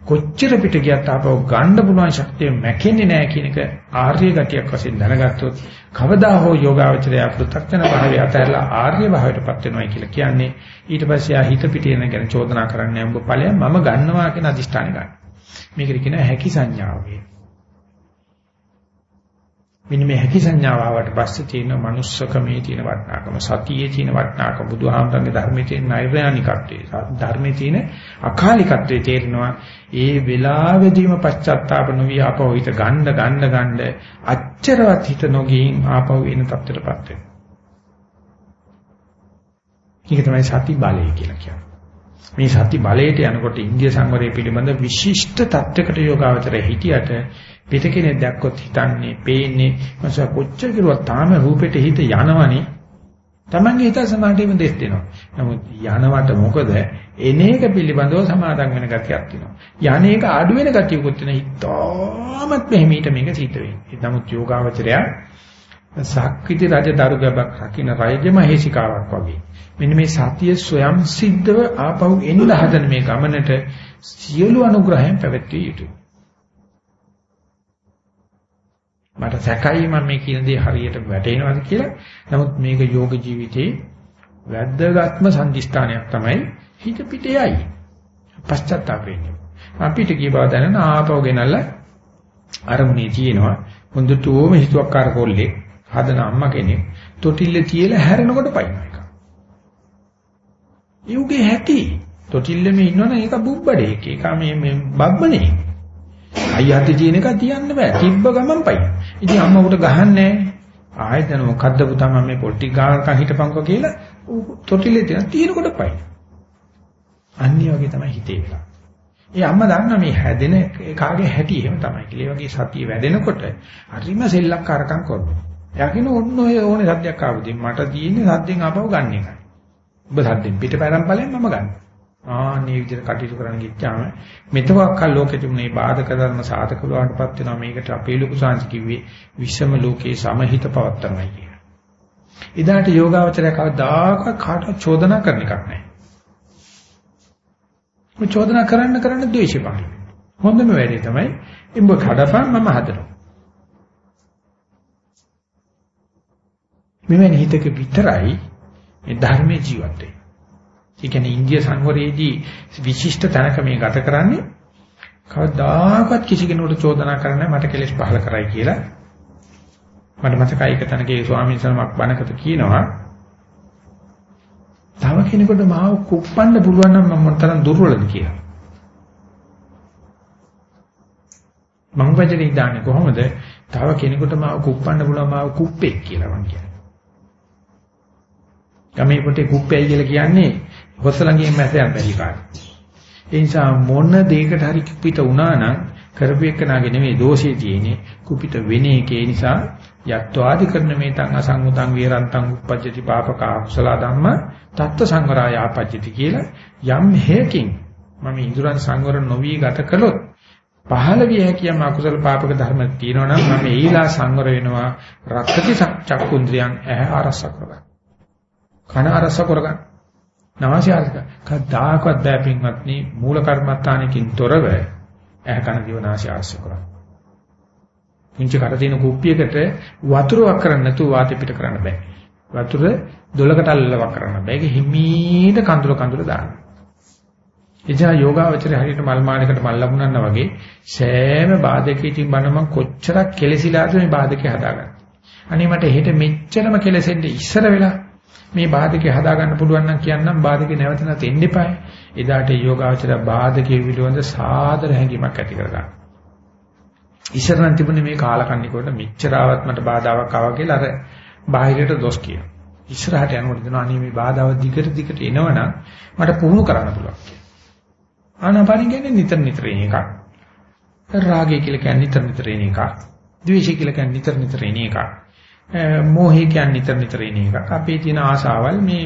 කොච්චර පිට ගියත් ආපහු ගන්න පුළුවන් ශක්තිය මැකෙන්නේ නැහැ කියන එක ආර්ය ගතියක් වශයෙන් දැනගත්තොත් කවදා හෝ යෝගාවචරය පෘ탁ජන භාවය අතහැරලා ආර්ය භාවයටපත් වෙනවා කියලා කියන්නේ ඊට පස්සේ ආ හිත පිට යන ගැන චෝදනා කරන්නේ උඹ ඵලයන් මම ගන්නවා කියන අදිෂ්ඨාන ගන්න. මේකට කියනවා හැකි සංඥාව මෙන්න මේ හැකි සංඥාව ආවට පස්සේ තියෙන manussකමේ තියෙන වටිනාකම සතියේ තියෙන වටිනාකම බුදුහාමරගේ ධර්මයේ තියෙන නෛර්යානිකත්වයේ ධර්මයේ තියෙන අකාලිකත්වයේ තේරෙනවා ඒ වෙලාවෙදීම පශ්චාත්තාප නොවි ආපහු හිත ගන්න ගන්න ගන්න අච්චරවත් හිත නොගින් ආපහු එන තත්ත්වයටපත් වෙනවා. ඒක තමයි සති බලය කියලා කියන්නේ. මේ සති බලයට යනකොට ඉන්දිය සංවරය පිළිබඳ විශිෂ්ට තත්වයකට යෝගාවචරය හිටියට පිට කෙනෙක් දැක්කොත් හිතන්නේ, පේන්නේ, මස කොච්චර කිරුවා තාම රූපෙට හිත යනවනේ. Tamange හිත සමාධියම දෙස් දෙනවා. නමුත් යනවට මොකද එන එක පිළිබඳව සමාදම් වෙන ගතියක් තියෙනවා. යන්නේක අඩු වෙන ගතියකුත් තියෙන හිතාමත් මෙහෙමීට මේක සිද්ධ වෙන්නේ. නමුත් යෝගාවචරය සක්විති රජ දරු ගැබක් රකින්න රජ මහේසිකාවක් වගේ. මෙන්න මේ සතිය ස්වයං සිද්ධව ආපහු එන්න හදන මේ ගමනට සියලු අනුග්‍රහයන් පැවැත්විය යුතුයි. මට සැකයි මම මේ කියන දේ හරියට වැටෙනවද කියලා. නමුත් මේක යෝග ජීවිතේ වැද්දගත්ම සම්දිස්ථානයක් තමයි හිත පිට යයි. පශ්චාත්තාප වෙන්නේ. අපිට කී බව දැනන ආපහු ගෙනල්ලා අරමුණේ තියෙනවා. හොඳටම හිතුවක්කාර කොල්ලේ හදන අම්මා කෙනෙක් තොටිල්ලේ තියලා හැරෙනකොට පයින් එක. යුගේ හැටි තොටිල්ලෙම ඉන්නවනේ ඒක බුබ්බඩේ. ඒක මේ මේ බබ්බනේ. අයියත් තියෙන එක තියන්න බෑ. තිබ්බ ගමන් පයින්. ඉතින් අම්මා උට ගහන්නේ ආයෙත් යන මොකද්ද පුතා මම මේ පොල් ටික ගානකන් හිටපන්කෝ කියලා තොටිල්ලේ තියෙන තියෙනකොට පයින්. අන්නේ වගේ තමයි හිතේ වෙලා. ඒ අම්මා දන්නා මේ හැදෙන කාගේ හැටි එහෙම තමයි කියලා. ඒ වගේ සතිය වැඩෙනකොට හරිම සෙල්ලක්කාරකම් කරනවා. යකින ඔන්න ඔය ඕනේ සද්දයක් ආවදී මට තියෙන්නේ සද්දෙන් ආපහු ගන්න එකයි. ඔබ සද්දෙන් පිටපැරම් ඵලයෙන් මම ගන්න. ආන්නේ විදිහට කටයුතු කරන්න ගියාම මෙතවක්කල් ලෝකෙ තිබුණේ බාධක ධර්ම සාධක වලටපත් වෙනවා මේකට අපේ ලොකු සාංශ කිව්වේ විශ්වම ලෝකේ සමහිත පවත්තරමයි කියන. ඉදාට යෝගාවචරය කවදාකවත් කාටවත් චෝදනා කරන එකක් නැහැ. මේ චෝදනා කරන්න කරන්න ද්වේෂය පහළ හොඳම වැඩේ තමයි ඉඹ කඩපන් මම හදනවා. මෙවැනි හිතක විතරයි මේ ධර්මයේ ජීවත් වෙන්නේ. ඒ කියන්නේ ඉන්දිය සංවරයේදී විශිෂ්ට තැනක මේ ගත කරන්නේ කවදාකවත් කිසි කෙනෙකුට චෝදනා කරන්න මට කෙලෙස් පහල කරයි කියලා. මට මතකයි එක තැනකේ ස්වාමීන් වහන්සේමක් බණකට කියනවා තව කෙනෙකුට මාව කුප්පන්න පුළුවන් නම් මම මොනතරම් දුර්වලද කියලා. මම වචනේ දාන්නේ කොහොමද? තව කෙනෙකුට මාව කුප්පන්න පුළුවන් මාව කුප්පෙක් කියලා මං කියන්නේ. ගමේ පොතේ කුප්පයයි කියලා කියන්නේ හොස්සලංගෙන් මැසයන් බැරි කාට. ඒ නිසා මොන දෙයකට හරි කුපිත වුණා නම් කරපු එක නාගේ නෙමෙයි දෝෂේ තියෙන්නේ කුපිත වෙන එකේ නිසා යත්වාදි කරන මේ තං අසංගතං විරන්තං උපජ්ජති පාපක අකුසල ධම්ම තත්ත සංවරය ආපජ්ජති කියලා යම් හේකින් මම ඉඳුරන් සංවර නොවි ගත කළොත් පහළ විය හැකියම අකුසල පාපක ධර්ම තියෙනවා නම් මම ඒලා සංවර වෙනවා රක්කති චක්කුන්ද්‍රියන් ඇහැ ආරස කරගන්න කන අරස කරගන්න. නාසය අරස කවදාකවත් බෑ පින්වත්නි මූල කර්මත්තානකින් තොරව ඇහ කන දිව නාසය අරස කරගන්න. පුංචි කර තියෙන කුප්පියකට වතුර වක් කරන්න නැතුව වාතය පිට කරන්න බෑ. වතුර දොලකට අල්ලවක් කරන්න බෑ. ඒක හිමීට කඳුල කඳුල දාන්න. එජා යෝගාවචරය හරියට මල් මාලයකට මල් ලැබුණා වගේ සෑම බාධකයකින් බන මම කොච්චරක් කෙලසිලාද මේ බාධකේ හදාගන්නේ. අනේ මට හෙට මෙච්චරම කෙලසෙන්න ඉස්සර වෙලා මේ බාධකේ හදාගන්න පුළුවන් නම් කියන්නම් බාධකේ නැවත නැත එන්න එපායි. එදාට යෝගාචර බාධකේ විලවඳ සාදර හැඟීමක් ඇති කරගන්න. ඉස්සරහන් තිබුණේ මේ කාලකන්ණි කොට මෙච්චරවත් මට බාධාවක් ආවා කියලා අර බාහිරට දොස් කියනවා. ඉස්සරහට යනකොට දෙනවා අනේ මේ බාධාව දිගට දිගට එනවනම් මට පුහුණු කරන්න පුළුවන් කියලා. ආනාපානිය කියන්නේ නිතර නිතර එන එකක්. රාගය කියලා කියන්නේ නිතර නිතර එන එකක්. ද්වේෂය කියලා කියන්නේ නිතර නිතර එන එකක්. මෝහය කියන්නේ නිතර නිතර එන එකක්. අපේ තියෙන ආසාවල් මේ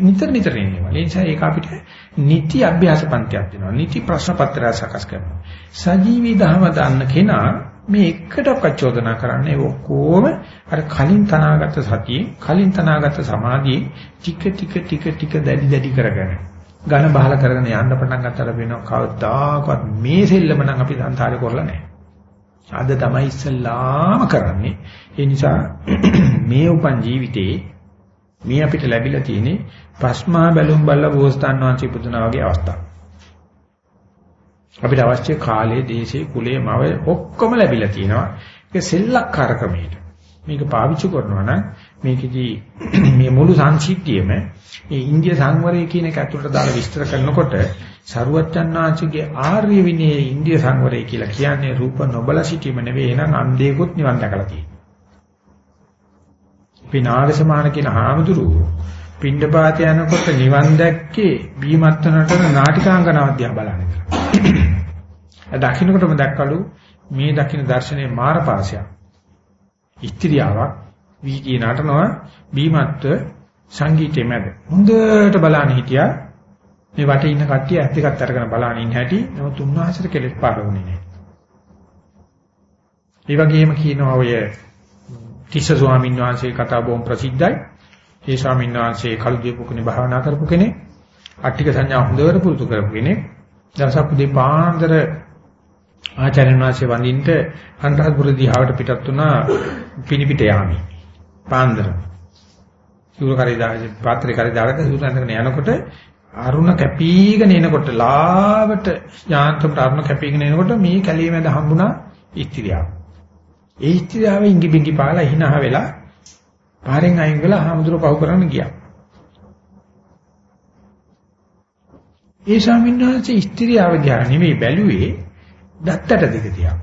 නිතර නිතර එනවා. ඒ නිසා ඒක අපිට නිති අභ්‍යාස පන්තියක් දෙනවා. නිති ප්‍රශ්න පත්‍රය සකස් කරනවා. සජීවී ධර්ම දන්න කෙනා මේ එකටවත් චෝදනා කරන්නේ ඔක්කොම අර කලින් තනාගත සතියේ කලින් තනාගත සමාධියේ ටික ටික ටික ටික දැඩි දැඩි කරගෙන ඝන බහල කරගෙන යන්න පටන් ගන්නතර වෙනවා කවදාකවත් මේ සෙල්ලම නම් අපි සංසාරේ කරලා නැහැ. අද තමයි ඉස්සල්ලාම කරන්නේ. ඒ නිසා [clears throat] මේ උපන් ජීවිතේ මේ අපිට ලැබිලා තියෙන්නේ පස්මා බැලුම් බල්ල බෝසතාන් වහන්සේ පුදුනා වගේ අවස්ථාවක්. අපිට අවශ්‍ය කාලයේ, දේශේ, කුලයේ, මව ඔක්කොම ලැබිලා තියෙනවා. ඒක සෙල්ලක්කාර ක්‍රමයට. මේක පාවිච්චි කරනවා නම් මේකෙදී [clears throat] මේ මුළු සංසිද්ධියම මේ ඉන්දිය සංවරය කියන එක ඇතුළට දාලා විස්තර කරනකොට සරුවච්චන්නාංශගේ ආර්ය විනයේ ඉන්දිය සංවරය කියලා කියන්නේ රූප නොබල සිටීම නෙවෙයි එනං අන්ධයෙකුත් නිවන් දැකලා තියෙනවා. පිනාගසමාන කියන හාමුදුරුවෝ පින්ඩපාත යනකොට නිවන් දැක්කේ බීමත්වනට නාටිකාංගනාවක් දිහා බලන්නේ. දකින්නකොටම දැක්කලු මේ දකින්න දර්ශනයේ මාරපාසයක්. ඉස්ත්‍රියාවක් වීදී නටනවා බීමත්ව සංගීතයේ මැද. හොඳට බලන්න හිටියා. මේ වටේ ඉන්න කට්ටිය ඇත් දෙකත් අරගෙන බලන්න ඉන්න හැටි. නමුත් උන්වහන්සේට කෙලෙස් පාරුනේ නැහැ. ඒ වගේම කියනවා ඔය තිස්ස ස්වාමීන් වහන්සේ කතා බොහොම ප්‍රසිද්ධයි. ඒ ස්වාමීන් වහන්සේ කළු දීපු කෙනෙක් භාවනා කරපු කෙනෙක්. අට්ටික සංඥා හොඳට පුරුදු කරපු කෙනෙක්. දවසක් උදේ පාන්දර ආචාර්යන් වහන්සේ වඳින්න අන්තහපුර දිහාවට පිටත් වුණා පිනිපිට යාමි. පාන්දර. සූර කරේ දාගෙන පාත්‍රේ කරේ දාගෙන සූර අඳගෙන යනකොට අරුණ කැපීගෙන එනකොට ලාවට යාන්ත්‍රමට අරුණ කැපීගෙන එනකොට මේ කැලිය මැද හම්බුණා ඉස්තිරියාව. ඒ ඉස්තිරියාව ඉඟි බිඟි පාලා hinaහ වෙලා පාරෙන් අයින් වෙලා හාමුදුරුවෝ පහු කරන්න ගියා. ඒ ස්වාමීන් වහන්සේ ඉස්තිරියාව දිහා නෙමෙයි බැලුවේ දත්තට දිග දිහා.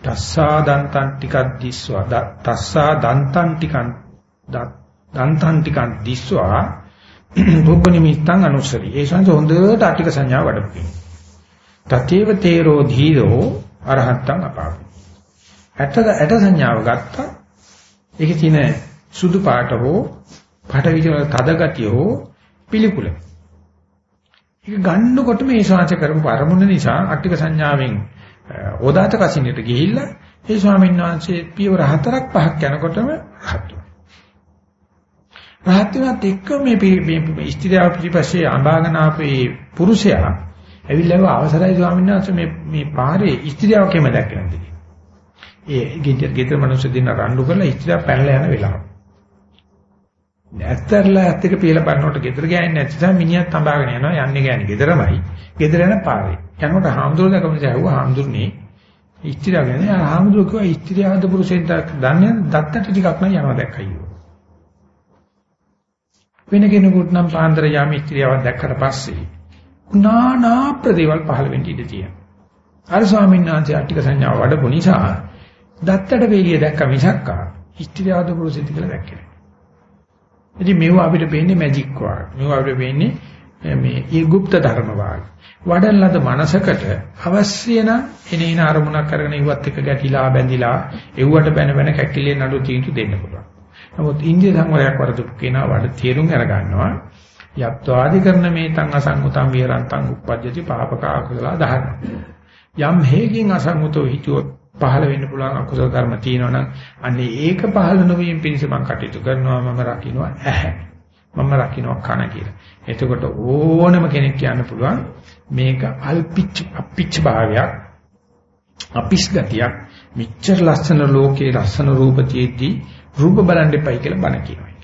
තස්සා දන්තං ටිකක් දිස්වා තස්සා දන්තං ටිකක් දන්තං ටිකක් දිස්වා [clears throat] රූප නිමිත්තං අනුසරි. ඒ සංස හොඳට අටික සංඥා වඩපු කෙනෙක්. තතේව තේරෝ ධීරෝ අරහත්තං අපාවි. ඇට ඇට සංඥාව ගත්තා ඒකේ තියෙන සුදු පාට හෝ පාට විදිහට තද ගතිය හෝ පිළිකුල. ඒක ගන්නකොට මේ ශාංශ කරපු අරමුණ නිසා අට්ටික සංඥාවෙන් ඕදාත කසින්නට ගිහිල්ලා ඒ ස්වාමීන් වහන්සේ පියවර හතරක් පහක් යනකොටම රහත් වුණා. රහත් වෙනත් එක්ක මේ මේ ස්ත්‍රියව පිටිපස්සේ අඹාගෙන ආපේ පුරුෂයා ඇවිල්ලා අවසරයි ස්වාමීන් වහන්සේ මේ මේ පාරේ ස්ත්‍රියව කෙම දැක්කේ නැද්ද ඒ ගෙදර ගෙදර මිනිස්සු දින රණ්ඩු කරලා ඉස්තිරා පැනලා යන වෙලාව. ඇත්තරලා ඇත්ත එක පියලා බලනකොට ගෙදර ගෑන්නේ නැති නිසා මිනිහත් තඹාගෙන යනවා යන්නේ ගෑනේ ගෙදරමයි. ගෙදර යන පාරේ. යනකොට හාමුදුරුවෝ දැකම ඇහුවා හාමුදුරනේ ඉස්තිරා ගැන හාමුදුරුවෝ කිව්වා ඉස්තිරාද පුරුෂෙන් දන්නේ දත්තට ටිකක් නම් යනවා දැක්කයි. වෙන කෙනෙකුට නම් පාන්දර යාම ස්ත්‍රියවක් දැක්කට පස්සේ නානා ප්‍රදේවල් පහළ වෙන්න ඉඩ තියෙනවා. අර ස්වාමීන් වහන්සේ අට්ටික සංඥාව වඩපු නිසා දත්තට වේලිය දැක්ක මිසක්කා ස්ත්‍රියවද පුරුෂයද කියලා දැක්කේ නැහැ. ඉතින් මේවා අපිට පේන්නේ මැජික් වාගේ. මේවා අපිට පේන්නේ මේ ඊගුප්ත ධර්ම වාගේ. වඩන ලද මනසකට අවශ්‍ය නම් එනේන අරමුණක් අරගෙන ඉවත් එක ගැටිලා බැඳිලා එව්වට බැන බැන කැකිලේ නඩු තීන්දුව දෙන්න පුළුවන්. නමුත් ඉන්දිය සංවරයක් වරදපු කෙනා වඩ තේරුම් අරගන්නවා යත්වාදි කරන මේ තං අසංගතං විහරන්තං උප්පජ්ජති පාපක අකුසල දහන. යම් හේකින් අසංගතෝ හිතුවොත් පහළ වෙන්න පුළුවන් අකුසල කර්ම තියෙනවා නම් අන්නේ ඒක පහළ නොවීම පිණිස මම කටයුතු කරනවා මම රකින්නවා ඇහැ මම රකින්නවා කන කියලා. එතකොට ඕනම කෙනෙක් කියන්න පුළුවන් මේක අල්පිච්ච අපිච්ච භාවයක් අපිස් ගතියක් මිච්ඡර ලස්සන ලෝකේ ලස්සන රූපතියෙද්දී රූප බලන් දෙපයි කියලා බණ කියනවා.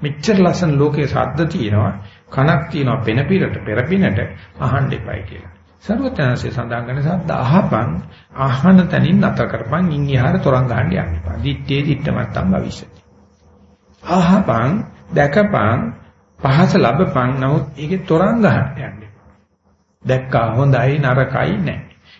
මිච්ඡර ලස්සන ලෝකේ ශබ්ද තියෙනවා කනක් තියෙනවා පෙන පිරට පෙර පිනට අහන්න දෙපයි කියලා. සරුවචනසේ සඳහන් කරන සද්ද අහපන් අහන තැනින් නැතර කරපන් ඉන් එහාට තොරන් ගන්න යන්න එපා. දිත්තේ දිත්තමත්තම් භවිෂති. අහපන් දැකපන් පහස ලැබපන් නමුත් ඒකේ තොරන් ගන්න යන්න එපා. දැක්කා හොඳයි නරකයි නැහැ.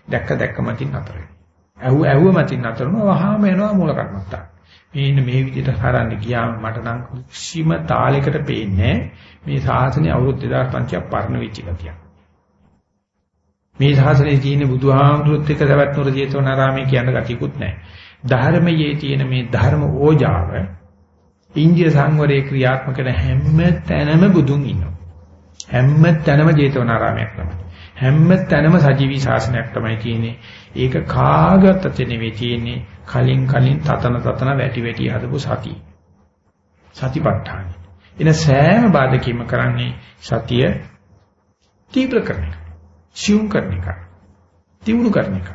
දැක්ක දැක්ක මතින් නැතර වෙනවා. ඇහුව ඇහුව මතින් නැතරම වහාම එනවා මූල කර්මත්තා. මේන්න මේ විදිහට හරන්න ගියාම මට නම් කිසිම තාලයකට පේන්නේ මේ ශාසනය අවුරුදු 2500ක් පරණ වෙච්ච ගතියක්. මේ ශාසනයේ තියෙන බුදුහාමුදුරුත් එක්ක සවැත් නුර ජේතවනාරාමයේ කියන ගතියකුත් නැහැ. ධර්මයේ තියෙන මේ ධර්ම ඕජාව ඉන්දිය සංවරයේ ක්‍රියාත්මක කරන හැම තැනම බුදුන් ඉන්නවා. හැම තැනම ජේතවනාරාමයක් තමයි. හැම තැනම සජීවී ශාසනයක් තමයි තියෙන්නේ. ඒක කාගත තැනෙවේ තියෙන්නේ කලින් කලින් තතන තතන වැටි වැටි හදපු සතිය. සතිපට්ඨාන. එන සෑම බාධකීම කරන්නේ සතිය තීව්‍ර කරන එක. සියුම් කරන එක. තිවුරු කරන එක.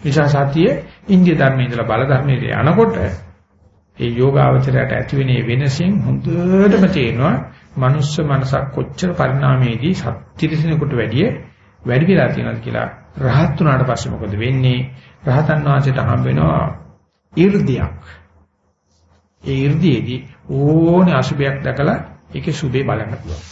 නිසා සතිය ඉන්දිය ධර්මයේ ඉඳලා බල ධර්මයේ යනකොට ඒ යෝගාවචරයට ඇති වෙන වෙනසින් හොඳටම තේරෙනවා මනුස්ස මනසක් කොච්චර පරිණාමයේදී සත්‍තිරිසිනෙකුට වැඩිය වැඩි වෙලා තියෙනවද කියලා රහත් වුණාට පස්සේ මොකද වෙන්නේ? රහතන් වහන්සේට හම් වෙනවා 이르දියක්. ඒ 이르දියේදී ඕනේ අසුබයක් දැකලා ඒකේ සුබේ බලන්න පුළුවන්.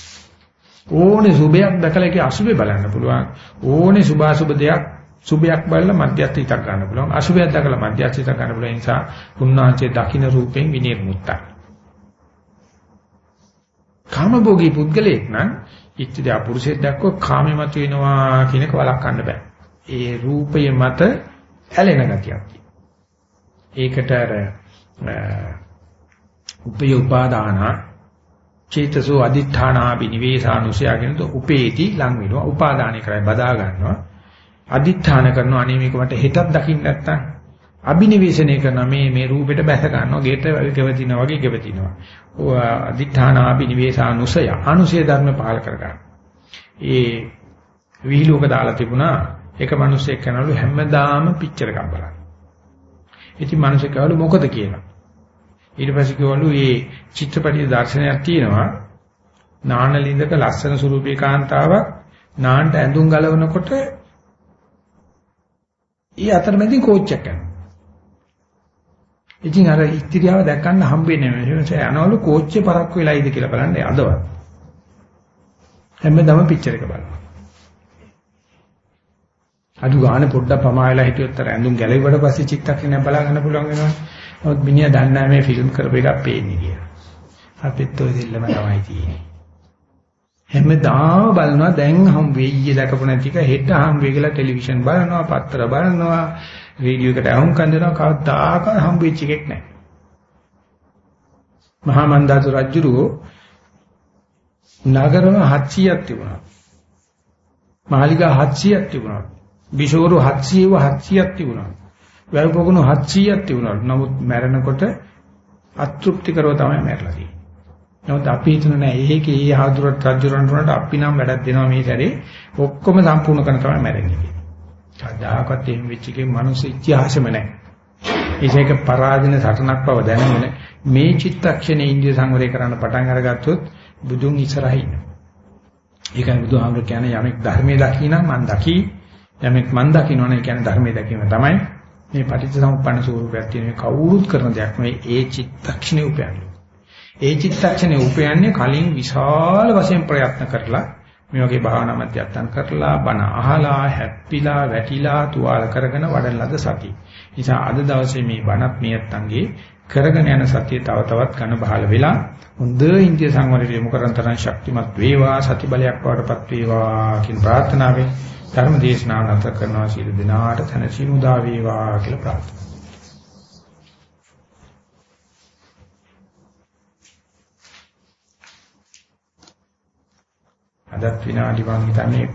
ඕනේ සුබයක් දැකලා ඒකේ අසුබේ බලන්න පුළුවන්. ඕනේ සුභාසුබ දෙයක් සුභයක් බලලා මධ්‍යස්ථ හිතක් ගන්න පුළුවන්. අසුභයක් දැකලා මධ්‍යස්ථ හිතක් ගන්න පුළුවන් නිසා උන්වහන්සේ දකින්න රූපෙන් විනිර්මුක්තයි. කාමභෝගී පුද්ගලයෙක් නම් ඉච්ඡිත පුරුෂයෙක් දැක්කොත් කාමේ මත වෙනවා කියන එක වළක්වන්න බෑ. ඒ රූපය මත ඇලෙන ගතියක්. ඒකට අර උපය උපාදාන චේතසෝ අදිඨානා බිනිවේසානුසය කියන තු උපේති ලං වෙනවා. උපාදානය කරයි බදා ගන්නවා. අදිඨාන කරනවා අනේ මේක මට හෙටක් දකින්න නැත්තම් අබිනිවේෂණය කරන මේ මේ රූපෙට බැස ගන්නවා ගෙට ගෙවතිනවා වගේ ගෙවතිනවා. ඔය අදිඨාන අබිනිවේෂානුසය අනුසය ධර්ම පාල කර ගන්න. ඒ විහිළුවක දාලා තිබුණා එක මිනිහෙක් කනලු හැමදාම පිච්චර එකක් බලන්න. ඉතින් මිනිහෙක් කවලු මොකද කියලා. ඊට පස්සේ කිව්වලු මේ චිත්‍රපටි දර්ශනයක් තියෙනවා නානලින්දක ලස්සන ස්වරූපී කාන්තාවක් නාන්ට ඇඳුම් ගලවනකොට ඊ අතරමැදින් කෝච්චයක් යනවා. ඉතින් අර ඉස්තිරියාව දැක්කන්න හම්බෙන්නේ නැහැ. ඒ නිසා යනවලු කෝච්චේ පරක්කු වෙලායිද කියලා බලන්න අදවත්. හැමදාම පිච්චර එක බලනවා. අඩු ගානේ පොඩ්ඩක් පමායලා හිටියොත් අර ඇඳුම් ගැලෙව්වට පස්සේ චිත්තක්ෂණයක් බලා ගන්න පුළුවන් වෙනවා. නමුත් මිනිහා දන්නේ නැහැ මේ ෆිල්ම් කරපු එකක් පේන්නේ කියලා. අපිත් ඔය දෙල්ලම තමයි තියෙන්නේ. හැමදාම බලනවා දැන් හම් වෙయ్య දකපු නැති එක හෙට හම් වෙයි කියලා ටෙලිවිෂන් බලනවා පත්තර බලනවා රේඩියෝ එකට අහුම්කන් දෙනවා කවදාකවත් හම් වෙච්ච එකක් නැහැ. මහා මන්දාතු රජුරෝ නගරම 700ක් තිබුණා. මාලිගා 700ක් තිබුණා. බිෂෝරු 700ව 700ක් තිබුණා. වැල් පොකුණු 700ක් තිබුණා. නමුත් මැරෙනකොට අතෘප්තිකරව තමයි මැරලා තියෙන්නේ. නමුත් අපි හිතන නෑ ඒකේ ඒ ආදුරට රජුරන්ට උනට අපි නම් වැඩක් දෙනවා මේ සැරේ ඔක්කොම සම්පූර්ණ කරන තමයි මැරෙන්නේ. කවදාකවත් එහෙම වෙච්ච එකේ මනුස්ස ඉතිහාසෙම නෑ. ඒකේක පරාජින සටනක් බව දැනගෙන මේ චිත්තක්ෂණේ ඉන්දිය සංවරය කරන්න පටන් අරගත්තොත් බුදුන් ඉස්සරහින්. ඒකයි බුදුහාමුදුරු කියන්නේ යමෙක් ධර්මයේ දකිනා මන් දකි යමෙක් මන් දකින්නවනේ කියන්නේ ධර්මයේ දැකීම තමයි මේ පටිච්චසමුප්පන්න ස්වරූපයක් තියෙන කවුරුත් කරන දෙයක් නෙවෙයි ඒ චිත්තක්ෂණේ උපයන්නේ. ඒ චිත්තක්ෂණේ උපයන්නේ කලින් විශාල වශයෙන් ප්‍රයත්න කරලා මේ වගේ භාවනා මධ්‍යස්ථාන කරලා බණ අහලා හැප්පිලා වැටිලා තුවාල කරගෙන වඩන ලද සතිය. නිසා අද දවසේ මේ බණත් මියත්තන්ගේ කරගෙන යන සතිය තව තවත් ඝන බහල වෙලා හොඳ ඉන්දිය සංවරයේ යොමු කරන් තරම් ශක්තිමත් වේවා සති බලයක් වඩපත් වේවා කියන ප්‍රාර්ථනාවෙන් ධර්ම දේශනාව නැත කරනවා සියලු දෙනාට තනසිනු දා වේවා කියලා ප්‍රාර්ථනා. අදත් විනාඩි මං හිතන්නේ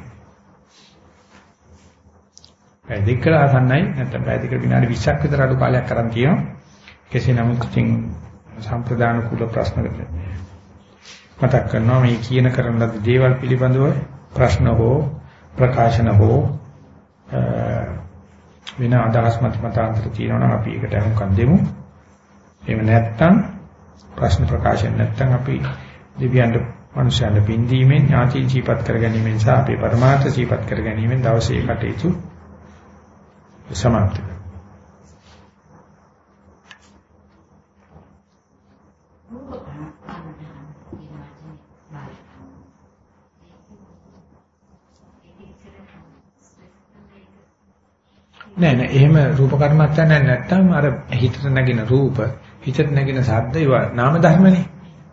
පැය දෙකකට ආසන්නයි නැත්නම් පැය දෙක විනාඩි 20ක් විතර අඩු කාලයක් කරන් තියෙනවා. කෙසේ නමුත් ඉතින් සම්ප්‍රදාන කුල ප්‍රශ්නකට මතක් කරනවා මේ කියන කරන ලද දේවල් පිළිබඳව ප්‍රශ්න හෝ ප්‍රකාශන හෝ වෙන අදහස් මත මතාන්තර තියෙනවා නම් අපි ඒකට අනුකම් දෙමු. එහෙම නැත්නම් ප්‍රශ්න ප්‍රකාශන නැත්නම් අපි දෙවියන්ට මනුෂ්‍යයන්ට පින්දීමෙන් ඥාති ජීපත් කර ගැනීමෙන් සහ අපේ પરමාර්ථ ජීපත් කර ගැනීමෙන් දවසේ කටයුතු සමාප්ත නෑ නෑ එහෙම රූප කර්මත්තන් නැත්නම් අර හිතට නැගින රූප හිතට නැගින ශබ්ද ඒවා නාම ධර්මනේ.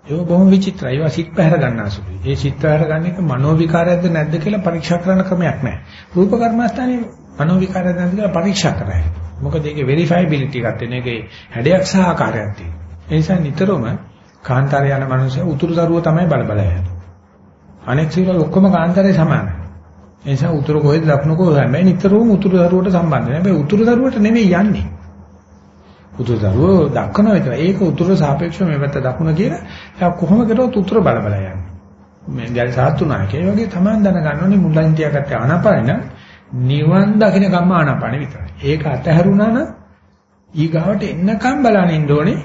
ඒක බොහොම විචිත්‍රයි. ඒවා සිත් පැහැර ගන්න අසුළුයි. ඒ සිත් පැහැර ගන්න එක මනෝ විකාරයක්ද නැද්ද කියලා පරීක්ෂා කරන ක්‍රමයක් නැහැ. රූප කර්මස්ථානේ මනෝ විකාරයක්ද නැද්ද කියලා පරීක්ෂා කරයි. මොකද ඒකේ වෙරිෆයබිලිටි එකක් තියෙන එකේ හැඩයක් සහ ආකාරයක් තියෙනවා. ඒ නිසා නිතරම කාන්තාරය යන මිනිස්සු උතුරු දරුව තමයි බල බල යන්නේ. අනෙක් සියලු ඔක්කොම කාන්තාරේ සමානයි. ඒ නිසා උතුරු කොහෙද දකුණු කොහෙද හැබැයි නිතරම උතුරු දරුවට සම්බන්ධ නැහැ. හැබැයි උතුරු දරුවට නෙමෙයි යන්නේ. උතුරු දරුවෝ දක්වන විතර. ඒක උතුරු සාපේක්ෂව මේ පැත්ත දකුණ කියලා එයා කොහොම කරුවත් උතුරු බල බල යන්නේ. මේ ගැල් සාතු නායකය වගේ තමයි දැනගන්න ඕනේ මුලින් තියාගත්ත ආනාපාන නිවන් දකින්න කම්ම ආනාපාන විතරයි. ඒක අතහැරුණා නම් ඊගාවට එන්නකම් බලන්න ඉන්න ඕනේ.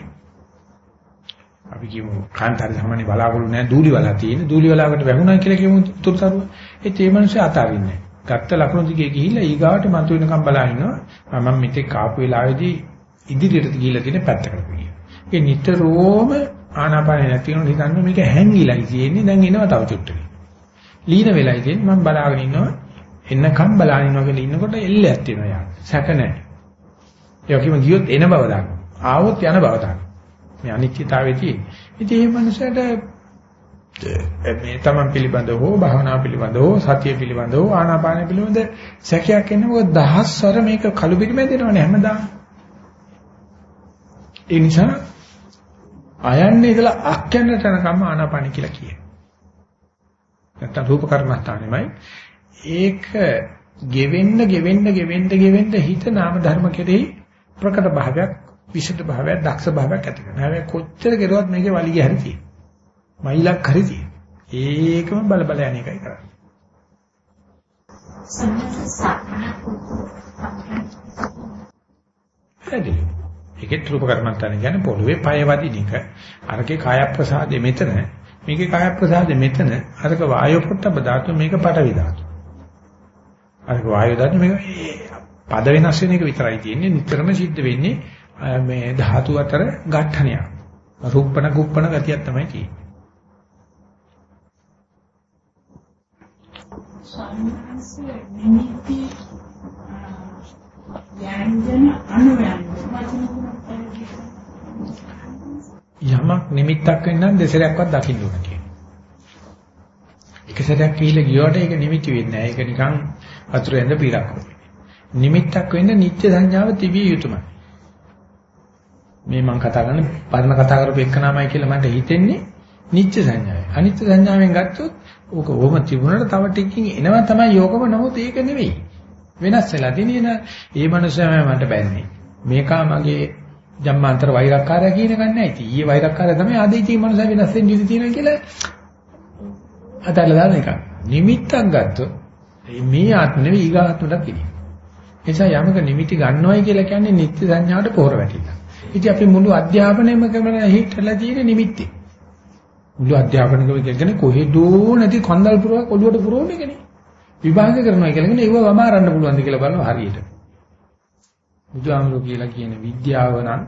අපි කියමු කාන්තාර සාමාන්‍ය බලාගුළු නැහැ. දූලි වලා තියෙන දූලි වලාකට වැහුණා කියලා කියමු උතුරු දරුවා ඒ තේ මිනිස්සු අතාරින්නේ ගත්ත ලකුණු දිගේ ගිහිල්ලා ඊගාවට මතුවෙනකම් බලා ඉන්නවා. මම මෙතෙක් ආපු වෙලාවේදී ඉදිරියට ගිහිල්ලා තියෙන පැත්තකට ගියා. ඒ නිතරම ආනාපානෙ නැති වෙන හිතන්න මේක හැංගිලායි තියෙන්නේ දැන් එනවා තව චුට්ටකින්. ලීන වෙලයි තියෙන්නේ මම බලාගෙන ඉන්නවා එන්නකම් බලාගෙන ඉන්නවා කියලා ඉන්නකොට එල්ලයක් තියෙනවා යා. සැක නැහැ. ඒ වගේම ගියොත් එන බව දාන්න. ආවොත් යන බව දාන්න. මේ අනිත්‍යතාවයේ තියෙන්නේ. ඉතින් මේ මනුස්සයාට මේ තමන් පිළිබඳව හෝ භාවනා පිළිබඳව හෝ සතිය පිළිබඳව හෝ ආනාපාන පිළිබඳ සැකයක් එනකොට දහස්වර මේක කළු පිළිමැදෙනවනේ හැමදාම. ඒ නිසා අයන්නේ ඉතලා අක්යන්නට යනකම් ආනාපාන කියලා කියනවා. නැත්තම් රූප කර්මස්ථානෙමයි ඒක ගෙවෙන්න ගෙවෙන්න ගෙවෙන්න ගෙවෙන්න හිත නාම ධර්ම කෙරෙහි ප්‍රකට භාවයක් විශුද්ධ භාවයක් දක්ෂ භාවයක් ඇති කරනවා. හැබැයි කොච්චර කෙරුවත් මේකේ වලිගය හරි තියෙනවා. මයිලක් හරි තියෙනවා. ඒකම බල බල යන එකයි කරන්නේ. හැදෙන්නේ. ඒකේ රූප කර්මන්තන කියන්නේ පොළවේ පය වදින එක. අරකේ කාය ප්‍රසාදේ මෙතන, මේකේ කාය ප්‍රසාදේ මෙතන, අරක වායෝ පොට්ටබ ධාතු මේක පටවි ධාතු. අරක වායෝ ධාතු මේක පද වෙනස් වෙන එක විතරයි තියෙන්නේ. නිතරම සිද්ධ වෙන්නේ මේ ධාතු අතර ඝට්ටනයක්. රූපණ කුප්පණ ගතියක් තමයි තියෙන්නේ. සම්මාසයේ නිමිති යන්ජන අනුයන්ජන යමක් නිමිත්තක් වෙන්නම් දෙසරයක්වත් දකින්න ඕන කියන. එක සැරයක් කියලා ගියවට ඒක නිමිති වෙන්නේ නැහැ. ඒක නිකන් වතුර ඇඳ පීරක් වගේ. නිමිත්තක් වෙන්න නිත්‍ය සංඥාව තිබිය යුතුමයි. මේ මම කතා කරන පරණ කතා කරපු එකනමයි කියලා මට හිතෙන්නේ නිත්‍ය සංඥාවයි. අනිත්‍ය සංඥාවෙන් ගත්තොත් ඕක ඕම තිබුණාට තව ටිකකින් එනවා තමයි යෝගම නමුත් ඒක නෙවෙයි. වෙනස් වෙලා දිනේන ඒ මනුස්සයා මට බැන්නේ. මේකා මගේ ජම්මාන්තර වෛරක්කාරය කියන එක නෑ. ඉතින් ඊයේ වෛරක්කාරය තමයි ආද ඉතින් මනුස්සයා වෙනස් වෙන්න ඉඩ තියෙනවා කියලා අතල්ලා දාන එක. නිමිත්තක් ගත්තොත් මේ ආත්ම නෙවෙයි ඊගාත්මට පිළිගන්න. නිසා යමක නිමිති ගන්නවයි කියලා කියන්නේ නිත්‍ය සංඥාවට පොර වැටිලා. ඉතින් අපි මුළු අධ්‍යාපනයම කරන හිටලා තියෙන නිමිති. මුළු අධ්‍යාපනිකව කියන්නේ කොහෙදෝ නැති කන්දල් පුරවක් ඔළුවට පුරවන එකනේ. විභාග කරනවා කියලා කියන්නේ ඒව වමාරන්න පුළුවන්ද කියලා බලනවා හරියට. බුදුහාමුදුරු කියලා කියන විද්‍යාව නම්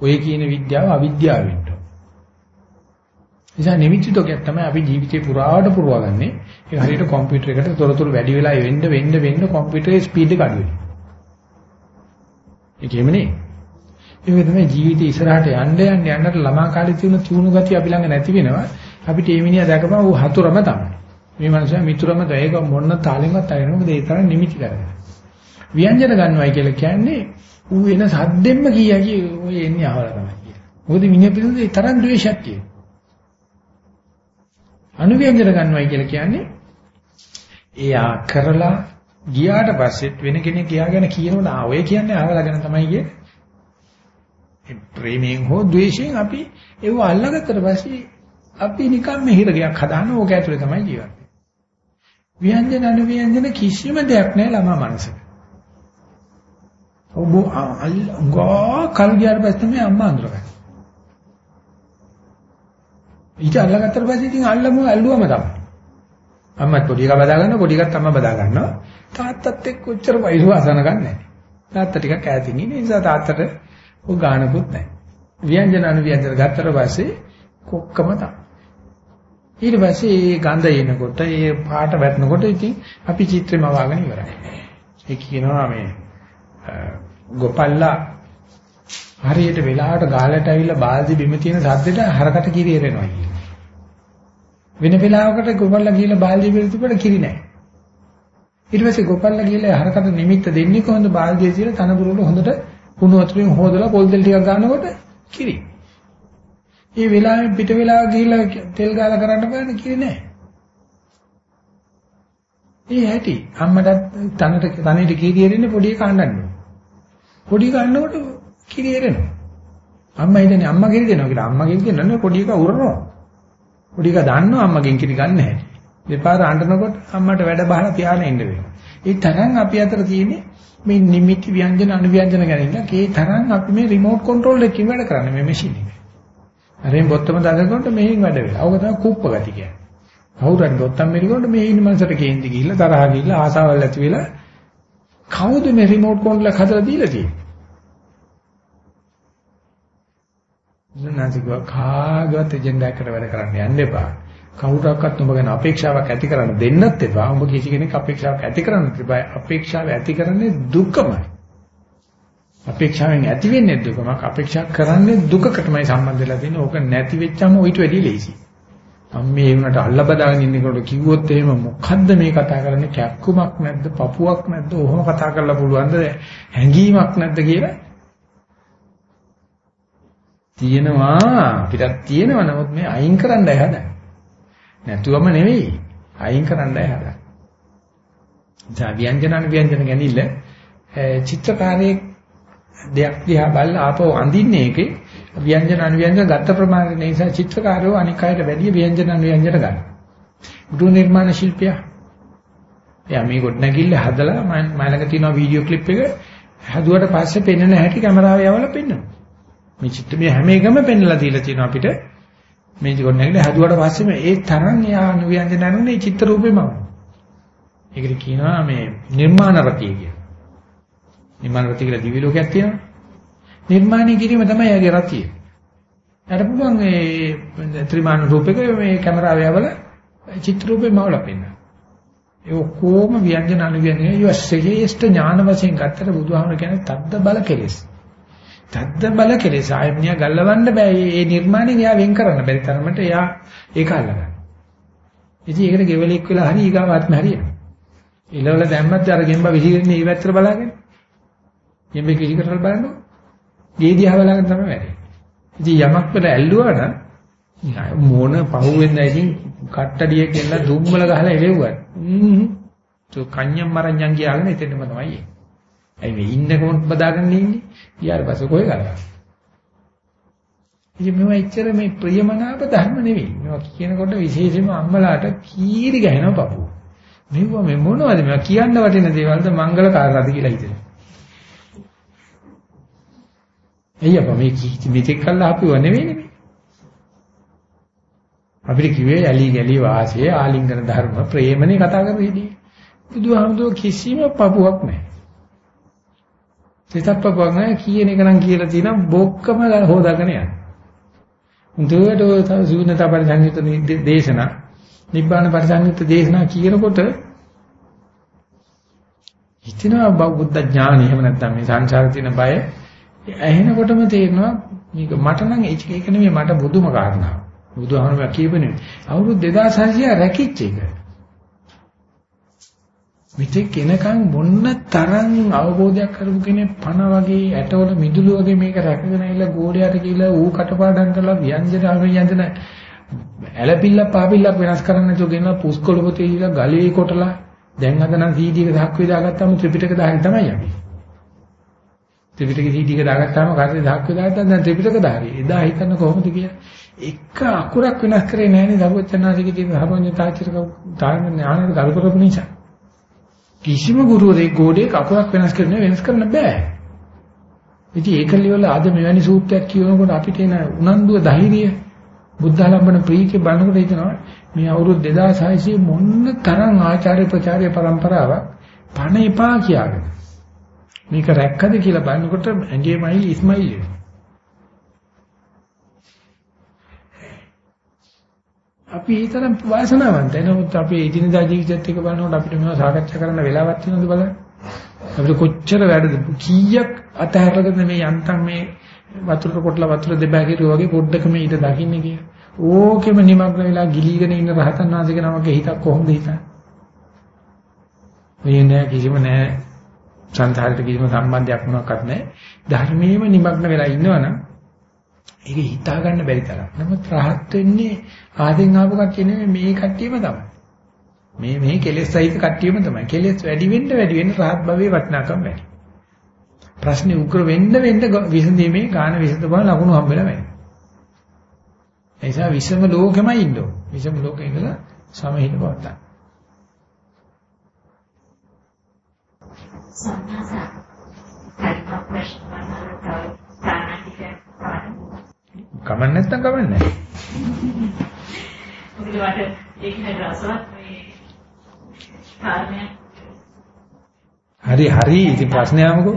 ඔය කියන විද්‍යාව අවිද්‍යාව වෙන්න. නිසා නිමිති තෝකයක් තමයි අපි ජීවිතේ පුරාවට පුරවගන්නේ. ඒක හරියට කම්පියුටර් එකට තොරතුරු වැඩි වෙලා වෙන්න වෙන්න වෙන්න කම්පියුටරේ ස්පීඩ් එක අඩු වෙනවා. ඒකෙම නේ. ඒක තමයි ජීවිතේ ඉස්සරහට යන්න යන්න යන්නට ළමා කාලේ තියුණු තියුණු ගතිය අපි ළඟ නැති වෙනවා. අපිට මේ මිනිහා දැකපම ඌ හතුරම තමයි. මේ මනුස්සයා මිතුරම දැයක මොන තාලෙන්වත් අරිනවා. මොකද ඒ තරම් නිමිති කරගෙන. ව්‍යංජන ගන්නවයි කියලා කියන්නේ ඌ එන සද්දෙම්ම කීයකි ඔය එන්නේ අහවල තමයි කියලා. මොකද මිනිහ පිළිබඳ ඒ තරම් ද්වේෂයක් තියෙනවා. අනුව්‍යංජන ගන්නවයි කියලා කියන්නේ එයා කරලා ගියාට පස්සෙත් වෙන කෙනෙක් ගියාගෙන කියනවනේ ආ ඔය කියන්නේ අහවල ගැන තමයි කියන්නේ. ප්‍රේමයෙන් හෝ ද්වේෂයෙන් අපි ඒව අල්ලගත්තට පස්සේ අපි නිකන් මෙහිරගයක් හදාන ඕක ඇතුලේ තමයි ජීවත් වෙන්නේ. ව්‍යංජන අනුව්‍යංජන කිසිම දෙයක් නැහැ ළමා මනසක. ඔබ අල්ගා කල් ගියාට පස්සේ තමයි අම්මා අඳුරගන්නේ. ඊට අල්ලගත්තට පස්සේ ඉතින් අල්ලමු ඇල්ලුවම තමයි. අම්මත් පොඩි එකා බදා ගන්නවා පොඩි එකත් අම්මා බදා ගන්නවා. තාත්තත් එක්ක කොච්චර වෛරවාසන ගන්නෑ. තාත්තා ටිකක් ඈතින් ඉන්නේ නිසා තාත්තට ඔය ගානකුත් නැහැ. ව්‍යංජන අනුව්‍යංජන ගත්තට පස්සේ කොක්කම තමයි. ඊට පස්සේ මේ ගඳ එනකොට ඒ පාට වැටෙනකොට ඉතින් අපි චිත්‍රෙම වවාගෙන ඉවරයි. ඒ කියනවා මේ ගොපල්ලා හරියට වෙලාවට ගාලට ඇවිල්ලා බාල්දි බිම තියෙන සද්දෙට හරකට කිරි එරෙනවා කියනවා. වෙන වෙලාවකට ගොපල්ලා ගිහලා බාල්දිය පිළිතුරට කිරි නැහැ. ඊට පස්සේ ගොපල්ලා ගිහලා හරකට නිමිත්ත දෙන්නේ කොහොමද බාල්දිය තියලා තනබුරුල හොඳට කුණු වතුරෙන් හොදලා පොල් තෙල් ටිකක් ගන්නකොට කිරි. මේ වෙලාවෙන් පිට වෙලාව ගිහිල්ලා තෙල් ගාලා කරන්න බෑනේ කිරි නෑ. ඒ ඇටි අම්මටත් තනට තනෙට කිරි එරෙන්නේ පොඩි එක අඬන්නේ. පොඩි එක අඬනකොට කිරි එරෙනවා. අම්මා හිතන්නේ අම්මා කිරි දෙනවා කියලා. අම්මගෙන් කියන්නේ පොඩි එක උරනවා. පොඩි එක දන්නවා අම්මගෙන් කිරි ගන්න හැටි. දෙපාර අඬනකොට අම්මට වැඩ බහලා තියාගෙන ඉන්න වෙනවා. ඒ තරම් අපි අතර තියෙන්නේ මේ නිමිති ව්‍යංජන අනුව්‍යංජන ගැන ඉන්න කේ තරම් අපි මේ රිමෝට් කන්ට්‍රෝල් එකකින් වැඩ කරන්නේ මේ මැෂින් එක. අරෙන් බොත්තම දානකොට මෙහෙන් වැඩ වෙලා. ඕක තමයි කුප්ප ගති කියන්නේ. කවුරුන් බොත්තම් මෙරිකොට මේ ඉන්න මනසට කේන්ති ගිහිල්ලා තරහ ගිහිල්ලා ආසාවල් ඇති වෙලා කවුද මේ රිමෝට් කන්ට්‍රෝල් එක හදලා දීලා තියෙන්නේ? නැතිව කාගවත් එජෙන්ඩා එකට වැඩ කරන්න යන්න එපා. කවුරක්වත් ඔබ ගැන අපේක්ෂාවක් ඇති කරන්න දෙන්නත් එපා. ඔබ කිසි කෙනෙක් අපේක්ෂාවක් ඇති කරන්නත් එපා. අපේක්ෂාව ඇති කරන්නේ දුකමයි. අපේක්ෂාවෙන් ඇති වෙන්නේ දුකමක්. අපේක්ෂා කරන්නේ දුකකටමයි සම්බන්ධ වෙලා තියෙන්නේ. ඕක නැති වෙච්චාම ඊට වැඩිය ලේසි. මම මේ වුණාට අල්ල බදාගෙන ඉන්නකොට කිව්වොත් එහෙම මොකද්ද මේ කතා කරන්නේ? කැක්කුමක් නැද්ද? පපුවක් නැද්ද? ඔහොම කතා කරලා පුළුවන්ද? හැංගීමක් නැද්ද කියලා තියෙනවා අපිටත් තියෙනවා නමුත් මේ අයින් කරන්නයි හදන්නේ. නැතුවම නෙවෙයි අයින් කරන්නයි හදන්නේ. දැන් ව්‍යංජනන ව්‍යංජන ගැනීමල චිත්‍රකාරයේ දෙයක් දිහා බලලා ආපහු අඳින්නේ ඒකේ ව්‍යංජන අනුව්‍යංජන ගත්ත ප්‍රමාණය නිසා චිත්‍රකාරයෝ අනික් අයට වැඩිය ව්‍යංජන අනුව්‍යංජන ගන්න. ගෘහ නිර්මාණ ශිල්පියා. එයා මේ ගොඩනැගිල්ල හදලා මම ළඟ තියෙන වීඩියෝ ක්ලිප් එක හදුවට පස්සේ පෙන්වන හැටි කැමරාවේ යවලා පෙන්වනවා. මේ චිත්ත මේ හැම එකම පෙන්ලා දීලා තියෙනවා අපිට. මේ ගොඩනැගිල්ල හදුවට පස්සේ මේ ඒ තරම් එයා අනුව්‍යංජන අනුනේ චිත්‍ර රූපෙම. ඒකට කියනවා මේ නිර්මාණ රතිය කියලා. නිර්මාණ රතිය කියලා දිවි ලෝකයක් තියෙනවා. නිර්මාණය කිරීම තමයි යාගේ රතිය. යට පුළුවන් මේ ත්‍රිමාන රූපයක මේ කැමරාව යවල චිත්‍ර රූපේ මවල පෙන්නන. ඒ ඔක්කොම ව්‍යංජන අනුව්‍යංජන ඒ ශ්‍රේෂ්ඨ ඥාන වශයෙන් ගත්තට බුදුහාමර කියන්නේ තද්ද බල කෙලෙස්. තද්ද බල කෙලෙස් ආයම්නිය ගල්ලවන්න බෑ. මේ නිර්මාණයෙන් එයා වෙන් කරන්න බැරි තරමට එයා ඒක අල්ලගන්න. ඉතින් ඒකට ගෙවලෙක් වෙලා හරි ඊගාවාත්ම හරියනවා. ඉලවල දැම්මත් අර ගෙම්බ විසිරෙන්නේ ඊ පැත්තට බලාගෙන. ගෙම්බ කිසි කරලා බලන්නකො. ගේ දිහා බලාගෙන තමයි වැඩේ. ඉතින් යමක් වල ඇල්ලුවා නම් මොන පහුවෙන්ද ඉතින් කට්ටඩිය කියලා දුම්බල ගහලා එලෙව්වා. හ්ම්. તો කන්‍යම් මරඤ්ඤම් කියලාගෙන එතනම තමයි එන්නේ. ඇයි මේ ඉන්නකොම බදාගෙන ඉන්නේ? ඊයාර පස්සේ කොහෙ ගලනවා? ඉතින් මේවා එච්චර මේ ප්‍රියමනාප ධර්ම නෙවෙයි. මේවා කියනකොට විශේෂයෙන්ම අම්මලාට කීරි ගහනවා පපුව. මේවා මේ මොනවද මේවා කියන්න වටින දේවල්ද මංගල කාරණාද කියලා හිතෙනවා. එయ్య අප මේ මෙතෙක් කල්ලා අපිව නෙවෙයිනේ. අපිට කිව්වේ යලි ගලි වාසයේ ආලිංගන ධර්ම ප්‍රේමනේ කතා කරලා හිටියේ. බුදුහාමුදුරුවෝ කිසිම පපුවක් නැහැ. සිතක් පපුවක් නැහැ කියන එක නම් කියලා තියෙනවා බොක්කම හොදාගෙන යන්න. උන්ට ඔය සූනත පරිසංයුත දේශනා නිබ්බාන පරිසංයුත දේශනා කියනකොට හිතෙනවා බුද්ධ ඥානය එහෙම නැත්නම් මේ සංසාරේ තියෙන බය ඇහෙනකොටම තේරෙනවා මේක මට නම් ඒක නෙමෙයි මට බුදුම කාරණා. බුදුහාමුදුරුවෝ කියපනේ අවුරුදු 2600 රැකිච්ච එක. මෙතෙක් කෙනකන් මොන්න තරම් අවබෝධයක් කරපු කෙනෙක් පණ වගේ ඇටවල මිදුළු වගේ මේක රැකගෙන ඇවිල්ලා ගෝලයට කියලා ඌ කටපාඩම් කරලා ව්‍යංජන අව්‍යංජන ඇලපිල්ල පාපිල්ලක් වෙනස් කරන්න නැතුව ගෙනලා පුස්කොළ පොතේ ඉඳලා ගලේ කොටලා දැන් අද නම් CD එක දහක් වේදාගත්තාම ත්‍රිපිටක දාගෙන තමයි යන්නේ. ත්‍රිපිටක CD එක දාගත්තාම කාටද දහක් වේදාගත්තා දැන් ත්‍රිපිටක දාරි. එදා හිතන්න කොහොමද කියලා. එක අකුරක් වෙනස් කරේ නැහැනේ දරුවචනාසිකේ තියෙන හරවඤ්ඤතාචරක තාරණ ඥානෙට ගල් කරපු නිසා. කිසිම ගුරුවරයෙක් ගෝඩේ අකුරක් වෙනස් කරන්න වෙනස් කරන්න බෑ. ඉතින් ඒකලිවල අද මෙවැනි සූත්‍රයක් කියනකොට අපිට එන උනන්දුව ධෛර්යය බුද්ධාලම්බන ප්‍රීතිය බලනකොට හිතනවා මේ අවුරුදු 2600 මොන්න තරම් ආචාර්ය ප්‍රචාරය પરම්පරාවක් පණ එපා කියාගෙන මේක රැක්කද කියලා බලනකොට ඇඟේමයි ඉස්මයිල් අපි ඊතරම් වාසනාවන්තයි නමුත් අපේ එදිනදා ජීවිතයත් එක්ක බලනකොට අපිට මේවා සාකච්ඡා කරන්න වෙලාවක් තියෙනවද බලන්න? අපිට කොච්චර වැඩද? කීයක් අතහැරලාද මේ යන්තම් මේ වතුරට කොටලා වතුර දෙබැගිරුවා වගේ පොඩ්ඩක මේ ඊට දකින්නේ කියලා. ඕකෙම නිමග්න වෙලා ගිලීගෙන ඉන්න රහතන් වහන්සේගේ නමක හිතක් කොහොමද හිතන්නේ? මේ නෑ කිසිම නෑ. සංසාරයට කිසිම සම්බන්ධයක් මොනවත් නෑ. ධර්මයේම නිමග්න වෙලා ඉන්නවනම් ඒක හිතා ගන්න බැරි තරම්. නමුත් රහත් වෙන්නේ ආදෙන් ආපු කට්ටිය නෙමෙයි මේ කට්ටියම තමයි. මේ මේ කෙලෙස් සහිත කට්ටියම තමයි. කෙලෙස් වැඩි වෙන්න වැඩි වෙන්න රහත් භවයේ වටිනාකම වැඩි. ප්‍රශ්නේ උග්‍ර වෙන්න වෙන්න විසඳීමේ ගාන විසඳපුවා ලකුණු හම්බෙලා වෙනවා. ඒ නිසා විසම ලෝකෙමයි ඉන්න ඕන. විසම ලෝකේ ඉඳලා සමහිත බවත්තක්. සම්මාස කමන්න නැත්තම් කමන්නේ නැහැ. මොකද මට ඒක නේද රසවත් මේ කාරණයක් හරි හරි ඉතින් ප්‍රශ්නය ආමුකෝ.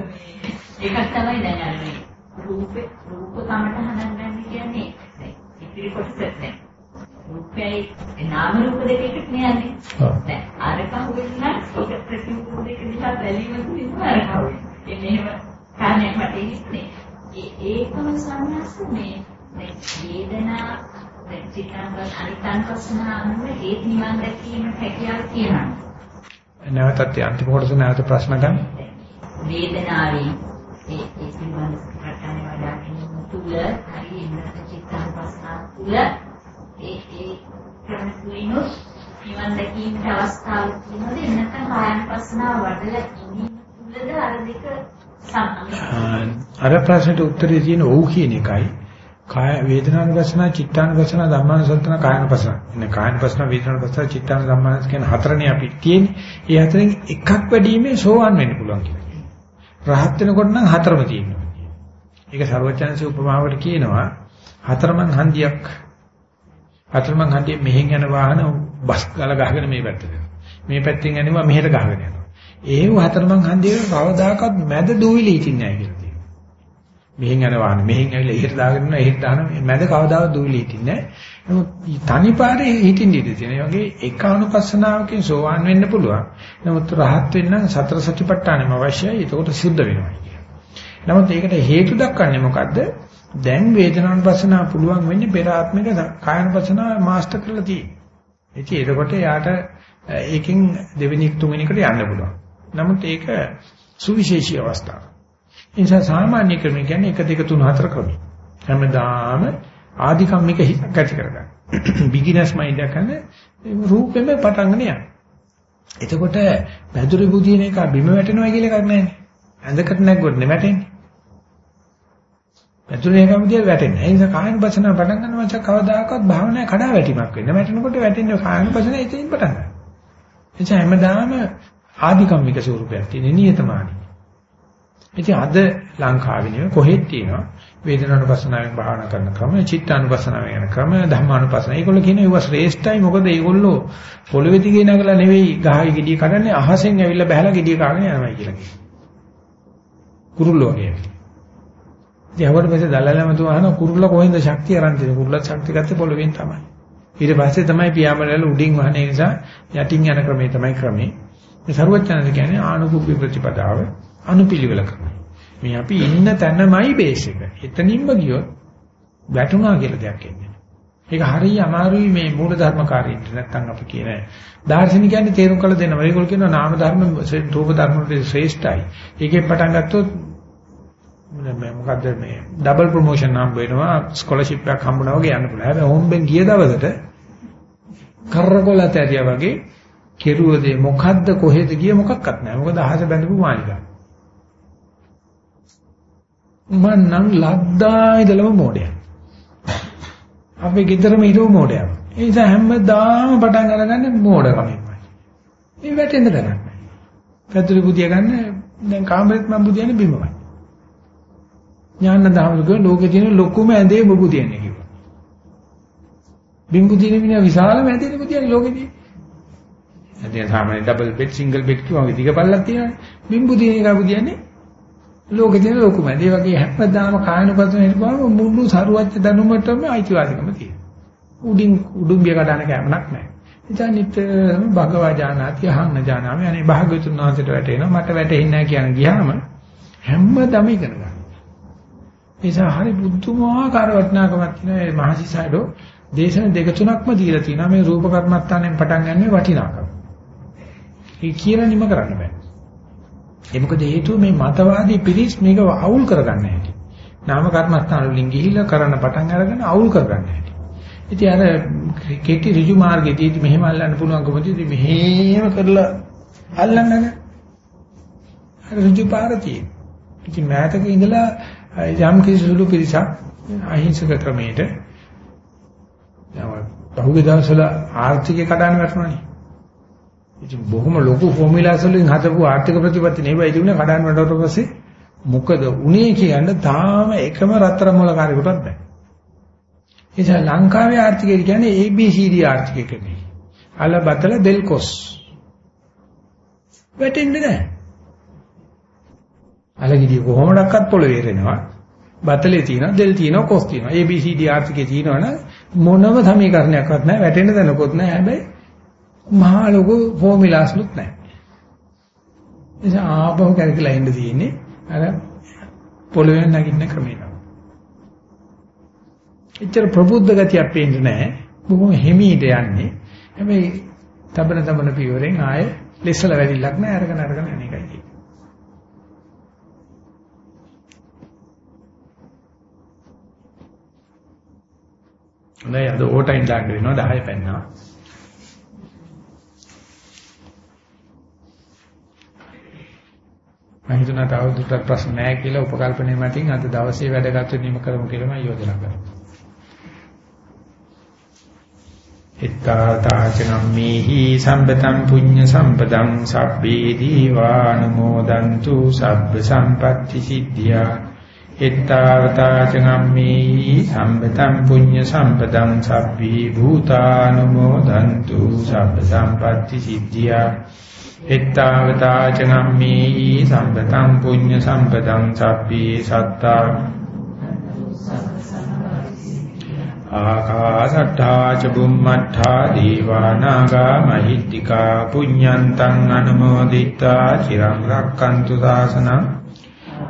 ඒකත් තමයි දැන් අර මේ රූපේ රූප කමට හදන්නේ කියන්නේ ඉතිරි කොටස නැහැ. රූපයයි නාම රූප දෙක එකට නෑනේ. දැන් අරක හුවෙන්න ඒක ප්‍රතිරූප දෙක දිහා බැලීම තුලින් අරක හුවෙන්නේ. එන්නේ එහෙම කාණයක් මට ඉන්නේ. ඒ ඒකම සම්මස්ස මේ මේ වේදනා දැන් චිත්තාංග අනිත්‍යංගස්නා අනුව ඒ නිවන් දැකීම හැකියාව තියෙනවා. නැවතත් ඒ අන්තිම කොටස නැවත ප්‍රශ්න ගන්න. වේදනාවේ ඒ ඒ පිළිබඳ ප්‍රකාරය වඩා ගැනීම තුල හරි ඉන්නත චිත්තාංගස්නා තුල ඒ ඒ ක්‍රමතුලිනුත් නිවන් දැකීමට අවස්ථාවක් තියෙනවද එන්නතම් කායanusasana වඩලා ඉඳීම තුලද අර දෙක සම්මත අර ප්‍රශ්නට උත්තරේ තියෙන ඔව් කියන එකයි. කාය වේදනානුපස්සන, චිත්තානුපස්සන, ධම්මානුසත්තන, කායනුපස්සන. ඉන්නේ කායනුපස්සන, වේදනානුපස්සන, චිත්තානු ධම්මානුපස්සන කියන හතරනේ අපි තියෙන්නේ. ඒ හතරෙන් එකක් වැඩිීමේ සෝවන් වෙන්න පුළුවන් කියලා. රහත් වෙනකොට නම් හතරම තියෙනවා. ඒක ਸਰවඥාන්සේ උපමාවට කියනවා හතරමං හන්දියක් හතරමං හන්දිය මෙහෙන් යන වාහන බස් ගල ගහගෙන මේ පැත්තට යනවා. මේ පැත්තෙන් යනවා මෙහෙට ගහගෙන යනවා. ඒ හතරමං හන්දියේ කවදාකවත් මැද දූවිලි හිටින්නේ නැහැ කියලා තියෙනවා. මෙහෙන් යන වාහන මෙහෙන් ඇවිල්ලා එහෙට දාගෙන යනවා එහෙට දාන මැද කවදාවත් දූවිලි හිටින්නේ නැහැ. නමුත් තනි පාරේ හිටින්න ඉඩ තියෙනවා. ඒ වගේ එක අනුපස්සනාවකින් සෝවාන් වෙන්න පුළුවන්. නමුත් රහත් වෙන්න සතර සතිපට්ඨානෙම අවශ්‍යයි. ඒකට සිද්ධ වෙනවා කියන්නේ. නමුත් ඒකට හේතු දක්වන්නේ මොකද්ද? දැන් වේදනානුපස්සනාව පුළුවන් වෙන්නේ පෙර ආත්මික කායනුපස්සනාව මාස්ටර් කරලා තියෙන්නේ. ඉතින් එතකොට යාට ඒකෙන් දෙවෙනි තුන්වෙනිකට යන්න පුළුවන්. නමුත් ඒක සුවිශේෂී අවස්ථාවක්. ඒ නිසා සාමාන්‍ය ක්‍රමය කියන්නේ 1 2 3 4 ක්‍රමය. හැමදාම ආධිකම්මික හිතක් ඇති කරගන්න. බිග්ිනර්ස් මයින්ඩ් එක කරන රූපෙම පටන්ගෙන යන. එතකොට පැදුරු බුදින එක බිම වැටෙනවා කියලා එකක් නැහැ. ඇඳකට නැග්ගොත් නෙමෙටෙන්නේ. පැදුරු එක බුදිය වැටෙන්නේ. ඒ නිසා කායන බසන පටන් ගන්න මචං කවදාකවත් භාවනාවේ කඩා වැටීමක් වෙන්නේ. වැටෙනකොට වැටෙන්නේ කායන බසන එතනින් පටන් ගන්නවා. එනිසා හැමදාම ආධිකම්මික ස්වරූපයක් තියෙන නියතමානී. ඉතින් අද ලංකාවේ නෙවෙයි කොහෙත් තියෙනවා වේදනානුපස්සනාවෙන් භාවනා කරන ක්‍රම, චිත්තානුපස්සනාවෙන් යන ක්‍රම, ධම්මානුපස්සන. ඒගොල්ලෝ කියන ඒවා ශ්‍රේෂ්ඨයි මොකද ඒගොල්ලෝ පොළොවේ දිගේ නැගලා නෙවෙයි ගහයි ගෙඩිය කඩන්නේ අහසෙන් ඇවිල්ලා බහැලා ගෙඩිය කාගෙන යනවා කියලා කියනවා. කුරුල්ලෝ වගේ. ඉතින් අපිට පස්සේ දලලමතු අහන කුරුල්ල කොහෙන්ද ශක්තිය අරන් තියෙන්නේ? කුරුල්ලත් ශක්තිය ගත්තේ පොළොවෙන් තමයි. ඊට පස්සේ තමයි පියාඹරල උඩින් වහන නිසා යටින් යන ක්‍රමේ තමයි ක්‍රමේ. මේ සරුවචනද කියන්නේ ආනුභූපී ප්‍රතිපදාව අනුපිළිවෙල ක්‍රමය. මේ අපි ඉන්න තැනමයි බේස් එක. එතනින්ම ගියොත් වැටුණා කියලා දෙයක් එන්නේ. ඒක හරිය අමාරුයි මේ මූල ධර්මකාරීන්ට නැත්තම් අපි කියන දාර්ශනිකයන්ට තේරුම් කළ දෙනවා. ඒගොල්ලෝ කියනවා නාම ධර්ම රූප ධර්ම වලට ශ්‍රේෂ්ඨයි. ඒකෙන් පටන් ගත්තොත් මේ මොකද්ද මේ ඩබල් ප්‍රොමෝෂන් හම්බ වෙනවා ස්කෝලර්ෂිප් එකක් හම්බුනා වගේ යන්න පුළුවන්. හැබැයි හොම්බෙන් ගිය දවසට කරකොලත ඇරියා වගේ කෙරුවදේ මොකද්ද කොහෙද ගිය මොකක්වත් නැහැ. මොකද අහස බැඳපු මානිකා. මම නම් ලද්දා ඉඳලම මොඩයක්. අපේ ගෙදරම හිටව මොඩයක්. ඒ නිසා හැමදාම පටන් අරගන්නේ මොඩකමයි. මේ වැටෙන්න දරන්නේ. පැතුරු බුදිය ගන්න දැන් කාමරෙත් මම බුදියන්නේ බිමමයි. ඥාන දහමක ලෝකේ තියෙන ලොකුම ඇඳේ ඔබ බුදියන්නේ කිව්වා. බිම් බුදින මිනිහ විශාලම ඇඳේ බුදියන්නේ ලෝකේ තියෙන. දැන් සාමාන්‍ය ඩබල් බෙඩ් සිංගල් බෙඩ් කිව්වා විදික පල්ලක් තියෙනවානේ. බිම් බුදින එක බුදියන්නේ ලෝකේ තියෙන ලොකුම. ඒ වගේ හැමදාම කායනුපස්සන හිටපුවාම මුළු සරුවච්ච දැනුමටම අයිතිවාසිකම තියෙනවා. උඩින් උඩුම්බිය කඩන කැමනක් නැහැ. ඉතින් නිතරම භගවා ජානාති අහන්න ජානාමි අනේ භාග්‍යතුන් වහන්සේට වැටෙනවා මට වැටෙන්නේ නැහැ කියන ගියාම හැමදම ඉගෙන ගන්න. නිසා හරි බුද්ධමාකාර වටිනාකමක් තියෙන මේ මහසිසඩෝ දේශන දෙක තුනක්ම දීලා තියෙනවා මේ රූප කර්මස්ථානයෙන් පටන් ගන්න වටිනාකම. ඒ කියලා නිම කරන්න බෑ. ඒ මොකද හේතුව මේ මතවාදී පිරිස් මේක අවුල් කරගන්න හැටි. නාම කර්මස්ථාන වලින් ගිහිල්ලා කරන්න පටන් අරගෙන අවුල් කරගන්න හැටි. ඉතින් අර කෙටි ඍජු මාර්ගයේදී මෙහෙම අල්ලන්න පුළුවන්කම තියෙදි මෙහෙම කරලා අල්ලන්න නෑ. අර ඍජු පාරතියි. ඉතින් මෑතක ඉඳලා යම් කිසි සුළු පිරිසක් අහිංසක ක්‍රමයට බහුවේ දවසල ආර්ථිකය කඩාන වැටුණානේ. ඉතින් බොහොම ලොකු ෆෝමියුලාස් වලින් හදපු ආර්ථික ප්‍රතිපත්ති නෙවෙයි තිබුණේ කඩාන වැටුණාට පස්සේ මොකද උනේ කියන්න තාම එකම රත්තරන් මොල කාර්යයකටවත් බෑ. ඒ නිසා ලංකාවේ ආර්ථිකය කියන්නේ ABCD ආර්ථිකය නෙවෙයි. අල බතල දෙල් කොස්. වැටෙන්නේ නැහැ. අලගිරිය කොහොමඩක්වත් පොළවේ රෙනවා. බතලේ තියෙනවා, දෙල් තියෙනවා, කොස් තියෙනවා. A B C D ආර්ථිකේ තියෙනවනේ මොනම සමීකරණයක්වත් නැහැ, වැටෙන්න දැනකොත් නැහැ. හැබැයි මහා ලොකු ෆෝමියුලාස්ලුත් නැහැ. එනිසා ආපහු කැරකිලා ඉන්න තියෙන්නේ අර පොළවෙන් නැගින්න ක්‍රමයට. එච්චර ප්‍රබුද්ධ ගතියක් පේන්නේ නැහැ. බොහොම හිමීට යන්නේ. හැබැයි තබන තබන පියවරෙන් ආයේ ලෙස්සල වැඩිලක් නැහැ අරගෙන අරගෙන යන එකයි තියෙන්නේ. හොඳයි අද ඕ ටයිම් දාන්න වෙනවා 10 පෙන්නවා. මම හිතනවා තව දුරටත් ප්‍රශ්න නැහැ කියලා උපකල්පනය මතින් අද දවසේ වැඩගත් නිම කරමු කියලා මම යෝජනා කරනවා. එත්තාතාචනම්මේහි සම්පතං පුඤ්ඤ සම්පතං සබ්බේ දීවානුමෝදන්තු සබ්බ සම්පatti සිද්ධියා එත්තාවතාචනම්මේහි සම්පතං පුඤ්ඤ සම්පතං සබ්බේ භූතානුමෝදන්තු සබ්බ සම්පatti සිද්ධියා එත්තාවතාචනම්මේහි සම්පතං පුඤ්ඤ සම්පතං සබ්බේ සත්තා ආකාශට්ටා ච බුම්මට්ටා දීවානාගා මහිත්‍තිකා පුඤ්ඤන්තං අනුමෝදිත්වා චිරං රක්칸තු සාසනං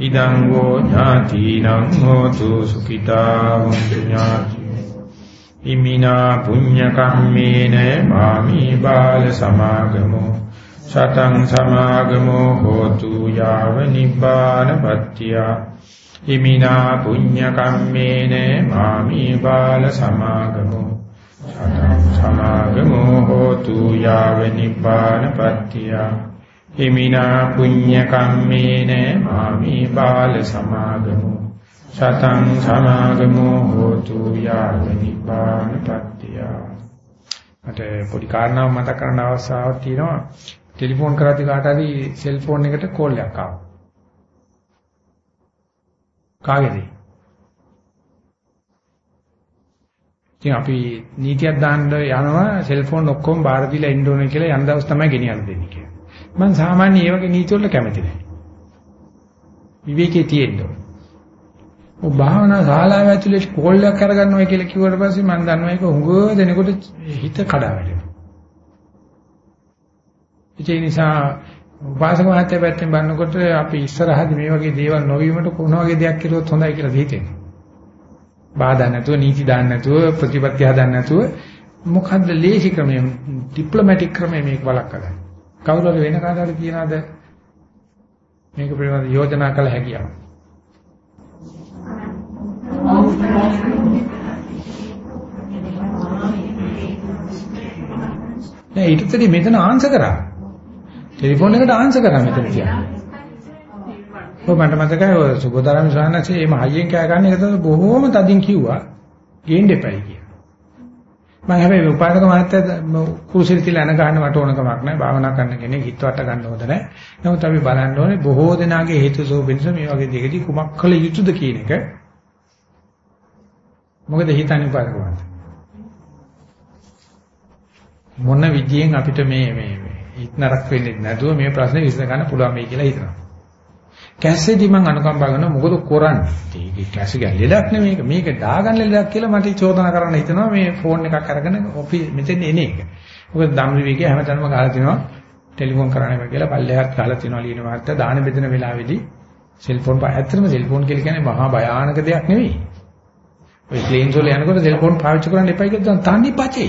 ඉදං වූ ඥාතිනං හෝතු සුඛිතා හොන්තු ඥාතියෝ ඉමිනා පුඤ්ඤ කම්මේන මාමි බාල සමාගමෝ සතං සමාගමෝ හෝතු යාව නිබ්බාන පත්‍තියා හිමිනා පුඤ්ඤ කම්මේන මාමි බාල සමාගමෝ සමාගමෝ හෝතු යාව නිපානපත්තිය හිමිනා පුඤ්ඤ කම්මේන මාමි බාල සමාගමෝ සතං සමාගමෝ හෝතු යාව නිපානපත්තිය මට පොඩි කාරණාවක් මතක් කරන්න අවස්ථාවක් තියෙනවා ටෙලිෆෝන් කරද්දී කාට හරි සෙල්ෆෝන් එකට කෝල් එකක් ආවා කාගේද? ඉතින් අපි නීතියක් දාන්න යනවා සෙල්ෆෝන් ඔක්කොම බාර දීලා ඉන්න ඕනේ කියලා යන දවස් තමයි ගෙනියන්න දෙන්නේ කියලා. මම සාමාන්‍ය මේ වගේ නීති වල කැමති නැහැ. විවේකයේ තියෙන්න ඕනේ. ඔය භාවනා ශාලාව ඇතුලේ කෝල් එකක් අරගන්නවා කියලා කිව්වට පස්සේ මම දන්නවා ඒක හුඟ දෙනකොට හිත කඩා වැටෙනවා. ඒ නිසා උපාසක මහත්තයා පැත්තෙන් බලනකොට අපි ඉස්සරහදී මේ වගේ දේවල් නොවීමට කොන වගේ දෙයක් කළොත් හොඳයි කියලා හිතෙනවා. බාධා නැතුව නීති දාන්න නැතුව ප්‍රතිපත්ති හදන්න නැතුව මොකද්ද ලේසි ක්‍රමය ඩිප්ලොමැටික් ක්‍රමය මේක වළක්වලා. කවුරු හරි වෙන කාටද කියනවාද මේක පිළිබඳව යෝජනා කළ හැකියාව. නෑ ඊටතරි මෙතන ආන්සර් කරා. ටෙලිෆෝන් එකට ආන්සර් කරා මෙතන කියන්නේ. ඔය මට මතකයි ඔය සුබතරම් සානසේ එම හයියෙන් කෑ ගන්න එක තමයි බොහොම තදින් කිව්වා. ගේන්න එපයි කියලා. මම හැබැයි උපාසක මහත්තයා කුරුසිරි තියලා අන ගන්න මට ඕන කමක් නැහැ. භාවනා කරන කෙනෙක් හිතවට ගන්න හොඳ නැහැ. නමුත් අපි බලන්න ඕනේ බොහෝ දෙනාගේ හේතු සෝබින්ස මේ වගේ දෙකදී කුමක් කළ යුතුද කියන එක. මොකද හිතන්නේ උපාසක මහත්තයා? මොන විදියෙන් අපිට මේ මේ හිත නරක වෙන්නේ නැතුව මේ ප්‍රශ්නේ විසඳ ගන්න පුළුවන් මේ කියලා හිතනවා. කැස්සේදී මම අනුකම්පා කරනවා මොකද කරන්නේ? ඒක කැස්ස ගැලෙලක් නෙමෙයි මේක. මේක දාගන්න ලෙඩක් කියලා මට චෝදනා කරන්න හිතනවා මේ ෆෝන් එකක් අරගෙන ඔෆි මෙතෙන් එන එක. මොකද ධම්රිවිගේ හැමතැනම ගහලා තිනවා ටෙලිෆෝන් කරන්න එපා කියලා පල්ලෙහාත් ගහලා තිනවා ලියන වාර්තා දාන බෙදෙන වෙලාවේදී සෙල්ෆෝන් පා ඇත්තටම සෙල්ෆෝන් කියලා කියන්නේ මහා භයානක දෙයක් නෙවෙයි. ඔය ප්ලේන්ස් වල යනකොට සෙල්ෆෝන් පාවිච්චි කරන්න එපා කියලා තන්නේ පචේ.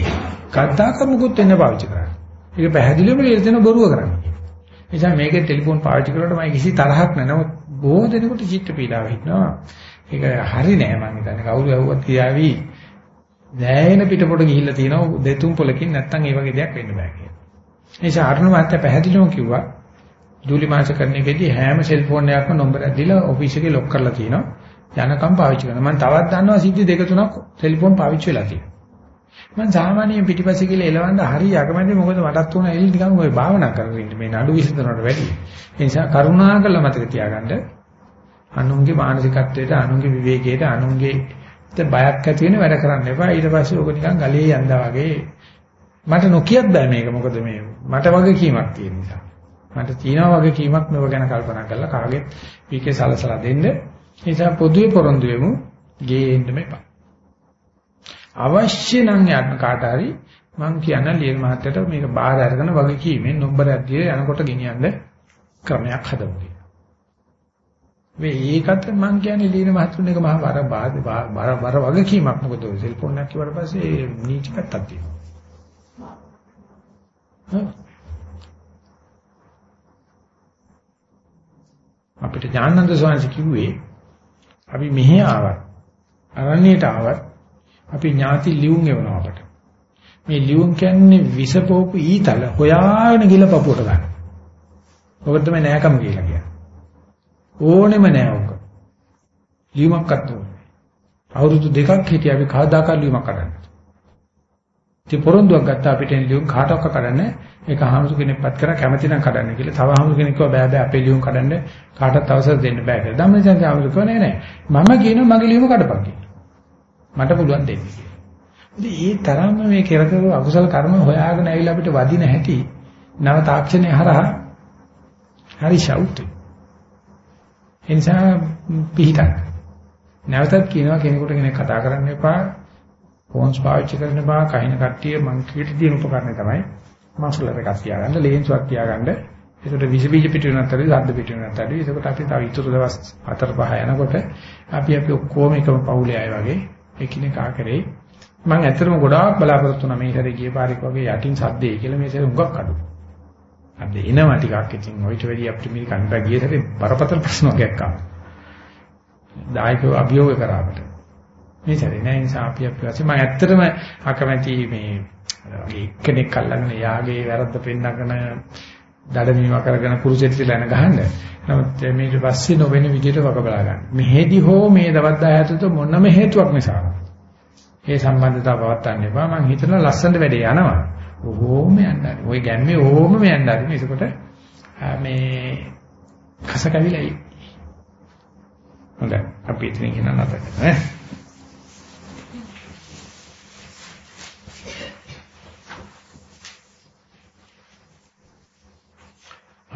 කද්දාක මුකුත් වෙන්න පාවිච්චි කරන්න. ඒක පැහැදිලිවම ලියලා තියෙන බොරුව කරන්නේ. ඒ නිසා මේකේ ටෙලිෆෝන් පාවිච්චි කරනකොට මම කිසි තරහක් නැහැ. නමුත් බොහෝ දෙනෙකුට චිත්ත පීඩාව හිටිනවා. ඒක හරි නෑ මම හිතන්නේ. කවුරු ඇහුවත් කියාවි. දැයෙන පිටපොට ගිහිල්ලා තියෙනවා දෙතුන් පොලකින් නැත්තම් ඒ වගේ දෙයක් වෙන්න බෑ කියලා. ඒ නිසා අරුණ මාත්‍ය පැහැදිලිවම කිව්වා ජූලි මාස කරන එකේදී හැම සෙල්ෆෝන් එකක්ම නම්බරයක් දීලා ඔෆිස් එකේ ලොක් කරලා තියෙනවා. යනකම් පාවිච්චි කරනවා. මම තවත් දන්නවා සිද්ධි දෙක තුනක් ටෙලිෆෝන් පාවිච්චි වෙලා තියෙනවා. මම සාමාන්‍යයෙන් පිටිපස්සේ කියලා එලවන්න හරි යකමැදි මොකද මටත් උන එල් නිකන් ඔය භාවනා කරගෙන ඉන්න මේ නඩු විසඳනවට වැඩි. ඒ නිසා කරුණාකරලා මතක තියාගන්න අනුන්ගේ මානසිකත්වයට අනුන්ගේ විවේකයට අනුන්ගේ බයක් ඇති වෙන වැඩ කරන්න එපා. ඊට පස්සේ ඕක නිකන් ගලේ යන්දා වගේ මට නොකියත් බෑ මේක මොකද මේ මට වගකීමක් තියෙන නිසා. මට තියෙනවා වගකීමක් මේව ගැන කල්පනා කරලා කාගෙත් මේකේ සලසලා දෙන්න. ඒ නිසා පොදුවේ පොරොන්දු වෙමු. ගේන්න මෙපා. අවශ්‍ය නම් යන්න කාට හරි මං කියන ලියන මහත්තයට මේක බාහිර අරගෙන වගකීමෙන් නොබර ඇද්දිය යනකොට ගෙනියන්න ක්‍රමයක් හදමු. මේ ඒකත් මං කියන්නේ ලියන මහත්තුන් එක මහා බර බර බර වගකීමක් මොකද සෙල්ෆෝන් එකක් කිව්වට පස්සේ නීති පැත්තක් තියෙනවා. අපිට ඥානන්ද ස්වාමීන් කිව්වේ අපි මෙහි ආවත් අරණියට ආවත් අපි ඥාති ලියුම් එවනවා අපට. මේ ලියුම් කියන්නේ විසපෝපු ඊතල හොයාගෙන ගිල පපුවට ගන්න. ඔබ තමයි නෑකම කියලා කියන්නේ. ඕනෙම නෑ ඔක. ලියුමක්වත් ඕනේ. අවුරුදු දෙකක් හිටිය අපි කවදාකවත් ලියුමක් කරන්නේ. ඉතින් පොරොන්දුවක් ගත්තා අපිට ලියුම් කාටවත් කඩන්න ඒක හාමුදුර කෙනෙක්පත් කරා කැමති නම් කඩන්න කියලා. තව හාමුදුර කෙනෙක් කිව්වා බෑ බෑ අපේ ලියුම් කඩන්න කාටවත් අවසර දෙන්න බෑ කියලා. ධම්මචන්ද හාමුදුර කිව්වා නෑ නෑ මම කියනවා මගේ ලියුම කඩපන් කියලා. මට පුළුවන් දෙන්න කියලා. ඉතින් ඒ තරම්ම මේ කෙරකරු අකුසල කර්ම හොයාගෙන ඇවිල්ලා අපිට වදින හැටි නව තාක්ෂණය හරහා හරි ෂවුට්. ඒ නිසා පිහිටක්. නැවතත් කියනවා කෙනෙකුට කෙනෙක් කතා කරන්න එපා. ෆෝන්ස් පාවිච්චි කරන්න එපා. කහින කට්ටිය මං කීට දින උපකරණය තමයි. මස්ලර් එකක් තියාගන්න, ලේන්සුවක් තියාගන්න. ඒකට විස බීජ පිට වෙනත් ඇති, සද්ද පිට වෙනත් ඇති. ඒකට අපි තව ඉතුරු දවස් 4 5 යනකොට අපි අපි ඔක්කොම එකම පවුලේ අය වගේ එකිනෙකා කරේ. මම ඇත්තටම ගොඩාක් බලාපොරොත්තු වුණා මේ සැරේ ගිය පාරේ වගේ යටින් සද්දේ කියලා මේ සැරේ හුඟක් අඩු. අද එනවා ටිකක් ඉතින් ඔයිට වැඩි අපිට මේ කන්ට ගිය සැරේ බරපතල ප්‍රශ්න වගේක් ආවා. දායකව අභියෝග කරා අපිට. මේ සැරේ නෑ නිසා අපි අපි වශයෙන් මම ඇත්තටම අකමැති මේ වගේ කෙනෙක් අල්ලගෙන යාගේ වැරද්ද පෙන්නගෙන දඩමීම කරගෙන කුරුසෙත් ඉලන ගහන්න. නමුත් මේක පස්සේ නොවෙන විදිහට වක බලා ගන්න. මෙහෙදි හෝ මේ දවස් 10 ඇතුළත මොනම හේතුවක් නිසා. ඒ සම්බන්ධතාව පවත්වන්න එපා. මම හිතන ලස්සනට වැඩේ යනවා. ඕම යන්නයි. ওই ගැම්මේ ඕම යන්නයි. ඒකකොට මේ කස කැවිලයි. හොඳයි. අපි ඉතින් ඉන්න නැතක නේ.